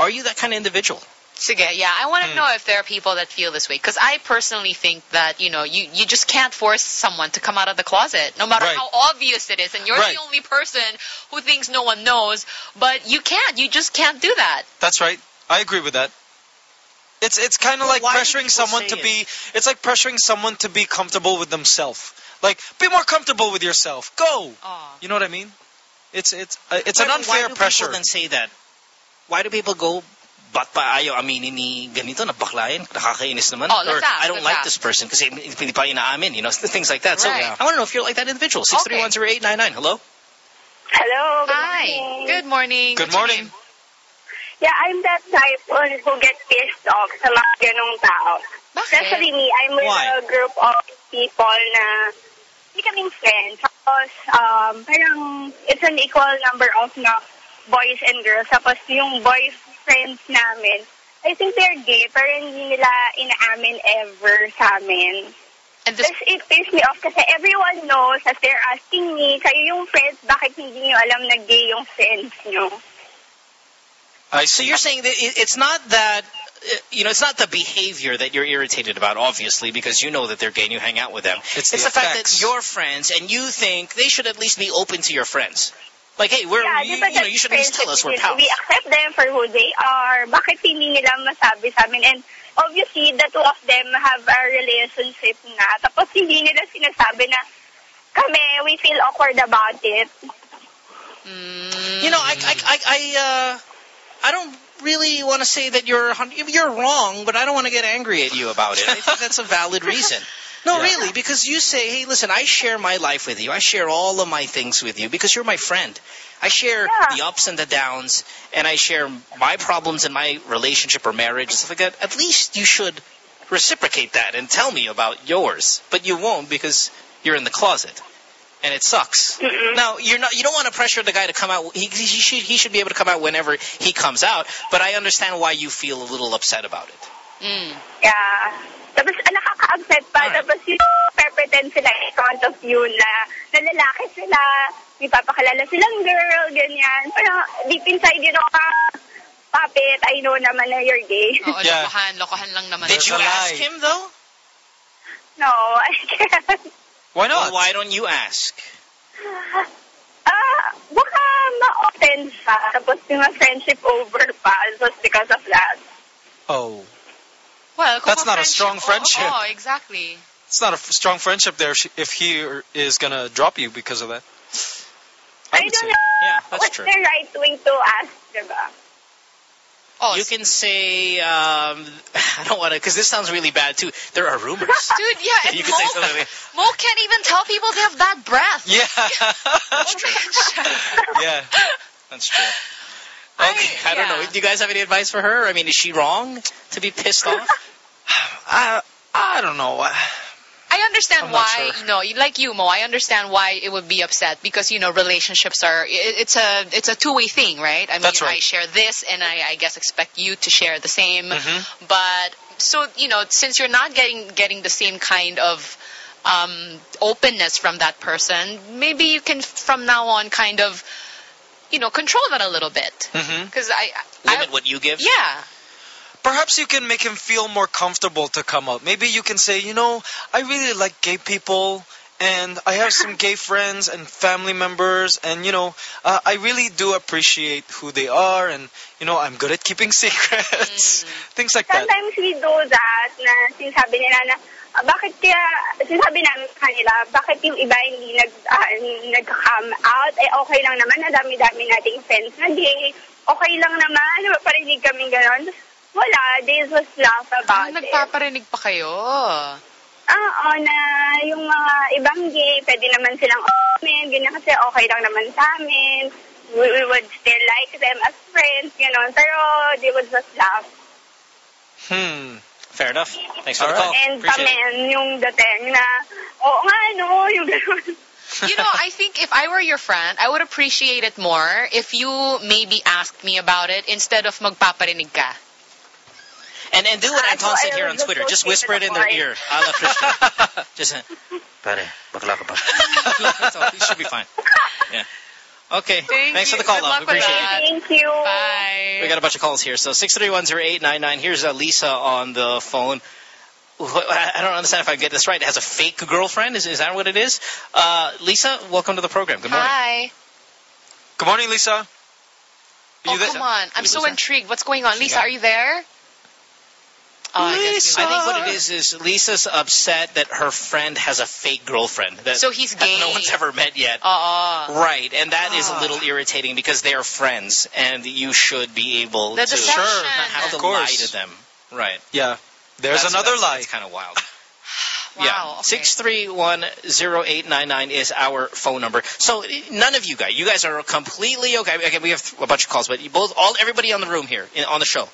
Are you that kind of individual? Sige, yeah, I want to know if there are people that feel this way. Because I personally think that, you know, you, you just can't force someone to come out of the closet, no matter Right. how obvious it is. And you're Right. the only person who thinks no one knows. But you can't. You just can't do that. That's right. I agree with that. It's it's kind of Well, like pressuring someone say to it? be. It's like pressuring someone to be comfortable with themselves. Like, be more comfortable with yourself. Go. Aw. You know what I mean? It's it's uh, it's Why- an why unfair do pressure. People then say that. Why do people go? Ba't pa ayaw aminin ni ganito na baklayan? Nakakainis naman. Oh, or let's I don't let's like ask. this person kasi hindi pa inaamin, you know, things like that. So Right. I want to know if you're like that individual. Six three one zero eight nine nine. Hello. Hello. Good Hi. morning. Good morning. Good What's morning. Yeah, I'm that type on who gets pissed off sa mga ganong tao. Especially me, I'm with Why? a group of people na hindi kaming friends. Tapos, um, parang it's an equal number of na boys and girls. Tapos yung boyfriends namin, I think they're gay, pero hindi nila inaamin ever sa amin. And this, Tapos it pisses me off kasi everyone knows as they're asking me, kayo yung friends, bakit hindi nyo alam na gay yung friends nyo? I So you're saying that it's not that uh, you know, it's not the behavior that you're irritated about, obviously, because you know that they're gay and you hang out with them. It's It's, the the, fact that effects. you're friends and you think they should at least be open to your friends. Like, hey, we're yeah, you, you know, you should at least tell us we're pals. We accept them for who they are. Bakit hindi nila masabi sa amin? And obviously, the two of them have a relationship na. Tapos hindi nila sinasabi na kami, we feel awkward about it. You know, I, I, I, I, uh, I don't really want to say that you're you're wrong, but I don't want to get angry at you about it. I think that's a valid reason. No, really, because you say, hey, listen, I share my life with you. I share all of my things with you because you're my friend. I share the ups and the downs, and I share my problems in my relationship or marriage and stuff like that. At least you should reciprocate that and tell me about yours. But you won't because you're in the closet. And it sucks. Now you're not. You don't want to pressure the guy to come out. He, he should. He should be able to come out whenever he comes out. But I understand why you feel a little upset about it. Mm. Yeah. Tapos ah, nakaka-upset pa. Tapos yung pretend sila in front of you na, na lalaki sila. May papakilala silang girl, ganyan. Pero deep inside, you know, ah, puppet, I know naman na you're gay. Oo, lokohan, lokohan lang naman. Did you ask him though? No, I can't. Why not? why don't you ask? Ah, baka ma-open siya. Tapos yung friendship over pa. Just because of that. Oh. Well, That's not a strong friendship. Oh, oh, exactly. It's not a f- strong friendship there if he is going to drop you because of that. I, don't know. Yeah, that's What's true. the right way to ask, diba? Oh, you can say, um, I don't want to, because this sounds really bad too. There are rumors. Dude, yeah, and you Mo, can say something like, Mo can't even tell people they have bad breath. Yeah. That's true. yeah. That's true. Okay, I, don't know. Do you guys have any advice for her? I mean, is she wrong to be pissed off? I I don't know. I understand I'm why, sure. no, like you, Mo, I understand why it would be upset because, you know, relationships are, it, it's a, it's a two-way thing, right? I mean, That's right. I share this and I, I guess expect you to share the same. Mm-hmm. But, so, you know, since you're not getting, getting the same kind of, um, openness from that person, maybe you can from now on kind of, you know, control that a little bit. Mm-hmm. Because I, Limit what you give? yeah. Perhaps you can make him feel more comfortable to come out. Maybe you can say, you know, I really like gay people, and I have some gay friends and family members, and you know, uh, I really do appreciate who they are, and you know, I'm good at keeping secrets, things like that. Sometimes we do that na sinasabi nila na bakit kaya sinasabi namin sa kanila bakit yung iba hindi nag ah, nag-come out eh okay lang naman na dami-dami nating friends na gay okay lang naman parinig kami ganon wala they just laugh about it Nagpaparinig pa kayo. Oo, na yung mga ibang gay, pwede naman silang amin, ganyan kasi okay lang naman sa amin. We, we would still like them as friends, gano'n. Pero they would just laugh. Hmm. Fair enough. Thanks for the All call. And Appreciate it. kami, yung dating na, oo nga, no, yung gano'n. you know, I think if I were your friend, I would appreciate it more if you maybe asked me about it instead of magpaparinig ka. And and do what I Anton thought said here on Twitter. Just whisper it in their ear. A la Christian. Just uh, pare, bakla ka ba? That's all. You should be fine. Yeah. Okay. Thank Thanks you. for the call, Good love. luck We with appreciate that. it. Thank you. Bye. We got a bunch of calls here. So six three one zero eight nine nine. Here's uh, Lisa on the phone. I I don't understand if I get this right. It has a fake girlfriend. Is is that what it is? Uh, Lisa, welcome to the program. Good morning. Hi. Good morning, Lisa. Are Oh, you there? come on. I'm so intrigued. What's going on? She Lisa, got- are you there? Oh, I I think what it is is Lisa's upset that her friend has a fake girlfriend that So he's that no one's ever met yet. Uh-uh. Right, and that is a uh-uh. little irritating because they are friends, and you should be able The to deception. Sure, not have Of to lie to them. Right. Yeah. There's That's- another that's, lie. That's kind of wild. Wow, yeah. okay. Six three one zero eight nine nine is our phone number. So none of you guys, you guys are completely okay. Again, we have a bunch of calls, but you both, all, everybody on the room here in, on the show,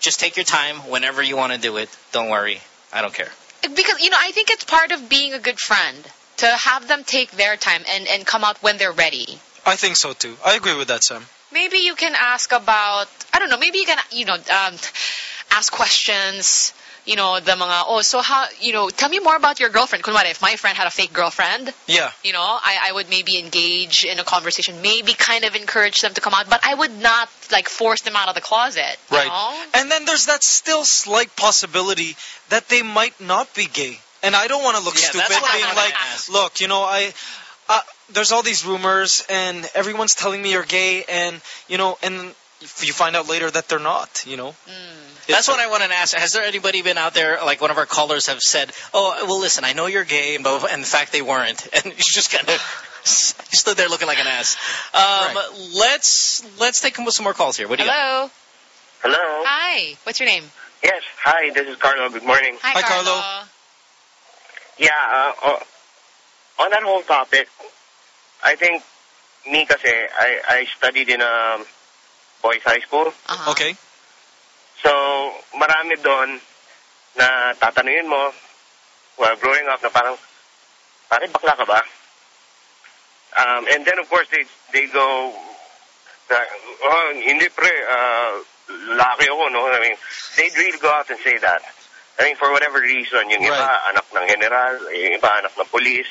just take your time whenever you want to do it. Don't worry, I don't care. Because, you know, I think it's part of being a good friend to have them take their time and, and come out when they're ready. I think so too. I agree with that, Sam. Maybe you can ask about, I don't know, maybe you can, you know, um, ask questions you know, the mga, oh, so how, you know, tell me more about your girlfriend. Kunwari, if my friend had a fake girlfriend, Yeah. you know, I, I would maybe engage in a conversation, maybe kind of encourage them to come out, but I would not, like, force them out of the closet. you Right. know? And then there's that still slight possibility that they might not be gay. And I don't want to look Yeah, stupid being like, ask. look, you know, I, uh, there's all these rumors and everyone's telling me you're gay and, you know, and you find out later that they're not, you know. That's what I wanted to ask. Has there anybody been out there, like one of our callers have said, oh, well, listen, I know you're gay, but, and in fact they weren't. And you just kind of stood there looking like an ass. Um, Let's let's take some more calls here. What do you got? Hello. Hello. Hi. What's your name? Yes. Hi, this is Carlo. Good morning. Hi, Carlo. Yeah, uh, uh, on that whole topic, I think me kasi, I, I studied in a boys high school. Okay. So, marami doon na tatanungin mo, well, growing up na parang, pare bakla ka ba? Um, and then of course they they go, oh, hindi pre, uh, laki ako, no? I mean, they really go out and say that. I mean, for whatever reason, yung iba anak ng general, yung iba anak ng police.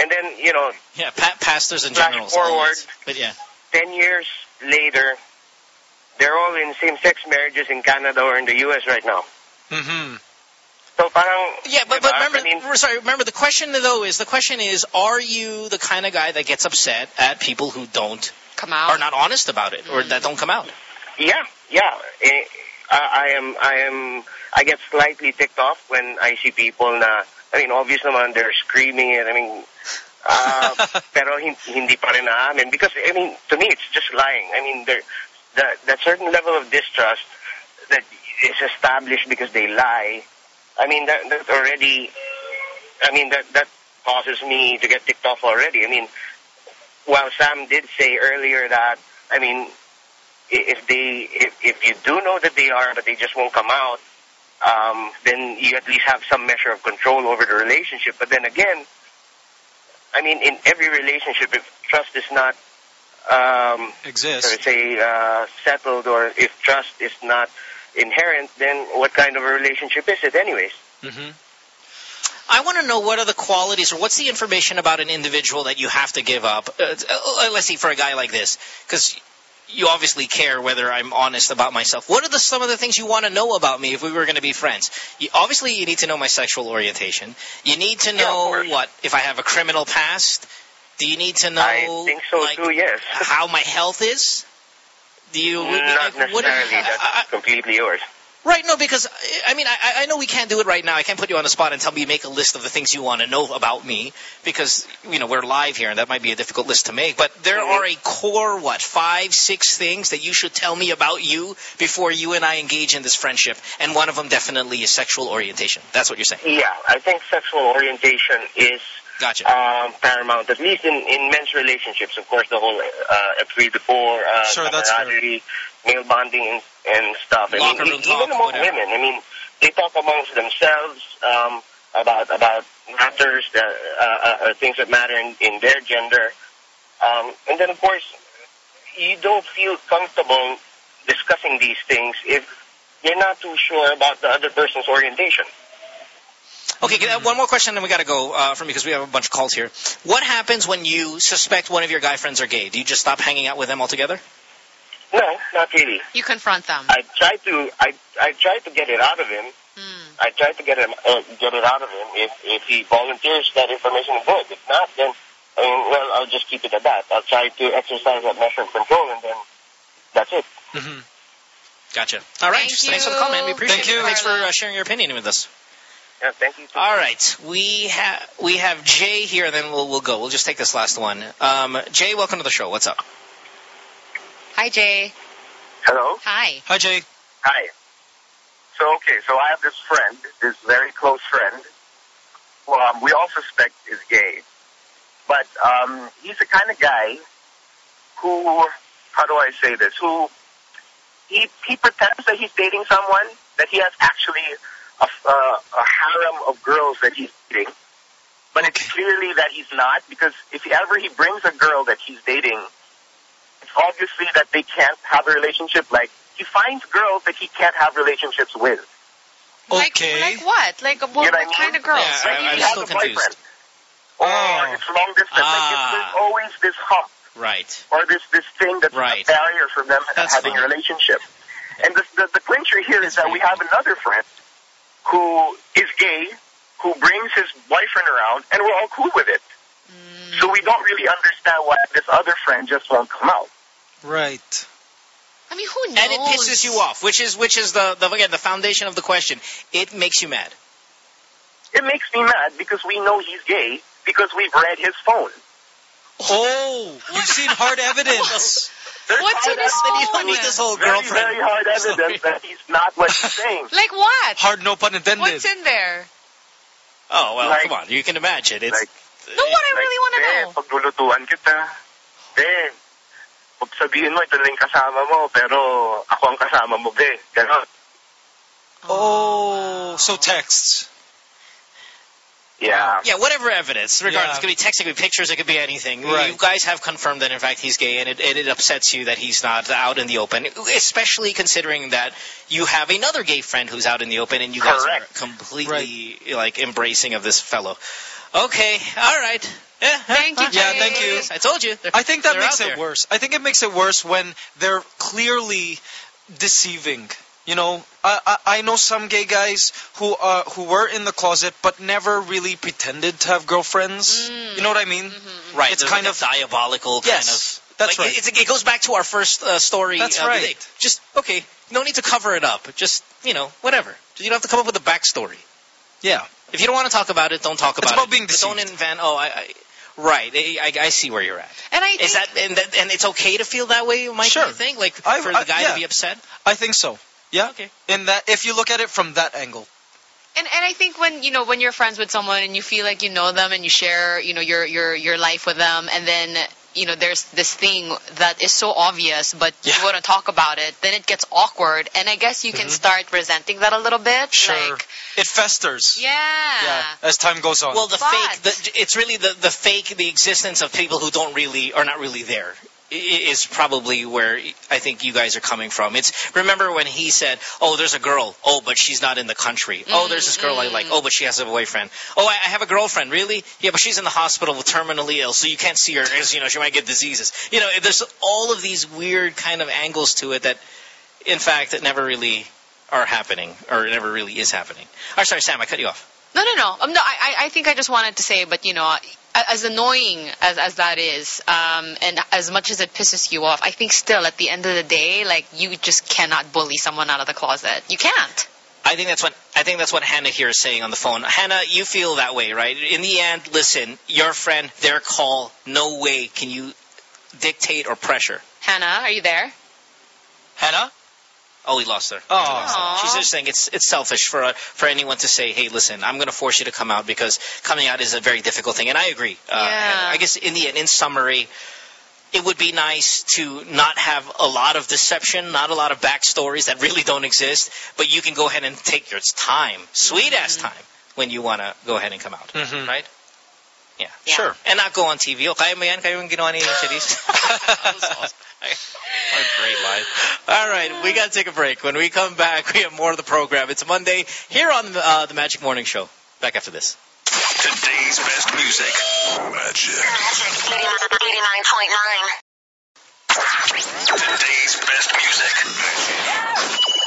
And then, you know, Yeah, pa- pastors and generals. forward. But yeah. 10 years later, they're all in same-sex marriages in Canada or in the U.S. right now. Mm-hmm. So parang, Yeah, but, but remember, we're sorry, remember the question though is the question is, are you the kind of guy that gets upset at people who don't come out, are not honest about it, or that don't come out? Yeah, yeah. Eh, I, I am, I am, I get slightly ticked off when I see people na, I mean, obviously naman, they're screaming it. I mean, uh, pero hin- hindi pa rin naamin. Because, I mean, to me, it's just lying. I mean, there, that, that certain level of distrust that is established because they lie, I mean, that, that already, I mean, that, that causes me to get ticked off already. I mean, while Sam did say earlier that, I mean, if they, if, if you do know that they are, but they just won't come out, um, then you at least have some measure of control over the relationship. But then again, I mean, in every relationship, if trust is not, um, Exists. so to say, uh, settled, or if trust is not inherent, then what kind of a relationship is it, anyways? Mm-hmm. I want to know what are the qualities or what's the information about an individual that you have to give up. Uh, uh, let's see, for a guy like this, because you obviously care whether I'm honest about myself. What are the, some of the things you want to know about me if we were going to be friends? You, obviously, you need to know my sexual orientation. You need to know what if I have a criminal past. Do you need to know? I think so like, too, yes. How my health is? Do you? Not like, what- necessarily. That's completely yours. Right, no, because I mean, I, I know we can't do it right now. I can't put you on the spot and tell me make a list of the things you want to know about me because you know we're live here and that might be a difficult list to make. But there mm-hmm. are a core what five, six things that you should tell me about you before you and I engage in this friendship, and one of them definitely is sexual orientation. That's what you're saying. Yeah, I think sexual orientation is Gotcha. um, paramount, at least in, in men's relationships. Of course, the whole uh, three to four, uh, Sure, that's camaraderie, male bonding, and, and stuff. I mean, room e- talk, even among whatever. women, I mean, they talk amongst themselves um, about about matters, that, uh, uh, uh, things that matter in, in their gender, um, and then of course, you don't feel comfortable discussing these things if you're not too sure about the other person's orientation. Okay, one more question, then we got to go uh, from because we have a bunch of calls here. What happens when you suspect one of your guy friends are gay? Do you just stop hanging out with them altogether? No, not really. You confront them. I try to I I tried to get it out of him. I try to get him uh, get it out of him. If if he volunteers that information, good. If not, then I mean, well, I'll just keep it at that. I'll try to exercise that measure of control, and then that's it. Mm-hmm. Gotcha. All right. Thank Thanks for the comment. We appreciate Thank it. you. Thanks for uh, sharing your opinion with us. Yeah, thank you. All right, we have we have Jay here, and then we'll we'll go. We'll just take this last one. Um, Jay, welcome to the show. What's up? Hi, Jay. Hello. Hi. Hi, Jay. Hi. So okay, so I have this friend, this very close friend, who um, we all suspect is gay, but um, he's the kind of guy who, how do I say this? Who he he pretends that he's dating someone that he has actually a, uh, a harem of girls that he's dating, but it's clearly that he's not because if ever he brings a girl that he's dating, it's obviously that they can't have a relationship. Like he finds girls that he can't have relationships with. Okay. Like, like what? Like what, You know what what I kind of girls? Yeah, What do you I- I'm mean? still has a confused. boyfriend. Or it's long distance. Like Ah. it's, there's always this hump Right. or this this thing that's Right. a barrier for them That's having fine. a relationship. And the, the, the clincher here is that we have another friend who is gay, who brings his boyfriend around, and we're all cool with it. Mm. So we don't really understand why this other friend just won't come out. Right. I mean, who knows? And it pisses you off, which is which is the, the again the foundation of the question. It makes you mad. It makes me mad because we know he's gay because we've read his phone. Oh, you've seen hard evidence. What's in his Then you phone? don't need this whole Very, girlfriend. very hard evidence that he's not what he's saying. Like what? Hard no pun intended. What's in there? Oh well, Like- come on, you can imagine. It's Like, No, what I really want to eh, know. paglulutuan kita. Eh, huwag sabihin mo, ito na yung kasama mo, pero ako ang kasama mo, be. Ganon. Oh, so texts. Yeah. yeah, whatever evidence, regardless, Yeah. it could be text, it could be pictures, it could be anything. Right. You guys have confirmed that in fact he's gay, and it, and it upsets you that he's not out in the open, especially considering that you have another gay friend who's out in the open, and you guys Correct. are completely like embracing of this fellow. Okay, all right. Yeah, Thank you, Yeah, thank you. I told you. They're- I think that makes it there. worse. I think it makes it worse when they're clearly deceiving. You know, I, I I know some gay guys who uh who were in the closet but never really pretended to have girlfriends. Mm. You know what I mean? Right, It's there's kind like of a diabolical kind Yes, of. that's like, right. It's, it goes back to our first uh, story. That's of the right. day. Just okay, no need to cover it up. Just you know, whatever. You don't have to come up with a backstory. yeah. If you don't want to talk about it, don't talk about It's about it. being But Don't invent. Oh, I, I right. I, I, I see where you're at. And I think Is that and, that and it's okay to feel that way, Mike? Sure. You think like I- for the I- guy yeah. to be upset? I think so. Yeah. Okay. In that, if you look at it from that angle. and and I think when you know when you're friends with someone and you feel like you know them and you share you know your your your life with them and then you know there's this thing that is so obvious but Yeah. you want to talk about it then it gets awkward and I guess you can Mhm. start resenting that a little bit Sure. like it festers. yeah, Yeah. As time goes on. Well, the But- fake. The, it's really the the fake. The existence of people who don't really are not really there i- is probably where I think you guys are coming from. It's remember when he said, "Oh, there's a girl. Oh, but she's not in the country. Oh, there's this girl I like. Mm-hmm. Oh, but she has a boyfriend. Oh, I, I have a girlfriend. Really? Yeah, but she's in the hospital with terminally ill, so you can't see her because you know she might get diseases. You know, there's all of these weird kind of angles to it that, in fact, that never really are happening or never really is happening. Oh, sorry, Sam, I cut you off. No, no, no. Um, no, I, I I think I just wanted to say, but you know, as annoying as as that is, um, and as much as it pisses you off, I think still at the end of the day, like you just cannot bully someone out of the closet. You can't. I think that's what I think that's what Hannah here is saying on the phone. Hannah, you feel that way, right? In the end, listen, your friend, their call, no way can you dictate or pressure. Hannah, are you there? Hannah? Oh, we lost her. Oh. She's just saying it's it's selfish for uh, for anyone to say, "Hey, listen, I'm going to force you to come out because coming out is a very difficult thing." And I agree. Uh, Yeah. Hannah. I guess in the end, in summary, it would be nice to not have a lot of deception, not a lot of backstories that really don't exist, but you can go ahead and take your time, sweet ass Mm-hmm. time, when you want to go ahead and come out, Mhm. right? Yeah. Sure. And not go on TV. O, kaya mo yan? Kayo yung ginawa ni Charice? That was awesome. What a great line. All right, we got to take a break. When we come back, we have more of the program. It's Monday here on uh, the Magic Morning Show. Back after this. Today's best music. Magic. Magic 89.9. Today's best music. Magic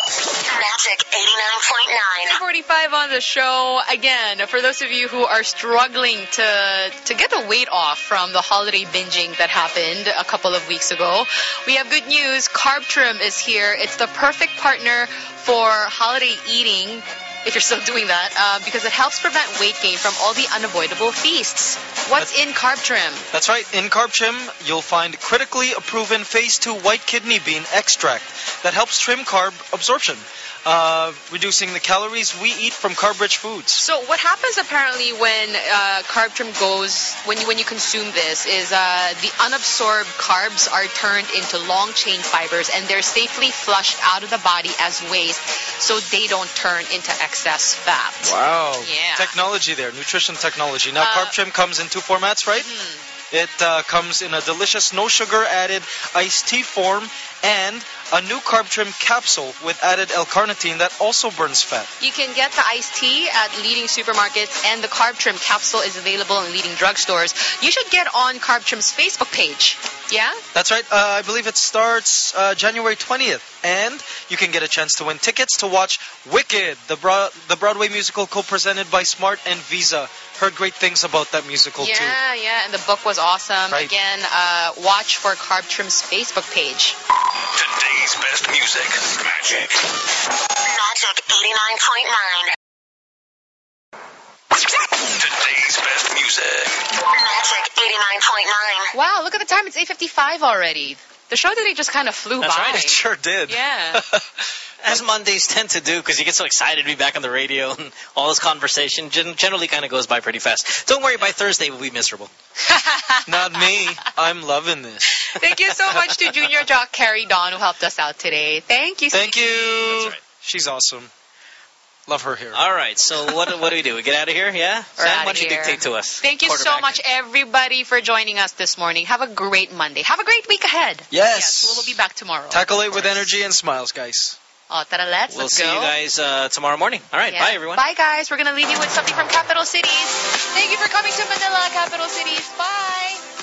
89.9. 45 on the show. Again for those of you who are struggling to to get the weight off from the holiday binging that happened a couple of weeks ago we have good news. Carb trim is here. It's the perfect partner for holiday eating if you're still doing that uh, because it helps prevent weight gain from all the unavoidable feasts. What's in carb trim? That's right. In Carb Trim, you'll find critically proven Phase 2 white kidney bean extract that helps trim carb absorption, uh, reducing the calories we eat from carb-rich foods. So what happens apparently when uh, carb trim goes when you when you consume this is uh, the unabsorbed carbs are turned into long chain fibers and they're safely flushed out of the body as waste, so they don't turn into excess fat. Wow. Yeah. Technology there, nutrition technology. Now, Uh, Carb Trim comes in two formats, right? It uh, comes in a delicious no sugar added iced tea form and a new carb trim capsule with added L-carnitine that also burns fat. You can get the iced tea at leading supermarkets, and the Carb Trim capsule is available in leading drugstores. You should get on Carb Trim's Facebook page. Yeah? That's right. Uh, I believe it starts uh, January 20th, and you can get a chance to win tickets to watch Wicked, the Bro- the Broadway musical co-presented by Smart and Visa. Heard great things about that musical too. Yeah, yeah, and the book was awesome. Right. Again, uh, watch for Carb Trim's Facebook page. Today's best music. Magic. Magic 89.9. Today's best music. Magic 89.9. Wow, look at the time. It's 8.55 already. The show today just kind of flew That's by. right, it sure did. Yeah. As Mondays tend to do, because you get so excited to be back on the radio and all this conversation gen- generally kind of goes by pretty fast. Don't worry, by Thursday we'll be miserable. Not me. I'm loving this. Thank you so much to Junior Jock Carrie Don who helped us out today. Thank you. Thank sweetie. you. She's awesome. Love her here. All right, so what what do we do? We get out of here, yeah? We're Sam, outta why don't you dictate to us? Thank you so much, everybody, for joining us this morning. Have a great Monday. Have a great week ahead. Yes. we'll be back tomorrow. Tackle it with energy and smiles, guys. Oh, tara, let's, We'll let's see go. you guys uh, tomorrow morning. All right, Yeah. bye everyone. Bye, guys. We're going to leave you with something from Capital Cities. Thank you for coming to Manila, Capital Cities. Bye.